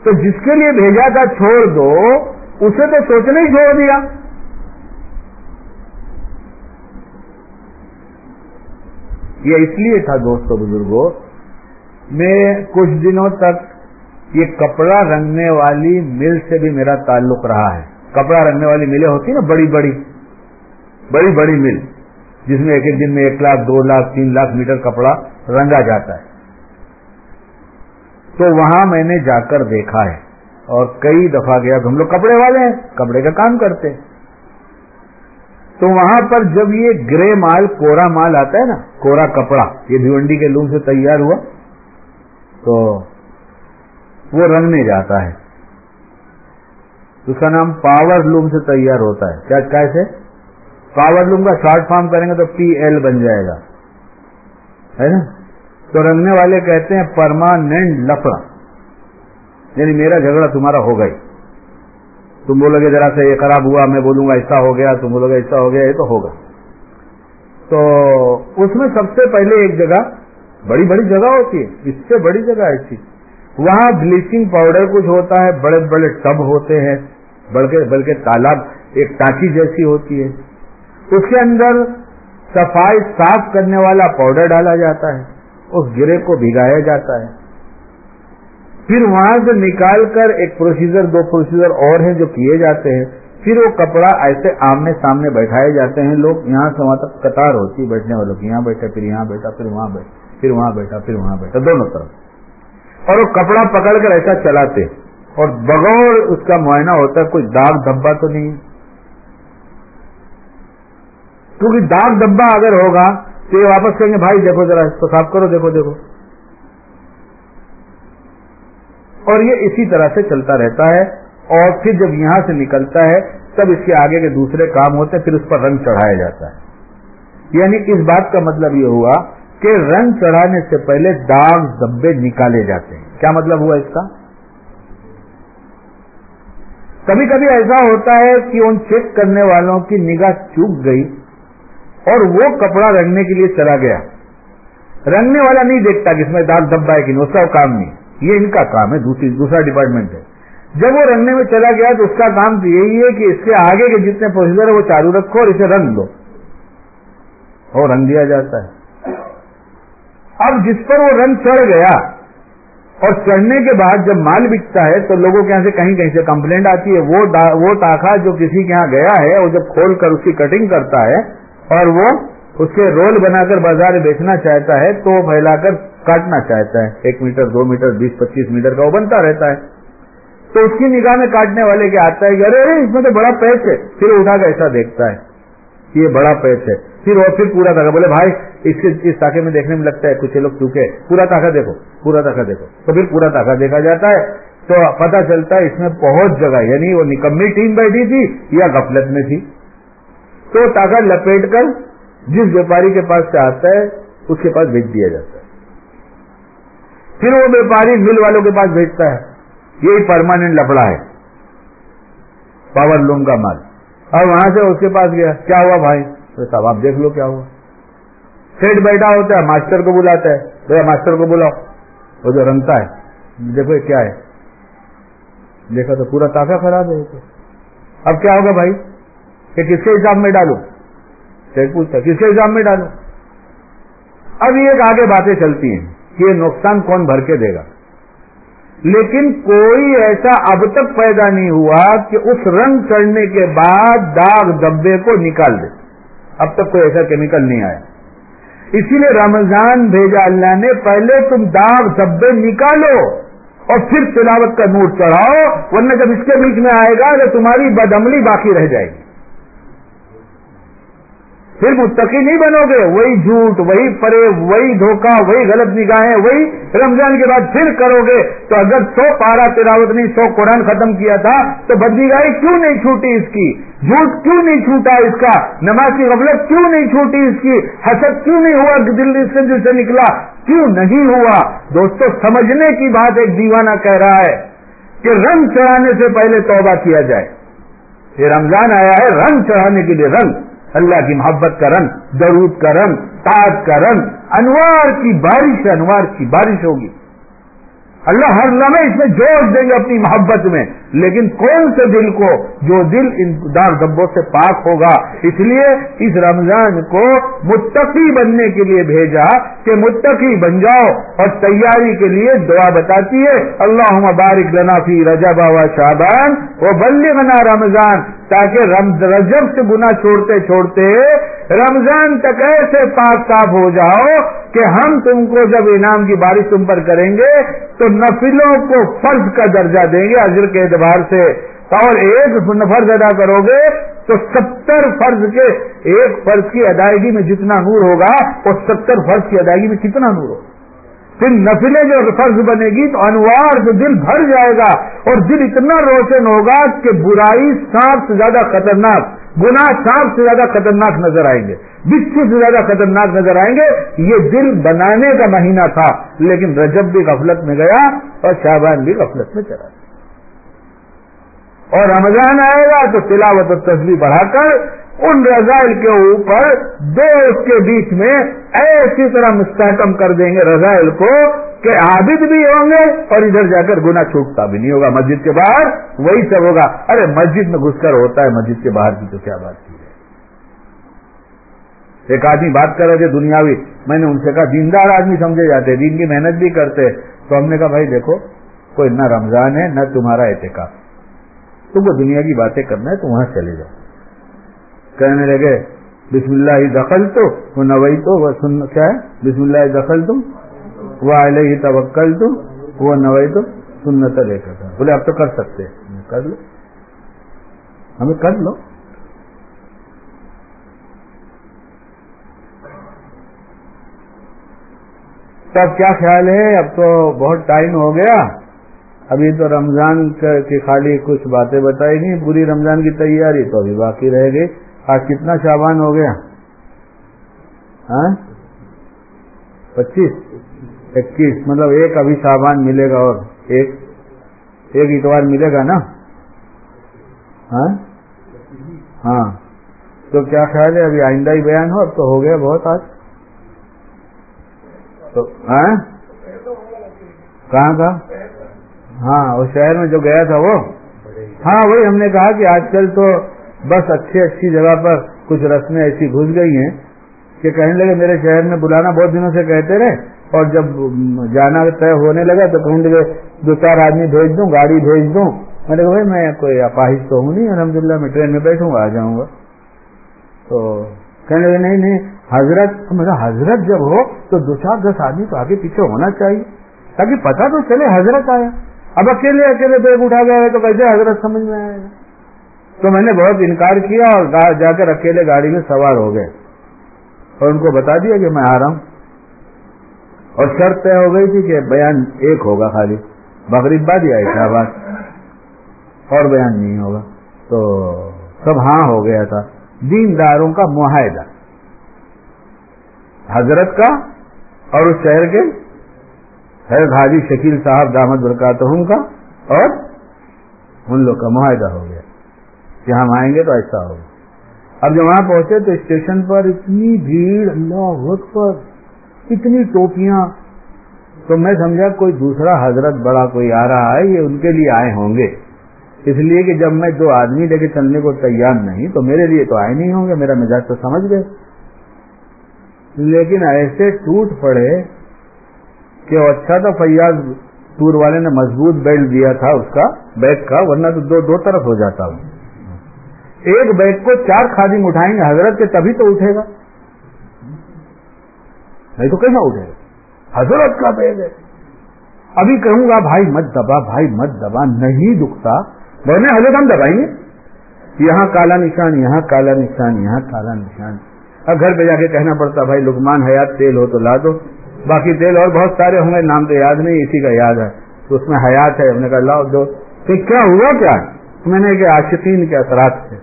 تو جس کے لیے بھیجا تھا چھوڑ دو، اسے تو سوچنے ہی چھوڑ دیا۔ یہ اس لیے تھا دوستوں بزرگوں میں کچھ دنوں تک یہ کپڑا رنگنے والی مل سے بھی میرا تعلق رہا ہے۔ کپڑا رنگنے والی ملیں ہوتی نا، بڑی بڑی بڑی بڑی مل۔ جس میں ایک ایک دن میں ایک لاکھ، دو لاکھ، تین لاکھ میٹر کپڑا رنگا جاتا ہے۔ تو وہاں میں نے جا کر دیکھا ہے اور کئی دفعہ گیا، تو ہم لوگ کپڑے والے ہیں، کپڑے کا کام کرتے۔ ہیں تو وہاں پر جب یہ گرے مال، کورا مال آتا ہے نا، کورا کپڑا، یہ بھیونڈی کے لوم سے تیار ہوا، تو وہ رنگنے جاتا ہے۔ اس کا نام پاور لوم سے تیار ہوتا ہے۔ کیا کیسے پاور لوم کا شارٹ فارم کریں گے تو پی ایل بن جائے گا۔ ہے نا؟ تو رنگنے والے کہتے ہیں پرماننٹ لفڑا۔ یعنی میرا جھگڑا تمہارا ہو گئی۔ تم بولو گے ذرا سے یہ خراب ہوا، میں بولوں گا ایسا ہو گیا، تم بولو گے ایسا ہو گیا، یہ تو ہوگا۔ تو اس میں سب سے پہلے ایک جگہ، بڑی بڑی جگہ ہوتی ہے، اس سے بڑی جگہ ایسی وہاں بلیچنگ پاؤڈر کچھ ہوتا ہے، بڑے بڑے ٹب ہوتے ہیں، بلکہ بلکہ تالاب ایک ٹاکی جیسی ہوتی ہے۔ اس کے اندر صفائی صاف کرنے والا پاؤڈر ڈالا جاتا ہے، اس گرے کو بھگایا جاتا ہے۔ پھر وہاں سے نکال کر ایک پروسیجر دو پروسیجر اور ہیں جو کیے جاتے ہیں۔ پھر وہ کپڑا ایسے آمنے سامنے بیٹھائے جاتے ہیں۔ لوگ یہاں سے وہاں تک قطار ہوتی بیٹھنے والوں کی، یہاں بیٹھا پھر یہاں بیٹھا، پھر وہاں بیٹھا، پھر وہاں بیٹھا، پھر وہاں بیٹھا، دونوں طرف۔ اور وہ کپڑا پکڑ کر ایسا چلاتے۔ اور بغور اس کا معائنہ ہوتا ہے، کوئی داغ دھبا تو نہیں۔ کیونکہ داغ دھبا اگر ہوگا تو یہ واپس کہیں گے، بھائی دیکھو ذرا اس کو صاف کرو، دیکھو دیکھو۔ اور یہ اسی طرح سے چلتا رہتا ہے اور پھر جب یہاں سے نکلتا ہے، تب اس کے آگے کے دوسرے کام ہوتے ہیں، پھر اس پر رنگ چڑھایا جاتا ہے۔ یعنی اس بات کا مطلب یہ ہوا کہ رنگ چڑھانے سے پہلے داغ دبے نکالے جاتے ہیں۔ کیا مطلب ہوا اس کا؟ کبھی کبھی ایسا ہوتا ہے کہ ان چیک کرنے والوں کی نگاہ چوک گئی اور وہ کپڑا رنگنے کے لیے چلا گیا۔ رنگنے والا نہیں دیکھتا کہ اس میں داغ دبا ہے کہ نہیں، اس کا کام نہیں۔ یہ ان کا کام ہے، دوسری دوسرا ڈپارٹمنٹ ہے۔ جب وہ رنگنے میں چلا گیا تو اس کا کام تو یہی ہے کہ اس کے آگے کے جتنے پروسیجر ہے وہ چالو رکھو اور اسے رنگ دو۔ اور رنگ دیا جاتا ہے۔ اب جس پر وہ رنگ چڑھ گیا اور چڑھنے کے بعد جب مال بکتا ہے تو لوگوں کے یہاں سے کہیں کہیں سے کمپلینٹ آتی ہے، وہ ٹاخا جو کسی کے یہاں گیا ہے وہ جب کھول کر اس کی کٹنگ کرتا ہے اور وہ اس کے رول بنا کر بازار بیچنا چاہتا ہے تو وہ پھیلا کر کاٹنا چاہتا ہے۔ ایک میٹر، دو میٹر، بیس، پچیس میٹر کا وہ بنتا رہتا ہے۔ تو اس کی نگاہ میں کاٹنے والے کے آتا ہے کہ ارے ارے، اس میں تو بڑا پیچ ہے۔ پھر اٹھا کر ایسا دیکھتا ہے یہ بڑا پیچ ہے۔ پھر وہ پھر پورا تاکہ بولے، بھائی، اس کے اس تاکے میں دیکھنے میں لگتا ہے کچھ لوگ چوکے پورا تاکہ دیکھو، پورا تاکہ دیکھو۔ تو پھر پورا تاکہ دیکھا جاتا ہے۔ تو پتا چلتا ہے اس میں بہت جگہ یعنی وہ نکمی ٹیم بیٹھی تھی یا غفلت میں تھی۔ تو تاکہ لپیٹ کر جس ویپاری کے پاس سے آتا ہے، اس کے پاس بھیج دیا جاتا ہے۔ پھر وہ ویپاری مل والوں کے پاس بھیجتا ہے۔ یہی پرماننٹ لفڑا ہے۔ پاور لوم کا مال۔ اور وہاں سے اس کے پاس گیا۔ کیا ہوا بھائی؟ صاحب آپ دیکھ لو کیا ہوا۔ سیٹ بیٹھا ہوتا ہے، ماسٹر کو بلاتا ہے۔ بھیا، ماسٹر کو بلاؤ۔ وہ جو رنگتا ہے۔ دیکھو کیا ہے۔ دیکھا تو پورا تاکہ خراب ہے۔ اب کیا ہوگا بھائی؟ کہ کس کے حساب میں ڈالوں؟ پوچھتا، کس کے حساب میں ڈالو اب یہ آگے باتیں چلتی ہیں کہ یہ نقصان کون بھر کے دے گا۔ لیکن کوئی ایسا اب تک پیدا نہیں ہوا کہ اس رنگ چڑھنے کے بعد داغ دبے کو نکال دے۔ اب تک کوئی ایسا کیمیکل نہیں آیا۔ اسی لیے رمضان بھیجا اللہ نے پہلے تم داغ دبے نکالو اور پھر تلاوت کا نوٹ چڑھاؤ، ورنہ جب اس کے بیچ میں آئے گا تو تمہاری بدملی باقی رہ جائے گی۔ پھر متقی نہیں بنو گے۔ وہی جھوٹ، وہی پرے وہی دھوکہ، وہی غلط نگاہیں، وہی رمضان کے بعد پھر کرو گے۔ تو اگر سو پارا تلاوت نہیں، سو قرآن ختم کیا تھا، تو بدنگاہی کیوں نہیں چھوٹی اس کی؟ جھوٹ کیوں نہیں چھوٹا اس کا؟ نماز کی غفلت کیوں نہیں چھوٹی اس کی؟ حسد کیوں نہیں ہوا دل اس سے دل سے نکلا؟ کیوں نہیں ہوا؟ دوستو، سمجھنے کی بات ایک دیوانہ کہہ رہا ہے کہ رنگ چڑھانے سے پہلے توبہ کیا جائے۔ یہ رمضان آیا ہے، رنگ چڑھانے کے لیے رنگ۔ اللہ کی محبت کا رنگ، درود کا رنگ، تاج کا رنگ، انوار کی بارش انوار کی بارش ہوگی۔ اللہ ہر لمحے اس میں جوش دیں گے اپنی محبت میں۔ لیکن کون سے دل کو جو دل ان دار دبوں سے پاک ہوگا؟ اس لیے اس رمضان کو متقی بننے کے لیے بھیجا کہ متقی بن جاؤ اور تیاری کے لیے دعا بتاتی ہے اللہ مبارک لنافی رجا بابا شابان وہ بلی بنا رمضان، تاکہ رجب سے گنا چھوڑتے چھوڑتے رمضان تک ایسے پاک صاف ہو جاؤ کہ ہم تم کو جب انعام کی بارش تم پر کریں گے تو نفلوں کو فرض کا درجہ دیں گے اجر کے اعتبار سے اور ایک فرض ادا کرو گے تو ستر فرض کے ایک فرض کی ادائیگی میں جتنا نور ہوگا وہ ستر فرض کی ادائیگی میں کتنا نور ہوگا۔ پھر نفلیں جو فرض بنے گی تو انوار سے دل بھر جائے گا اور دل اتنا روشن ہوگا کہ برائی سانپ سے زیادہ خطرناک، گناہ سانپ سے زیادہ خطرناک نظر آئیں گے۔ بچھو سے زیادہ خطرناک نظر آئیں گے۔ یہ دل بنانے کا مہینہ تھا، لیکن رجب بھی غفلت میں گیا اور شاہبان بھی غفلت میں چلا۔ گیا اور رمضان آئے گا تو تلاوت و تصویر بڑھا کر ان رضائل کے اوپر دو اس کے بیچ میں ایسی طرح مستحکم کر دیں گے رضائل کو کہ عابد بھی ہوں گے اور ادھر جا کر گنا چھوٹتا بھی نہیں ہوگا۔ مسجد کے باہر وہی سب ہوگا۔ ارے مسجد میں گھس کر ہوتا ہے، مسجد کے باہر کی تو کیا بات کی ہے؟ ایک آدمی بات کر رہے تھے دنیاوی۔ میں نے ان سے کہا، دیندار آدمی سمجھے جاتے دین کی محنت بھی کرتے۔ تو ہم نے کہا، بھائی دیکھو، کوئی نہ رمضان ہے، نہ تمہارا احتکاب تم کو دنیا کی باتیں کرنا ہے تو وہاں چلے جاؤ۔ کہنے لگے، بسم اللہ دخل تو وہ نوئی تو وہ سن، کیا ہے؟ بسم اللہ دخل تم وہ علیہ توکل تو وہ نوئی تو سنت لے کر۔ بولے، اب تو کر سکتے کر لو۔ ہمیں کر لو۔ تو اب کیا خیال ہے؟ اب تو بہت ٹائم ہو گیا۔ ابھی تو رمضان کی خالی کچھ باتیں بتائی نہیں، پوری رمضان کی تیاری تو ابھی باقی رہ گئی۔ آج کتنا شابان ہو گیا؟ ہاں؟ پچیس۔ اکیس۔ مطلب ایک ابھی سامان ملے گا اور ایک ایک اتوار ملے گا نا؟ ہاں؟, ہاں؟ تو کیا خیال ہے؟ ابھی آئندہ ہی بیان ہو، اب تو ہو گیا بہت آج۔ تو ہاں؟ کہاں کا ہاں اس شہر میں جو گیا تھا وہ؟ ہاں وہی ہم نے کہا کہ آج کل تو بس اچھی اچھی جگہ پر کچھ رسمیں ایسی گھس گئی ہیں کہ کہنے لگے میرے شہر میں بلانا بہت دنوں سے کہتے رہے اور جب جانا طے ہونے لگا تو کہنے لگے دو چار آدمی بھیج دوں، گاڑی بھیج دوں۔ میں نے کہا بھائی، میں کوئی اپاہج تو ہوں نہیں الحمد للہ میں ٹرین میں بیٹھوں گا، آ جاؤں گا۔ تو کہنے لگے نہیں نہیں، حضرت میرا حضرت جب ہو تو دو چار دس آدمی تو آگے پیچھے ہونا چاہیے، تاکہ پتا تو چلے حضرت آیا اب اکیلے اکیلے بیگ اٹھا گیا تو کیسے حضرت سمجھ میں آئے؟ گا تو میں نے بہت انکار کیا اور جا کر اکیلے گاڑی میں سوار ہو گئے۔ اور ان کو بتا دیا کہ میں آ رہا ہوں۔ اور شرط طے ہو گئی تھی کہ بیان ایک ہوگا خالی۔ بغریب باد یا آباد اور بیان نہیں ہوگا۔ تو سب ہاں ہو گیا تھا۔ دینداروں کا معاہدہ۔ حضرت کا اور اس شہر کے حضرت حاجی شکیل صاحب دامد برکاتہم کا اور ان لوگ کا معاہدہ ہو گیا۔ کہ ہم آئیں گے تو ایسا ہوگا۔ اب جب وہاں پہنچے تو اسٹیشن پر اتنی بھیڑ، اللہ پر اتنی ٹوپیاں۔ تو میں سمجھا کوئی دوسرا حضرت بڑا کوئی آ رہا ہے، یہ ان کے لیے آئے ہوں گے۔ اس لیے کہ جب میں دو آدمی لے کے چلنے کو تیار نہیں، تو میرے لیے تو آئے نہیں ہوں گے، میرا مزاج تو سمجھ گئے۔ لیکن ایسے ٹوٹ پڑے کہ اچھا تو فیاض ٹور والے نے مضبوط بیلٹ دیا تھا اس کا، بیگ کا، ورنہ تو دو دو طرف ہو جاتا ہوں ایک بیگ کو چار خادم اٹھائیں گے، حضرت کے تبھی تو اٹھے گا۔ نہیں تو کیسا اٹھے گا؟ حضرت کا بیگ ہے۔ ابھی کہوں گا، بھائی مت دبا، بھائی مت دبا، نہیں دکھتا۔ بولنے حضرت ہم دبائیں گے۔ یہاں کالا نشان، یہاں کالا نشان، یہاں کالا نشان۔ اب گھر پہ جا کے کہنا پڑتا، بھائی لکمان حیات تیل ہو تو لا دو۔ باقی تیل اور بہت سارے ہوں گے، نام تو یاد نہیں، اسی کا یاد ہے۔ تو اس میں حیات ہے۔ ہم نے کہا لاؤ دو۔ کہ کیا ہوا کیا؟ میں نے کہ عاشقین کے اثرات تھے۔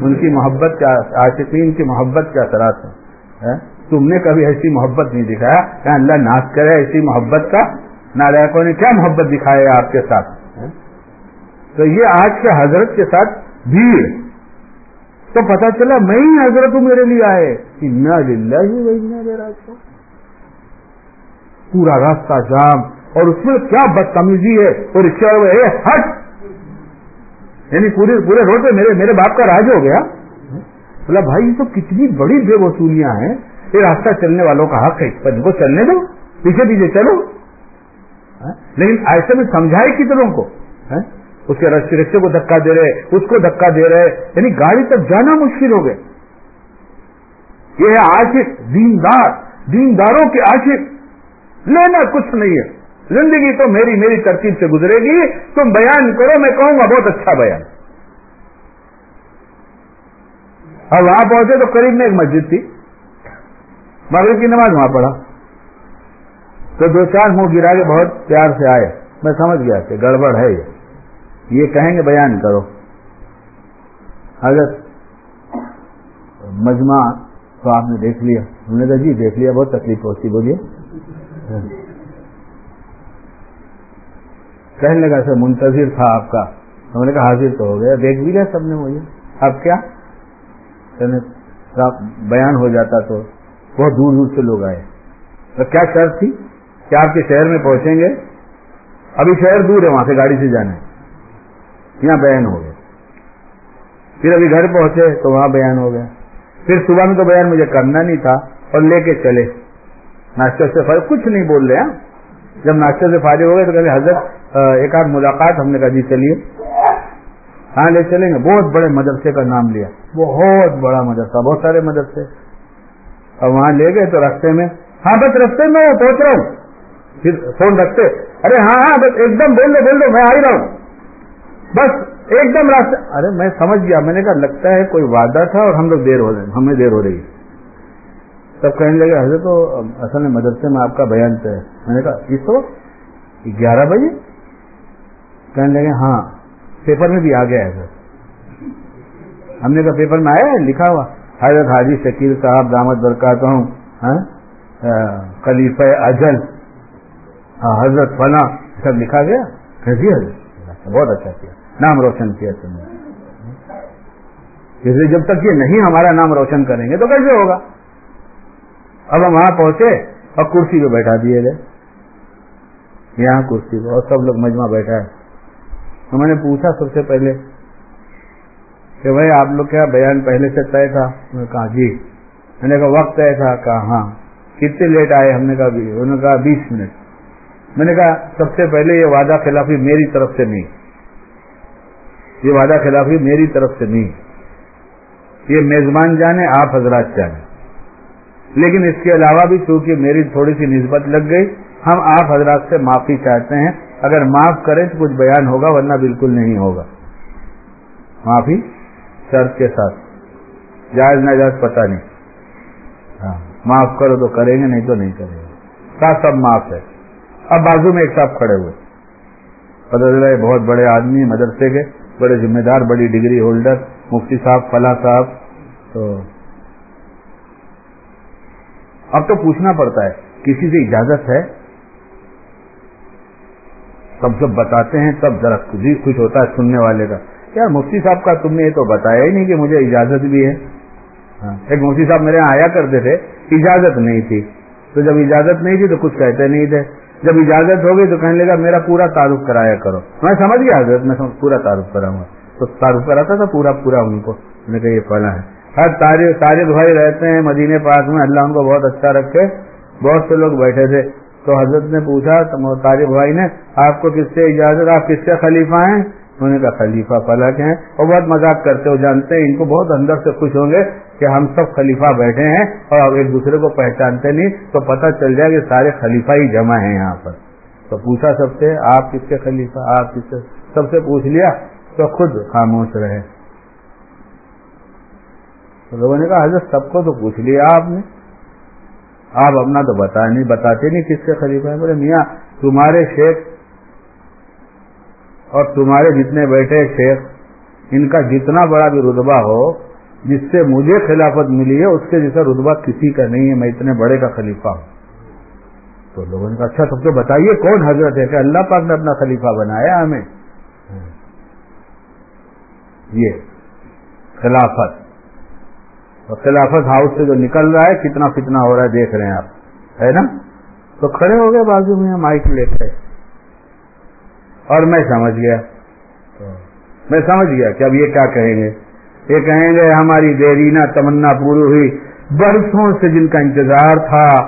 ان کی محبت کا عاشقین کی محبت کے اثرات ہیں تم نے کبھی ایسی محبت نہیں دکھایا۔ کہ اللہ ناش کرے ایسی محبت کا۔ نالائکوں نے کیا محبت دکھایا آپ کے ساتھ؟ ہاں؟ تو یہ آج کے حضرت کے ساتھ بھیڑ۔ تو پتا چلا، میں ہی حضرت ہوں میرے لیے آئے۔ نہ للہ ہی وہی نہ دے رہا پورا راستہ جام اور اس میں کیا بدتمیزی ہے اور رکشا ہٹ یعنی پورے پورے روڈ پہ میرے میرے باپ کا راج ہو گیا۔ بولا، بھائی، یہ تو کتنی بڑی بے وصولیاں ہیں۔ یہ راستہ چلنے والوں کا حق ہے پر ان کو چلنے دو، پیچھے پیچھے چلو۔ ہاں؟ لیکن ایسے میں سمجھائے کتنوں کو۔ ہاں؟ اس کے رستے رستے کو دھکا دے رہے، اس کو دھکا دے رہے۔ یعنی گاڑی تک جانا مشکل ہو گئے یہ ہے عاشق دیندار۔ دینداروں کے عاشق لینا کچھ نہیں ہے۔ زندگی تو میری میری ترتیب سے گزرے گی۔ تم بیان کرو، میں کہوں گا بہت اچھا بیان۔ اور وہاں پہنچے تو قریب میں ایک مسجد تھی۔ مغرب کی نماز وہاں پڑھا۔ تو دو چار منہ گرا کے بہت پیار سے آئے۔ میں سمجھ گیا کہ گڑبڑ ہے یہ۔ یہ کہیں گے بیان کرو۔ حضرت مجمع تو آپ نے دیکھ لیا۔ ہم نے کہا جی دیکھ لیا، بہت تکلیف ہوتی بولیے۔ کہنے لگا سر منتظر تھا آپ کا۔ ہم نے کہا حاضر تو ہو گیا، دیکھ بھی لیا سب نے مجھے اب کیا؟ بیان ہو جاتا تو بہت دور دور سے لوگ آئے۔ تو کیا شرط تھی؟ کہ آپ کے شہر میں پہنچیں گے؟ ابھی شہر دور ہے، وہاں سے گاڑی سے جانا ہے۔ یہاں بیان ہو گیا۔ پھر ابھی گھر پہنچے تو وہاں بیان ہو گیا۔ پھر صبح میں تو بیان مجھے کرنا نہیں تھا اور لے کے چلے۔ ناشتے سے فرق کچھ نہیں بول رہے ہیں۔ جب ناشتے سے فائدے ہو گئے تو کہتے حضرت ایک آدھ ملاقات ہم نے کہا جی چلیے۔ ہاں لے چلیں گے۔ بہت بڑے مدرسے کا نام لیا۔ بہت بڑا مدرسہ، بہت سارے مدرسے۔ اور وہاں لے گئے تو رستے میں ہاں بس رستے میں پہنچ رہا ہوں۔ پھر فون رکھتے۔ ارے ہاں ہاں بس ایک دم بول دو بول دو، میں آ ہی رہا ہوں۔ بس ایک دم راستے۔ ارے، میں سمجھ گیا، میں نے کہا لگتا ہے کوئی وعدہ تھا اور ہم لوگ دیر ہو رہے ہیں، ہمیں دیر ہو رہی ہے۔ تب کہنے لگے، حضرت، تو اصل میں مدرسے میں آپ کا بیان ہے۔ میں نے کہا، اس وقت گیارہ بجے؟ کہنے لگے ہاں پیپر میں بھی آ گیا ہے، سر۔ ہم نے کہا، پیپر میں آیا ہے؟ لکھا ہوا۔ حضرت حاجی شکیل صاحب، دامت برکات ہوں ہاں، خلیفہ اجل حضرت فلاں سب لکھا گیا۔ کیسی حضرت بہت اچھا کیا۔ نام روشن کیا تم نے۔ اس لیے جب تک یہ نہیں ہمارا نام روشن کریں گے تو کیسے ہوگا؟ اب ہم وہاں پہنچے اور کرسی پہ بیٹھا دیے گئے۔ یہاں کرسی پہ، اور سب لوگ مجمع بیٹھا ہے۔ تو میں نے پوچھا سب سے پہلے کہ بھائی آپ لوگ کیا بیان پہلے سے طے تھا؟ انہوں نے کہا جی۔ میں نے کہا وقت طے تھا۔ کہا ہاں۔ کتنے لیٹ آئے؟ ہم نے کہا انہوں نے کہا بیس منٹ۔ میں نے کہا سب سے پہلے یہ وعدہ خلافی میری طرف سے نہیں۔ یہ وعدہ خلافی میری طرف سے نہیں۔ یہ میزبان جانے، آپ حضرات جانے۔ لیکن اس کے علاوہ بھی چونکہ میری تھوڑی سی نسبت لگ گئی، ہم آپ حضرات سے معافی چاہتے ہیں۔ اگر معاف کریں تو کچھ بیان ہوگا، ورنہ بالکل نہیں ہوگا۔ معافی شرط کے ساتھ۔ جائز نہ جائز پتہ نہیں۔ ہاں معاف کرو تو کریں گے، نہیں تو نہیں کریں گے۔ ساتھ سب معاف ہے۔ اب بازو میں ایک صاحب کھڑے ہوئے۔ پتہ چلا بہت بڑے آدمی مدرسے کے، بڑے ذمہ دار، بڑی ڈگری ہولڈر، مفتی صاحب، فلاں صاحب۔ تو اب تو پوچھنا پڑتا ہے، کسی سے اجازت ہے؟ سب جب بتاتے ہیں، تب ذرا جی کچھ ہوتا ہے سننے والے کا۔ یار، مفتی صاحب کا تم نے یہ تو بتایا ہی نہیں کہ مجھے اجازت بھی ہے۔ ہاں، ایک مفتی صاحب میرے یہاں آیا کرتے تھے، اجازت نہیں تھی۔ تو جب اجازت نہیں تھی تو کچھ کہتے نہیں تھے۔ جب اجازت ہوگی تو کہنے لگا، میرا پورا تعارف کرایا کرو۔ میں سمجھ گیا، حضرت، میں پورا تعارف کراؤں گا۔ تو تعارف کراتا تھا، پورا پورا ان کو۔ میں نے کہا، یہ پڑھا ہے۔ ہر تاریخ تاریخ بھائی رہتے ہیں مدینے پاس میں، اللہ ان کو بہت اچھا رکھے۔ بہت سے لوگ بیٹھے تھے۔ تو حضرت نے پوچھا تاریخ بھائی نے، آپ کو کس سے اجازت، آپ کس سے خلیفہ ہیں؟ انہوں نے کہا، خلیفہ فلک ہیں۔ اور بہت مذاق کرتے ہو جانتے ہیں، ان کو بہت اندر سے خوش ہوں گے کہ ہم سب خلیفہ بیٹھے ہیں اور ایک دوسرے کو پہچانتے نہیں۔ تو پتہ چل جائے کہ سارے خلیفہ ہی جمع ہیں یہاں پر۔ تو پوچھا سب سے، آپ کس کے خلیفہ؟ آپ کس سے؟ سب سے پوچھ لیا تو خود خاموش رہے۔ لوگوں نے کہا، حضرت، سب کو تو پوچھ لیا آپ نے۔ آپ اپنا تو بتا نہیں، بتاتے نہیں کس کے خلیفہ ہیں۔ بولے، میاں، تمہارے شیخ اور تمہارے جتنے بیٹھے شیخ، ان کا جتنا بڑا بھی رتبہ ہو، جس سے مجھے خلافت ملی ہے، اس کے جیسا رتبہ کسی کا نہیں ہے، میں اتنے بڑے کا خلیفہ ہوں۔ تو لوگوں نے کہا اچھا سب تو بتائیے کون حضرت ہے؟ کہ اللہ پاک نے اپنا خلیفہ بنایا ہمیں۔ یہ خلافت۔ خلافت ہاؤس سے جو نکل رہا ہے، کتنا فتنا ہو رہا ہے، دیکھ رہے ہیں آپ۔ ہے نا؟ تو کھڑے ہو گئے بازو میں، مائک لے کے۔ اور میں سمجھ گیا۔ میں سمجھ گیا کہ اب یہ کیا کہیں گے؟ یہ کہیں گے، ہماری دیرینہ تمنا پوری ہوئی۔ برسوں سے جن کا انتظار تھا،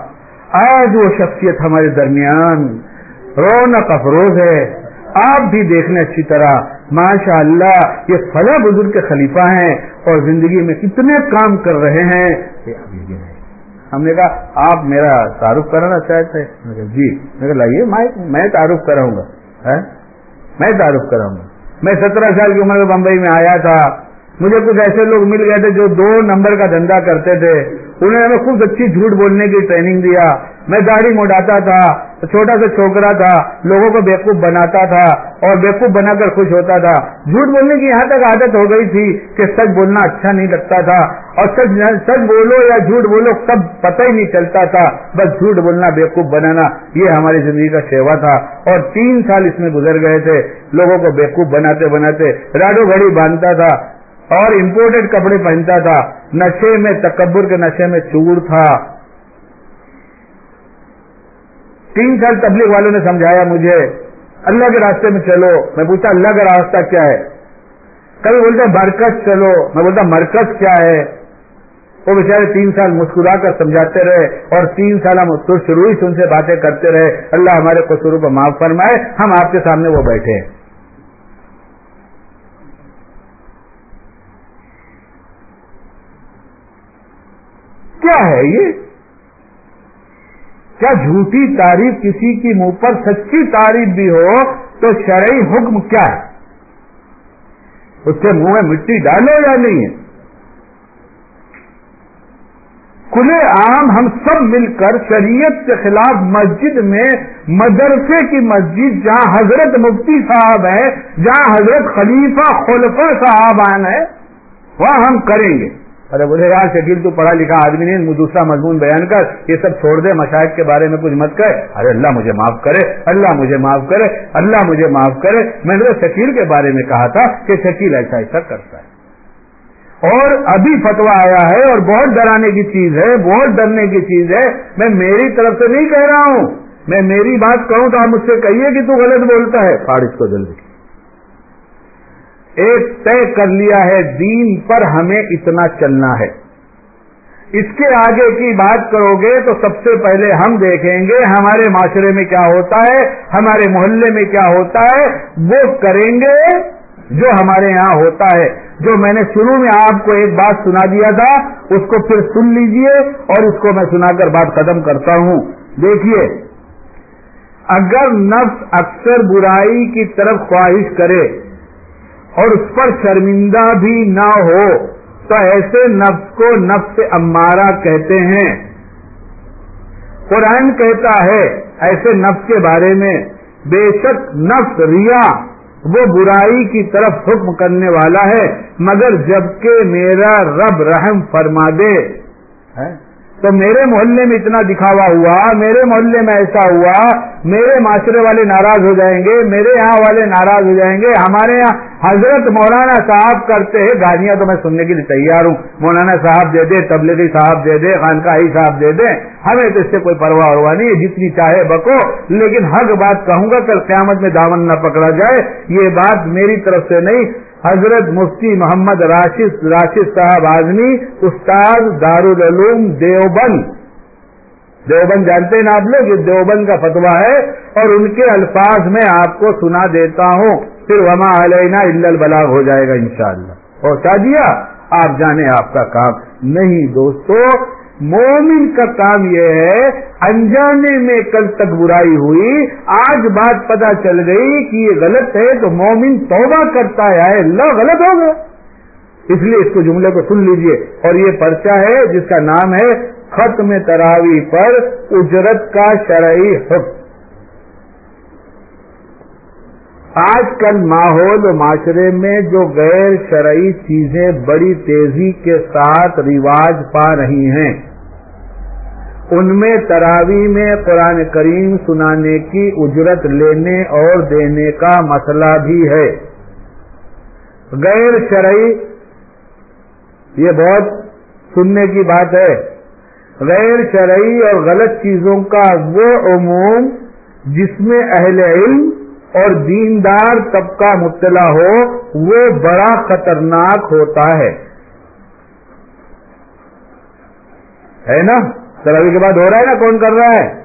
آج وہ شخصیت ہمارے درمیان رونق افروز ہے۔ آپ بھی دیکھنے اچھی طرح ماشاء اللہ یہ فلاں بزرگ کے خلیفہ ہیں اور زندگی میں کتنے کام کر رہے ہیں۔ ہم نے کہا، آپ میرا تعارف کرانا چاہتے ہیں؟ جی۔ میں لائیے، میں تعارف کراؤں گا۔ میں تعارف کراؤں گا۔ میں سترہ سال کی عمر میں بمبئی میں آیا تھا۔ مجھے کچھ ایسے لوگ مل گئے تھے جو دو نمبر کا دھندا کرتے تھے۔ انہوں نے ہمیں خوب اچھی جھوٹ بولنے کی ٹریننگ دیا۔ میں داڑھی موڑاتا تھا، چھوٹا سا چھوکرا تھا، لوگوں کو بیوقوف بناتا تھا اور بیوقوف بنا کر خوش ہوتا تھا۔ جھوٹ بولنے کی یہاں تک عادت ہو گئی تھی کہ سچ بولنا اچھا نہیں لگتا تھا اور سچ سچ بولو یا جھوٹ بولو سب پتہ ہی نہیں چلتا تھا۔ بس جھوٹ بولنا، بیوقوف بنانا، یہ ہماری زندگی کا سیوا تھا۔ اور تین سال اس میں گزر گئے تھے، لوگوں کو بیوقوف بناتے بناتے راڈو گھڑی باندھتا تھا۔ اور امپورٹڈ کپڑے پہنتا تھا۔ نشے میں تکبر کے نشے میں چور تھا۔ تین سال تبلیغ والوں نے سمجھایا مجھے، اللہ کے راستے میں چلو۔ میں پوچھتا اللہ کا راستہ کیا ہے؟ کبھی بولتا مرکز چلو۔ میں بولتا، مرکز کیا ہے؟ وہ بےچارے تین سال مسکرا کر سمجھاتے رہے اور تین سال ہم شروع ہی سے ان سے باتیں کرتے رہے۔ اللہ ہمارے قصوروں کو معاف فرمائے، ہم آپ کے سامنے وہ بیٹھے۔ ہیں کیا ہے یہ؟ کیا جھوٹی تعریف کسی کی منہ پر سچی تعریف بھی ہو تو شرعی حکم کیا ہے؟ اس کے منہ میں مٹی ڈالو یا نہیں ہے؟ کھلے عام ہم سب مل کر شریعت کے خلاف مسجد میں مدرسے کی مسجد جہاں حضرت مفتی صاحب ہے، جہاں حضرت خلیفہ خلفہ صاحب ہیں، وہاں ہم کریں گے۔ ارے بولے، یار، شکیل، تو پڑھا لکھا آدمی نہیں دوسرا مضمون بیان کر، یہ سب چھوڑ دے، مشاہد کے بارے میں کچھ مت کرے ارے، اللہ مجھے معاف کرے، اللہ مجھے معاف کرے، اللہ مجھے معاف کرے۔ میں نے شکیل کے بارے میں کہا تھا کہ شکیل ایسا ایسا کرتا ہے۔ اور ابھی فتوا آیا ہے اور بہت ڈرانے کی چیز ہے، بہت ڈرنے کی چیز ہے۔ میں میری طرف سے نہیں کہہ رہا ہوں۔ میں میری بات کہوں تو آپ مجھ سے کہیے کہ تو غلط بولتا ہے۔ فارش کو جلدی۔ ایک طے کر لیا ہے، دین پر ہمیں اتنا چلنا ہے۔ اس کے آگے کی بات کرو گے تو سب سے پہلے ہم دیکھیں گے ہمارے معاشرے میں کیا ہوتا ہے، ہمارے محلے میں کیا ہوتا ہے۔ وہ کریں گے جو ہمارے یہاں ہوتا ہے۔ جو میں نے شروع میں آپ کو ایک بات سنا دیا تھا، اس کو پھر سن لیجیے اور اس کو میں سنا کر بات ختم کرتا ہوں۔ دیکھیے، اگر نفس اکثر برائی کی طرف خواہش کرے اور اس پر شرمندہ بھی نہ ہو، تو ایسے نفس کو نفس امارہ کہتے ہیں۔ قرآن کہتا ہے ایسے نفس کے بارے میں، بے شک نفس ریا، وہ برائی کی طرف حکم کرنے والا ہے، مگر جبکہ میرا رب رحم فرما دے۔ ہاں؟ تو میرے محلے میں اتنا دکھاوا ہوا، میرے محلے میں ایسا ہوا میرے معاشرے والے ناراض ہو جائیں گے، میرے یہاں والے ناراض ہو جائیں گے۔ ہمارے یہاں حضرت مولانا صاحب کرتے ہیں گالیاں تو میں سننے کے لیے تیار ہوں۔ مولانا صاحب دے دے، تبلیغی صاحب دے دے، خانقاہی صاحب دے دے۔ ہمیں تو اس سے کوئی پرواہ وروا نہیں ہے۔ جتنی چاہے بکو، لیکن حق بات کہوں گا کل قیامت میں دامن نہ پکڑا جائے۔ یہ بات میری طرف سے نہیں۔ حضرت مفتی محمد راشد راشد صاحب آزمی، استاد دارالعلوم دیوبند۔ دیوبند جانتے ہیں نا آپ لوگ؟ یہ دیوبند کا فتوا ہے اور ان کے الفاظ میں آپ کو سنا دیتا ہوں۔ پھر وما علینا البلاغ، ہو جائے گا انشاءاللہ۔ پہنچا دیا آپ جانے آپ کا کام۔ نہیں دوستو، مومن کا کام یہ ہے، انجانے میں کل تک برائی ہوئی، آج بات پتا چل گئی کہ یہ غلط ہے تو مومن توبہ کرتا ہے۔ اللہ، غلط ہو گیا۔ اس لیے اس کو جملے کو سن لیجیے۔ اور یہ پرچہ ہے جس کا نام ہے ختم تراوی پر اجرت کا شرعی حکم۔ آج کل ماحول و معاشرے میں جو غیر شرعی چیزیں بڑی تیزی کے ساتھ رواج پا رہی ہیں، ان میں تراوی میں قرآن کریم سنانے کی اجرت لینے اور دینے کا مسئلہ بھی ہے۔ غیر شرعی، یہ بہت سننے کی بات ہے۔ غیر شرعی اور غلط چیزوں کا وہ عموم جس میں اہل علم اور دیندار طبقہ مبتلا ہو، وہ بڑا خطرناک ہوتا ہے۔ ہے نا؟ ابھی کے بعد ہو رہا ہے نا؟ کون کر رہا ہے؟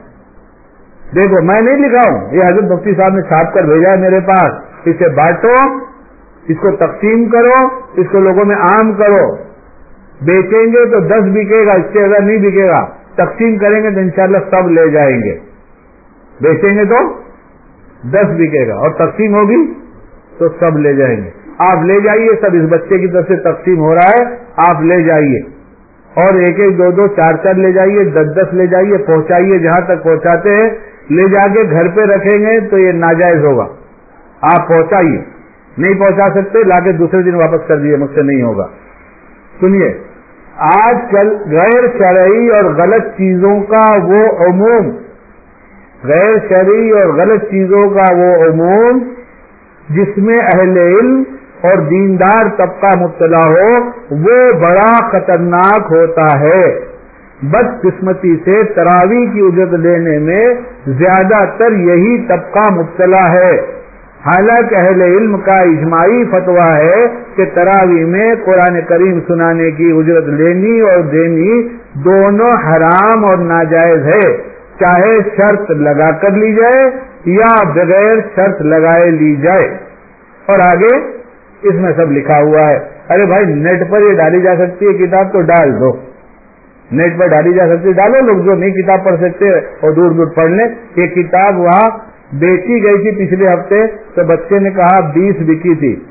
دیکھو، میں نہیں لکھا ہوں، یہ حضرت مفتی صاحب نے چھاپ کر بھیجا ہے میرے پاس۔ اسے بانٹو، اس کو تقسیم کرو، اس کو لوگوں میں عام کرو۔ بیچیں گے تو دس بکے گا، اس سے اگر نہیں بکے گا۔ تقسیم کریں گے تو انشاءاللہ سب لے جائیں گے۔ بیچیں گے تو دس بکے گا۔ اور تقسیم ہوگی تو سب لے جائیں گے۔ آپ لے جائیے، سب اس بچے کی طرف سے تقسیم ہو رہا ہے، آپ لے جائیے۔ اور ایک ایک، دو دو، چار چار لے جائیے، دس دس لے جائیے، پہنچائیے جہاں تک پہنچاتے ہیں۔ لے جا کے گھر پہ رکھیں گے تو یہ ناجائز ہوگا۔ آپ پہنچائیے۔ نہیں پہنچا سکتے، لا کے دوسرے دن واپس کر دیے، مجھ سے نہیں ہوگا۔ سنیے۔ آج کل غیر شرعی اور غلط چیزوں کا وہ عموم، غیر شرعی اور غلط چیزوں کا وہ عموم جس میں اہل علم اور دیندار طبقہ مبتلا ہو، وہ بڑا خطرناک ہوتا ہے۔ بد قسمتی سے تراوی کی اجرت لینے میں زیادہ تر یہی طبقہ مبتلا ہے۔ حالانکہ اہل علم کا اجماعی فتویٰ ہے کہ تراوی میں قرآن کریم سنانے کی اجرت لینی اور دینی دونوں حرام اور ناجائز ہے۔ چاہے شرط لگا کر لی جائے یا بغیر شرط لگائے لی جائے۔ اور آگے اس میں سب لکھا ہوا ہے۔ ارے بھائی، نیٹ پر یہ ڈالی جا سکتی ہے کتاب تو ڈال دو۔ نیٹ پر ڈالی جا سکتی ہے۔ ڈالو لوگ جو نہیں کتاب پڑھ سکتے اور دور دور پڑھ لیں۔ یہ کتاب وہاں بیچی گئی تھی پچھلے ہفتے تو بچے نے کہا بیس بکی تھی۔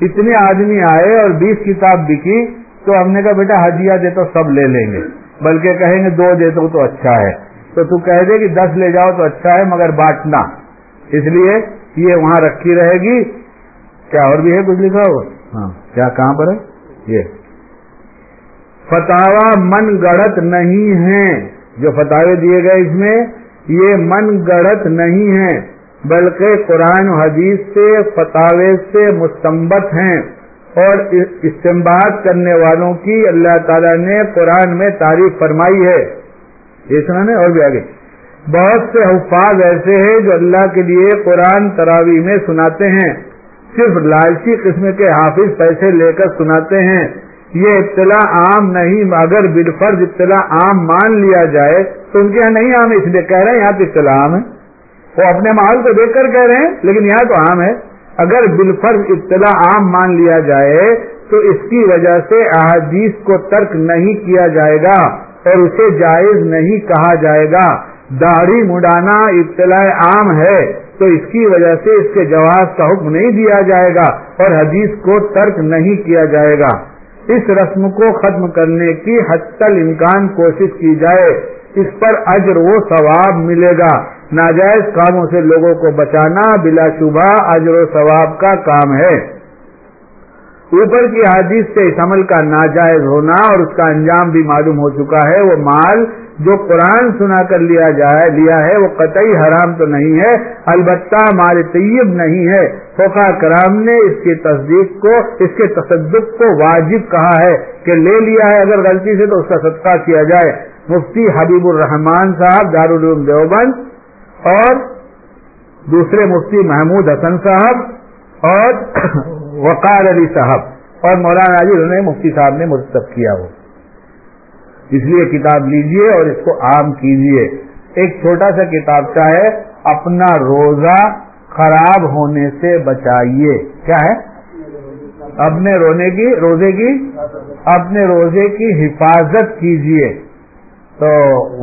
اتنے آدمی آئے اور بیس کتاب بکی تو ہم نے کہا بیٹا ہدیہ دے تو سب لے لیں گے۔ بلکہ کہیں گے دو دے تو اچھا ہے۔ تو تو کہہ دے کہ دس لے جاؤ تو اچھا ہے مگر بانٹنا۔ اس لیے یہ وہاں رکھی رہے گی۔ کیا اور بھی ہے کچھ لکھا ہوگا ہاں کیا کہاں پر ہے؟ یہ۔ فتوا من گڑت نہیں ہے جو فتوے دیے گئے اس میں یہ من گڑت نہیں ہے بلکہ قرآن و حدیث سے فتوے سے مستمت ہیں۔ اور استعمال کرنے والوں کی اللہ تعالیٰ نے قرآن میں تعریف فرمائی ہے۔ یہ اور بھی آگے۔ بہت سے حفاظ ایسے ہیں جو اللہ کے لیے قرآن تراوی میں سناتے ہیں۔ صرف لالچی قسم کے حافظ پیسے لے کر سناتے ہیں۔ یہ اطلاع عام نہیں، اگر بالفرض اطلاع عام مان لیا جائے تو ان کے یہاں نہیں عام اس لیے کہہ رہے ہیں یہاں تو اطلاع عام ہے۔ وہ اپنے ماحول کو دیکھ کر کہہ رہے ہیں، لیکن یہاں تو عام ہے۔ اگر بالفرض اطلاع عام مان لیا جائے تو اس کی وجہ سے احادیث کو ترک نہیں کیا جائے گا اور اسے جائز نہیں کہا جائے گا۔ داڑھی مڈانا اطلاع عام ہے تو اس کی وجہ سے اس کے جواز کا حکم نہیں دیا جائے گا اور حدیث کو ترک نہیں کیا جائے گا۔ اس رسم کو ختم کرنے کی حتی امکان کوشش کی جائے، اس پر اجر و ثواب ملے گا۔ ناجائز کاموں سے لوگوں کو بچانا بلا شبہ اجر و ثواب کا کام ہے۔ اوپر کی حادث سے اس عمل کا ناجائز ہونا اور اس کا انجام بھی معلوم ہو چکا ہے، وہ مال جو قرآن سنا کر لیا جائے، لیا ہے، وہ قطعی حرام تو نہیں ہے، البتہ مال طیب نہیں ہے۔ فوقا کرام نے اس کی تصدیق کو، اس کے تصدق کو واجب کہا ہے کہ لے لیا ہے، اگر غلطی سے تو اس کا صدقہ کیا جائے۔ مفتی حبیب الرحمان صاحب، دارالعلوم دیوبند اور دوسرے مفتی محمود حسن صاحب اور وقار علی صاحب، اور مولانا علی نے مفتی صاحب نے مرتب کیا وہ۔ اس لیے کتاب لیجیے اور اس کو عام کیجیے۔ ایک چھوٹا سا کتاب چاہے اپنا روزہ خراب ہونے سے بچائیے۔ کیا ہے؟ اپنے رونے کی، روزے کی؟ اپنے روزے کی حفاظت کیجیے۔ تو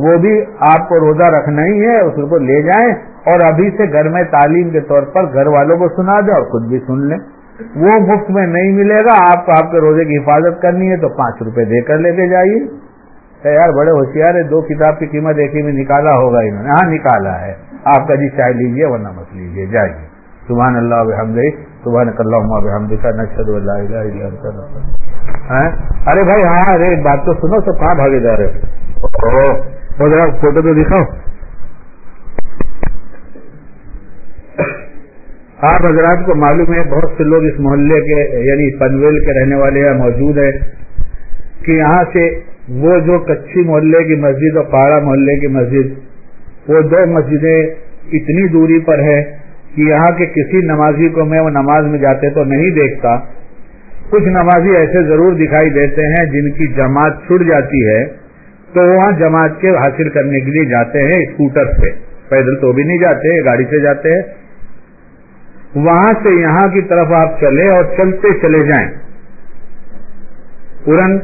وہ بھی آپ کو روزہ رکھنا ہی ہے، اس کو لے جائیں اور ابھی سے گھر میں تعلیم کے طور پر گھر والوں کو سنا دیں اور خود بھی سن لیں۔ وہ مفت میں نہیں ملے گا، آپ کو آپ کے روزے کی حفاظت کرنی ہے تو پانچ روپے دے کر لے کے جائیے۔ یار، بڑے ہوشیار ہے دو کتاب کی قیمت ایک ہی میں نکالا ہوگا انہوں نے۔ ہاں نکالا ہے۔ آپ کا جی چائے لیجیے ورنہ مت لیجیے جائیے۔ سبحان اللہ بحمد سبحان اللہ بحمد کا نشد اللہ ہاں؟ ارے بھائی ہاں ارے، ایک بات تو سنو، سب کہاں بھاگے جا رہے ذرا فوٹو تو دکھاؤ۔ آپ حضرات کو معلوم ہے بہت سے لوگ اس محلے کے یعنی پنویل کے رہنے والے یہاں موجود ہیں، کہ یہاں سے وہ جو کچھی محلے کی مسجد اور پاڑا محلے کی مسجد، وہ دو مسجدیں اتنی دوری پر ہے کہ یہاں کے کسی نمازی کو میں وہ نماز میں جاتے تو نہیں دیکھتا۔ کچھ نمازی ایسے ضرور دکھائی دیتے ہیں جن کی جماعت چھٹ جاتی ہے، تو وہاں جماعت کے حاصل کرنے کے لیے جاتے ہیں اسکوٹر سے۔ پیدل تو بھی نہیں جاتے، گاڑی سے جاتے ہیں۔ وہاں سے یہاں کی طرف آپ چلے اور چلتے چلے جائیں۔ پورن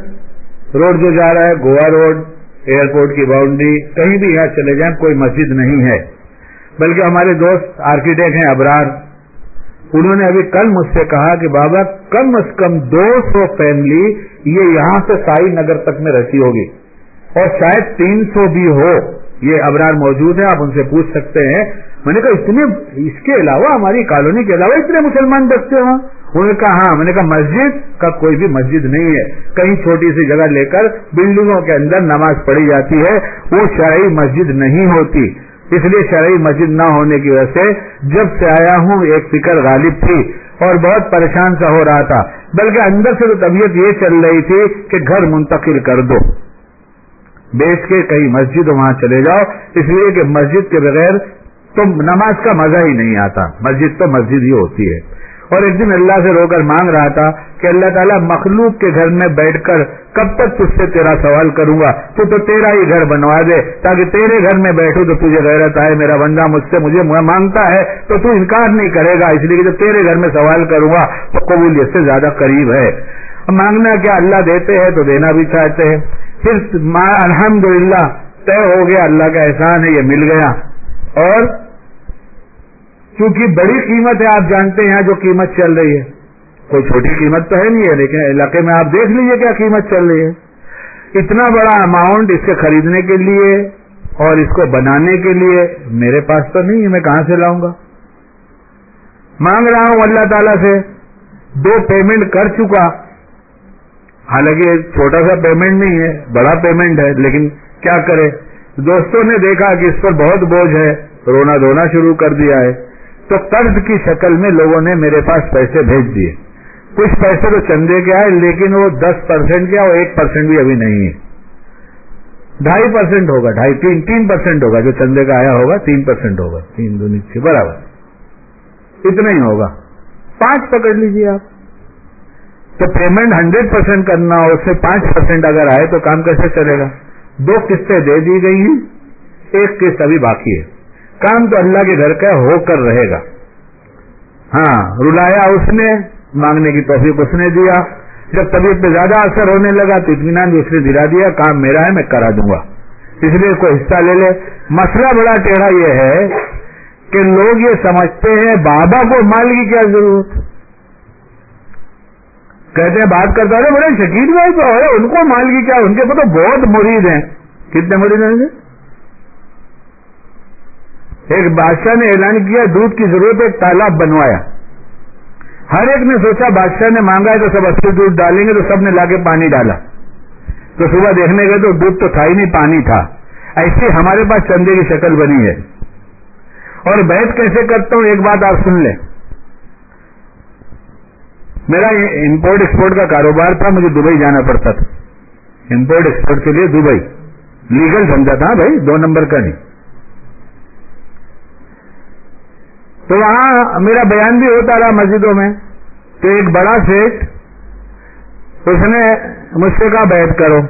روڈ جو جا رہا ہے، گوا روڈ، ایئرپورٹ کی باؤنڈری، کہیں بھی یہاں چلے جائیں، کوئی مسجد نہیں ہے۔ بلکہ ہمارے دوست آرکیٹیکٹ ہیں ابرار، انہوں نے ابھی کل مجھ سے کہا کہ بابا، کم از کم دو سو فیملی یہ یہاں سے سائی نگر تک میں رہتی ہوگی۔ اور شاید تین سو بھی ہو۔ یہ ابرار موجود ہیں، آپ ان سے پوچھ سکتے ہیں۔ میں نے کہا، اتنے اس کے علاوہ ہماری کالونی کے علاوہ اتنے مسلمان بستے ہوں۔ انہوں نے کہا ہاں میں نے کہا، مسجد کا کوئی بھی مسجد نہیں ہے۔ کہیں چھوٹی سی جگہ لے کر بلڈنگوں کے اندر نماز پڑھی جاتی ہے، وہ شرعی مسجد نہیں ہوتی۔ اس لیے شرعی مسجد نہ ہونے کی وجہ سے جب سے آیا ہوں، ایک فکر غالب تھی اور بہت پریشان سا ہو رہا تھا۔ بلکہ اندر سے تو طبیعت یہ چل رہی تھی کہ گھر منتقل کر دو۔ بیچ کے کئی مسجد وہاں چلے جاؤ، اس لیے کہ مسجد کے بغیر تو نماز کا مزہ ہی نہیں آتا۔ مسجد تو مسجد ہی ہوتی ہے۔ اور ایک دن اللہ سے رو کر مانگ رہا تھا کہ اللہ تعالیٰ مخلوق کے گھر میں بیٹھ کر کب تک تجھ سے تیرا سوال کروں گا؟ تو تو تیرا ہی گھر بنوا دے۔ تاکہ تیرے گھر میں بیٹھوں تو تجھے غیرت آئے۔ میرا بندہ مجھ سے مجھے مانگتا ہے تو تو انکار نہیں کرے گا۔ اس لیے کہ جب تیرے گھر میں سوال کروں گا تو قبولیت سے زیادہ قریب ہے۔ مانگنا کیا؟ اللہ دیتے ہیں تو دینا بھی چاہتے ہیں۔ پھر الحمد للہ طے ہو گیا، اللہ کا احسان ہے، یہ مل گیا۔ اور کیونکہ بڑی قیمت ہے، آپ جانتے ہیں جو قیمت چل رہی ہے۔ کوئی چھوٹی قیمت تو ہے نہیں ہے، لیکن علاقے میں آپ دیکھ لیجیے کیا قیمت چل رہی ہے۔ اتنا بڑا اماؤنٹ اس کے خریدنے کے لیے اور اس کو بنانے کے لیے میرے پاس تو نہیں ہے، میں کہاں سے لاؤں گا؟ مانگ رہا ہوں اللہ تعالی سے، دو پیمنٹ کر چکا۔ حالانکہ چھوٹا سا پیمنٹ نہیں ہے، بڑا پیمنٹ ہے، لیکن کیا کرے؟ دوستوں نے دیکھا کہ اس پر بہت بوجھ ہے، رونا دھونا شروع کر دیا ہے۔ تو قرض کی شکل میں لوگوں نے میرے پاس پیسے بھیج دیے۔ کچھ پیسے تو چندے کے آئے، لیکن وہ دس پرسینٹ کیا وہ ایک پرسینٹ بھی ابھی نہیں ہے۔ ڈھائی پرسینٹ ہوگا ڈھائی تین تین پرسینٹ ہوگا، جو چندے کا آیا ہوگا، تین پرسینٹ ہوگا۔ تین دو نیچے برابر۔ اتنا ہی ہوگا۔ پانچ پکڑ لیجیے آپ۔ تو پیمنٹ ہنڈریڈ پرسینٹ کرنا ہو اس سے پانچ پرسینٹ اگر آئے تو کام کیسے چلے گا؟ دو قسطیں دے دی گئی ہیں، ایک قسط ابھی باقی ہے۔ کام تو اللہ کے گھر کا ہو کر رہے گا۔ ہاں رلایا اس نے، مانگنے کی توفیق اس نے دیا۔ جب طبیعت پہ زیادہ اثر ہونے لگا تو اطمینان بھی اس نے دلا دیا، کام میرا ہے، میں کرا دوں گا۔ اس لیے کوئی حصہ لے لے۔ مسئلہ بڑا ٹیڑھا یہ ہے کہ لوگ یہ سمجھتے ہیں، بابا کو مال کی کیا ضرورت؟ کہتے ہیں، بات کرتا ہے بڑے شکیل بھائی تو ہے، ان کو مال کی کیا، ان کے تو بہت مرید ہیں۔ کتنے مرید ہیں ایک بادشاہ نے اعلان کیا، دودھ کی ضرورت ایک تالاب بنوایا۔ ہر ایک نے سوچا، بادشاہ نے مانگا ہے تو سب اچھے دودھ ڈالیں گے تو سب نے لا کے پانی ڈالا۔ تو صبح دیکھنے گئے تو دودھ تو تھا ہی نہیں، پانی تھا۔ ایسے ہمارے پاس چندے کی شکل بنی ہے۔ اور بیٹھ کیسے کرتا ہوں، ایک بات آپ سن لیں۔ میرا امپورٹ ایکسپورٹ کا کاروبار تھا، مجھے دبئی جانا پڑتا تھا۔ امپورٹ ایکسپورٹ کے لیے دبئی۔ لیگل سمجھا تھا ہاں بھائی، دو نمبر کا نہیں۔ تو وہاں میرا بیان بھی ہوتا رہا مسجدوں میں تو ایک بڑا سیٹ اس نے مجھ سے کہا بیٹھ کرو۔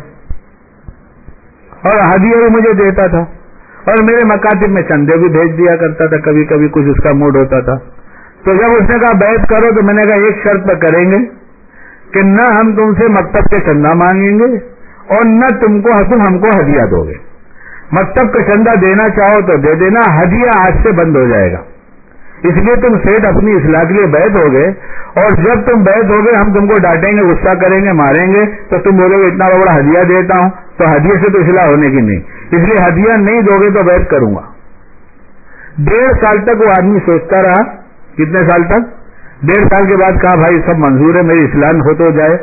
اور ہدیہ بھی مجھے دیتا تھا۔ اور میرے مکاتب میں چندے بھی بھیج دیا کرتا تھا، کبھی کبھی کچھ اس کا موڈ ہوتا تھا۔ تو جب اس نے کہا بیٹھ کرو تو میں نے کہا ایک شرط پہ کریں گے کہ نہ ہم تم سے مکتب کے چندہ مانگیں گے اور نہ تم کو تم ہم کو ہدیہ دو گے۔ مکتب کا چندہ دینا چاہو تو دے دینا، ہدیہ آج سے بند ہو جائے گا۔ اس لیے تم سیٹ اپنی اصلاح کے لیے بیت ہو گے اور جب تم بیت ہو گے ہم تم کو ڈانٹیں گے، غصہ کریں گے، ماریں گے، تو تم بولو گے اتنا بڑا ہدیہ دیتا ہوں، تو ہدیے سے تو اصلاح ہونے کی نہیں۔ اس لیے ہدیہ نہیں دو گے تو بیت کروں گا۔ ڈیڑھ سال تک وہ آدمی سوچتا رہا کتنے سال تک؟ ڈیڑھ سال کے بعد کہا، بھائی، سب منظور ہے، میری اسلام ہو تو جائے.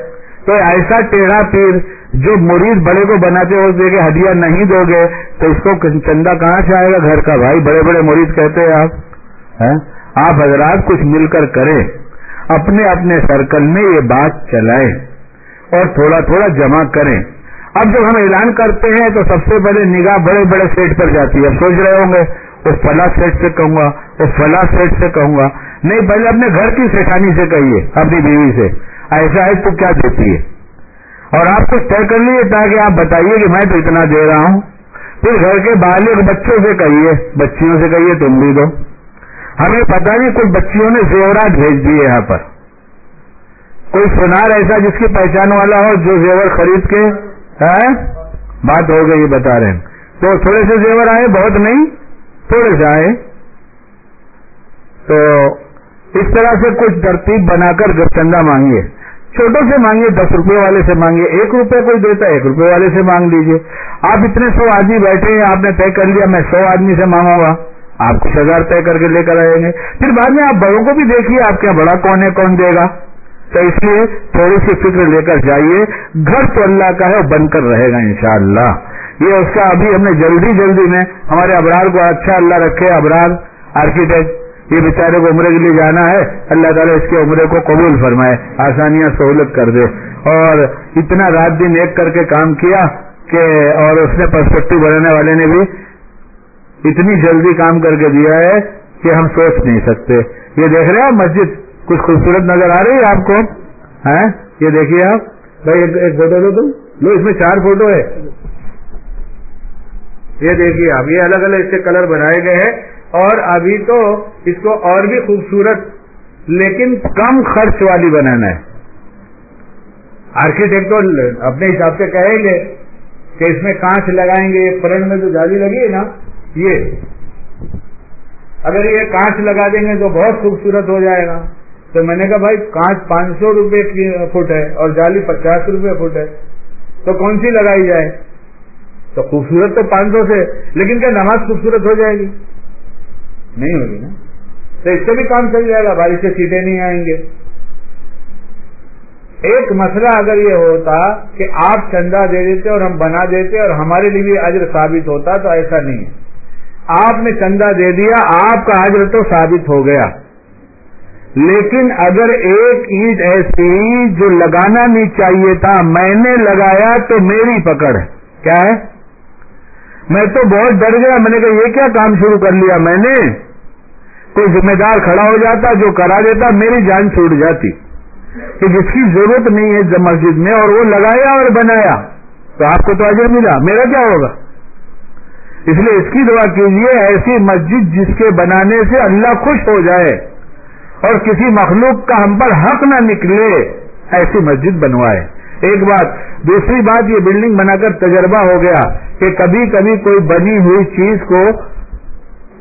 تو ایسا ٹیڑھا پیر جو مرید بڑے کو بناتے ہو دے کہ ہدیہ نہیں دو گے، تو اس کو چندہ کہاں سے آئے گا؟ گھر کا۔ بھائی، بڑے بڑے مرید کہتے ہیں آپ آپ حضرات کچھ مل کر کریں، اپنے اپنے سرکل میں یہ بات چلائیں اور تھوڑا تھوڑا جمع کریں۔ اب جب ہم اعلان کرتے ہیں تو سب سے پہلے نگاہ بڑے بڑے سیٹ پر جاتی ہے۔ سوچ رہے ہوں گے وہ فلاں سیٹ سے کہوں گا وہ فلاں سیٹ سے کہوں گا۔ نہیں پہلے اپنے گھر کی سیٹانی سے کہیے، اپنی بیوی سے۔ ایسا ہے تو کیا دیتی ہے؟ اور آپ کچھ طے کر لیجیے تاکہ آپ بتائیے کہ میں تو اتنا دے رہا ہوں۔ پھر گھر کے بالغ بچوں سے کہیے، بچیوں سے کہیے، تم بھی دو۔ ہمیں پتا نہیں کوئی بچیوں نے زیورات بھیج دیے یہاں پر۔ کوئی سنار ایسا جس کی پہچان والا ہو جو زیور خرید کے ہاں؟ بات ہو گئی، بتا رہے ہیں۔ تو تھوڑے سے زیور آئے، بہت نہیں؟ تھوڑے سے آئے تو اس طرح سے کچھ ترتیب بنا کر چندہ مانگیے۔ چھوٹوں سے مانگیے، دس روپے والے سے مانگیے۔ ایک روپے کوئی دیتا ہے، ایک روپے والے سے مانگ لیجیے آپ اتنے سو آدمی بیٹھے ہیں، آپ نے طے کر لیا، میں سو آدمی سے مانگوں گا آپ کچھ ہزار طے کر کے لے کر آئیں گے پھر بعد میں آپ بڑوں کو بھی دیکھیے، آپ کیا بڑا کون ہے، کون دے گا۔ تو اس لیے تھوڑی سی فکر لے کر جائیے۔ گھر تو اللہ کا ہے بن کر رہے گا انشاءاللہ۔ یہ اس کا ابھی ہم نے جلدی جلدی میں ہمارے ابرار کو اچھا اللہ رکھے، ابرار آرکیٹیکٹ یہ بیچارے کو عمرے کے لیے جانا ہے، اللہ تعالیٰ اس کے عمرے کو قبول فرمائے، آسانیاں سہولت کر دے۔ اور اتنا رات دن ایک کر کے کام کیا کہ اور اس نے پرسپیکٹو بنانے والے نے بھی اتنی جلدی کام کر کے دیا ہے کہ ہم سوچ نہیں سکتے۔ یہ دیکھ رہے ہیں مسجد، کچھ خوبصورت نظر آ رہی ہے آپ کو؟ ہاں؟ یہ دیکھیے آپ۔ بھائی، ایک فوٹو دو تم۔ لو، اس میں چار فوٹو ہے۔ یہ دیکھیے آپ، یہ الگ الگ اس کے کلر بنائے گئے ہیں اور ابھی تو اس کو اور بھی خوبصورت لیکن کم خرچ والی بنانا ہے۔ آرکیٹیکٹ تو اپنے حساب سے کہیں گے کہ اس میں کانچ لگائیں گے، فرنٹ میں جو جالی لگی ہے نا۔ یہ اگر یہ کانچ لگا دیں گے تو بہت خوبصورت ہو جائے گا۔ تو میں نے کہا بھائی، کانچ پانچ سو روپے فٹ ہے اور جالی پچاس روپے فٹ ہے۔ تو کون سی لگائی جائے؟ تو خوبصورت تو پانچ سو سے، لیکن کیا نماز خوبصورت ہو جائے گی؟ نہیں ہوگی نا۔ تو اس سے بھی کام چل جائے گا بارش سے سیٹیں نہیں آئیں گے۔ ایک مسئلہ اگر یہ ہوتا کہ آپ چندہ دے دیتے اور ہم بنا دیتے اور ہمارے لیے بھی اجر ثابت ہوتا تو ایسا نہیں۔ ہے آپ نے چندہ دے دیا، آپ کا اجر تو ثابت ہو گیا۔ لیکن اگر ایک اینٹ ایسی جو لگانا نہیں چاہیے تھا، میں نے لگایا تو میری پکڑ۔ کیا ہے؟ میں تو بہت ڈر گیا میں نے کہا یہ کیا کام شروع کر لیا میں نے؟ کوئی ذمہ دار کھڑا ہو جاتا جو کرا دیتا میری جان چھوٹ جاتی کہ جس کی ضرورت نہیں ہے مسجد میں اور وہ لگایا اور بنایا تو آپ کو تو اجر ملا، میرا کیا ہوگا؟ اس لیے اس کی دعا کیجیے ایسی مسجد جس کے بنانے سے اللہ خوش ہو جائے اور کسی مخلوق کا ہم پر حق نہ نکلے، ایسی مسجد بنوائے۔ ایک بات، دوسری بات، یہ بلڈنگ بنا کر تجربہ ہو گیا کہ کبھی کبھی کوئی بنی ہوئی چیز کو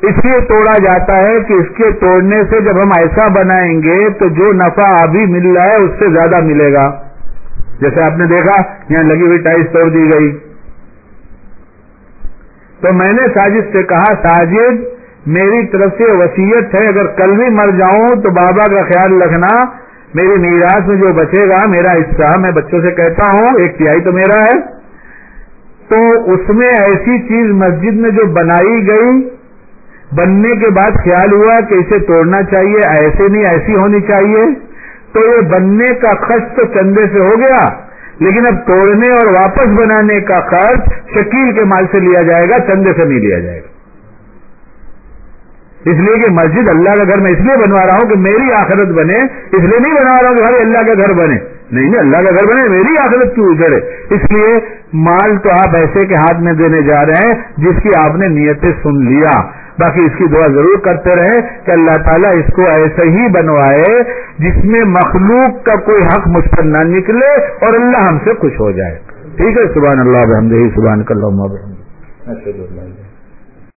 اس لیے توڑا جاتا ہے کہ اس کے توڑنے سے جب ہم ایسا بنائیں گے تو جو نفع ابھی مل رہا ہے اس سے زیادہ ملے گا۔ جیسے آپ نے دیکھا، یہاں لگی ہوئی ٹائلس توڑ دی گئی۔ تو میں نے ساجد سے کہا، ساجد، میری طرف سے وسیعت ہے، اگر کل بھی مر جاؤں تو بابا کا خیال رکھنا میری میراث میں جو بچے گا، میرا حصہ میں بچوں سے کہتا ہوں، ایک تہائی تو میرا ہے۔ تو اس میں ایسی چیز مسجد میں جو بنائی گئی، بننے کے بعد خیال ہوا کہ اسے توڑنا چاہیے، ایسے نہیں، ایسی ہونی چاہیے۔ تو یہ بننے کا خرچ تو چندے سے ہو گیا، لیکن اب توڑنے اور واپس بنانے کا خرچ شکیل کے مال سے لیا جائے گا، چندے سے نہیں لیا جائے گا۔ اس لیے کہ مسجد اللہ کا گھر میں اس لیے بنوا رہا ہوں کہ میری آخرت بنے، اس لیے نہیں بنوا رہا ہوں کہ بھائی اللہ کا گھر بنے۔ نہیں نہیں، اللہ کا گھر بنے، میری آخرت کیوں اجڑے؟ اس لیے مال تو آپ ایسے کے ہاتھ میں دینے جا رہے ہیں جس کی آپ نے نیتیں سن لیا۔ باقی اس کی دعا ضرور کرتے رہے کہ اللہ تعالیٰ اس کو ایسے ہی بنوائے جس میں مخلوق کا کوئی حق مجھ پر نہ نکلے اور اللہ ہم سے خوش ہو جائے۔ ٹھیک ہے؟ سبحان اللہ، بحمدہ سبحان اللہ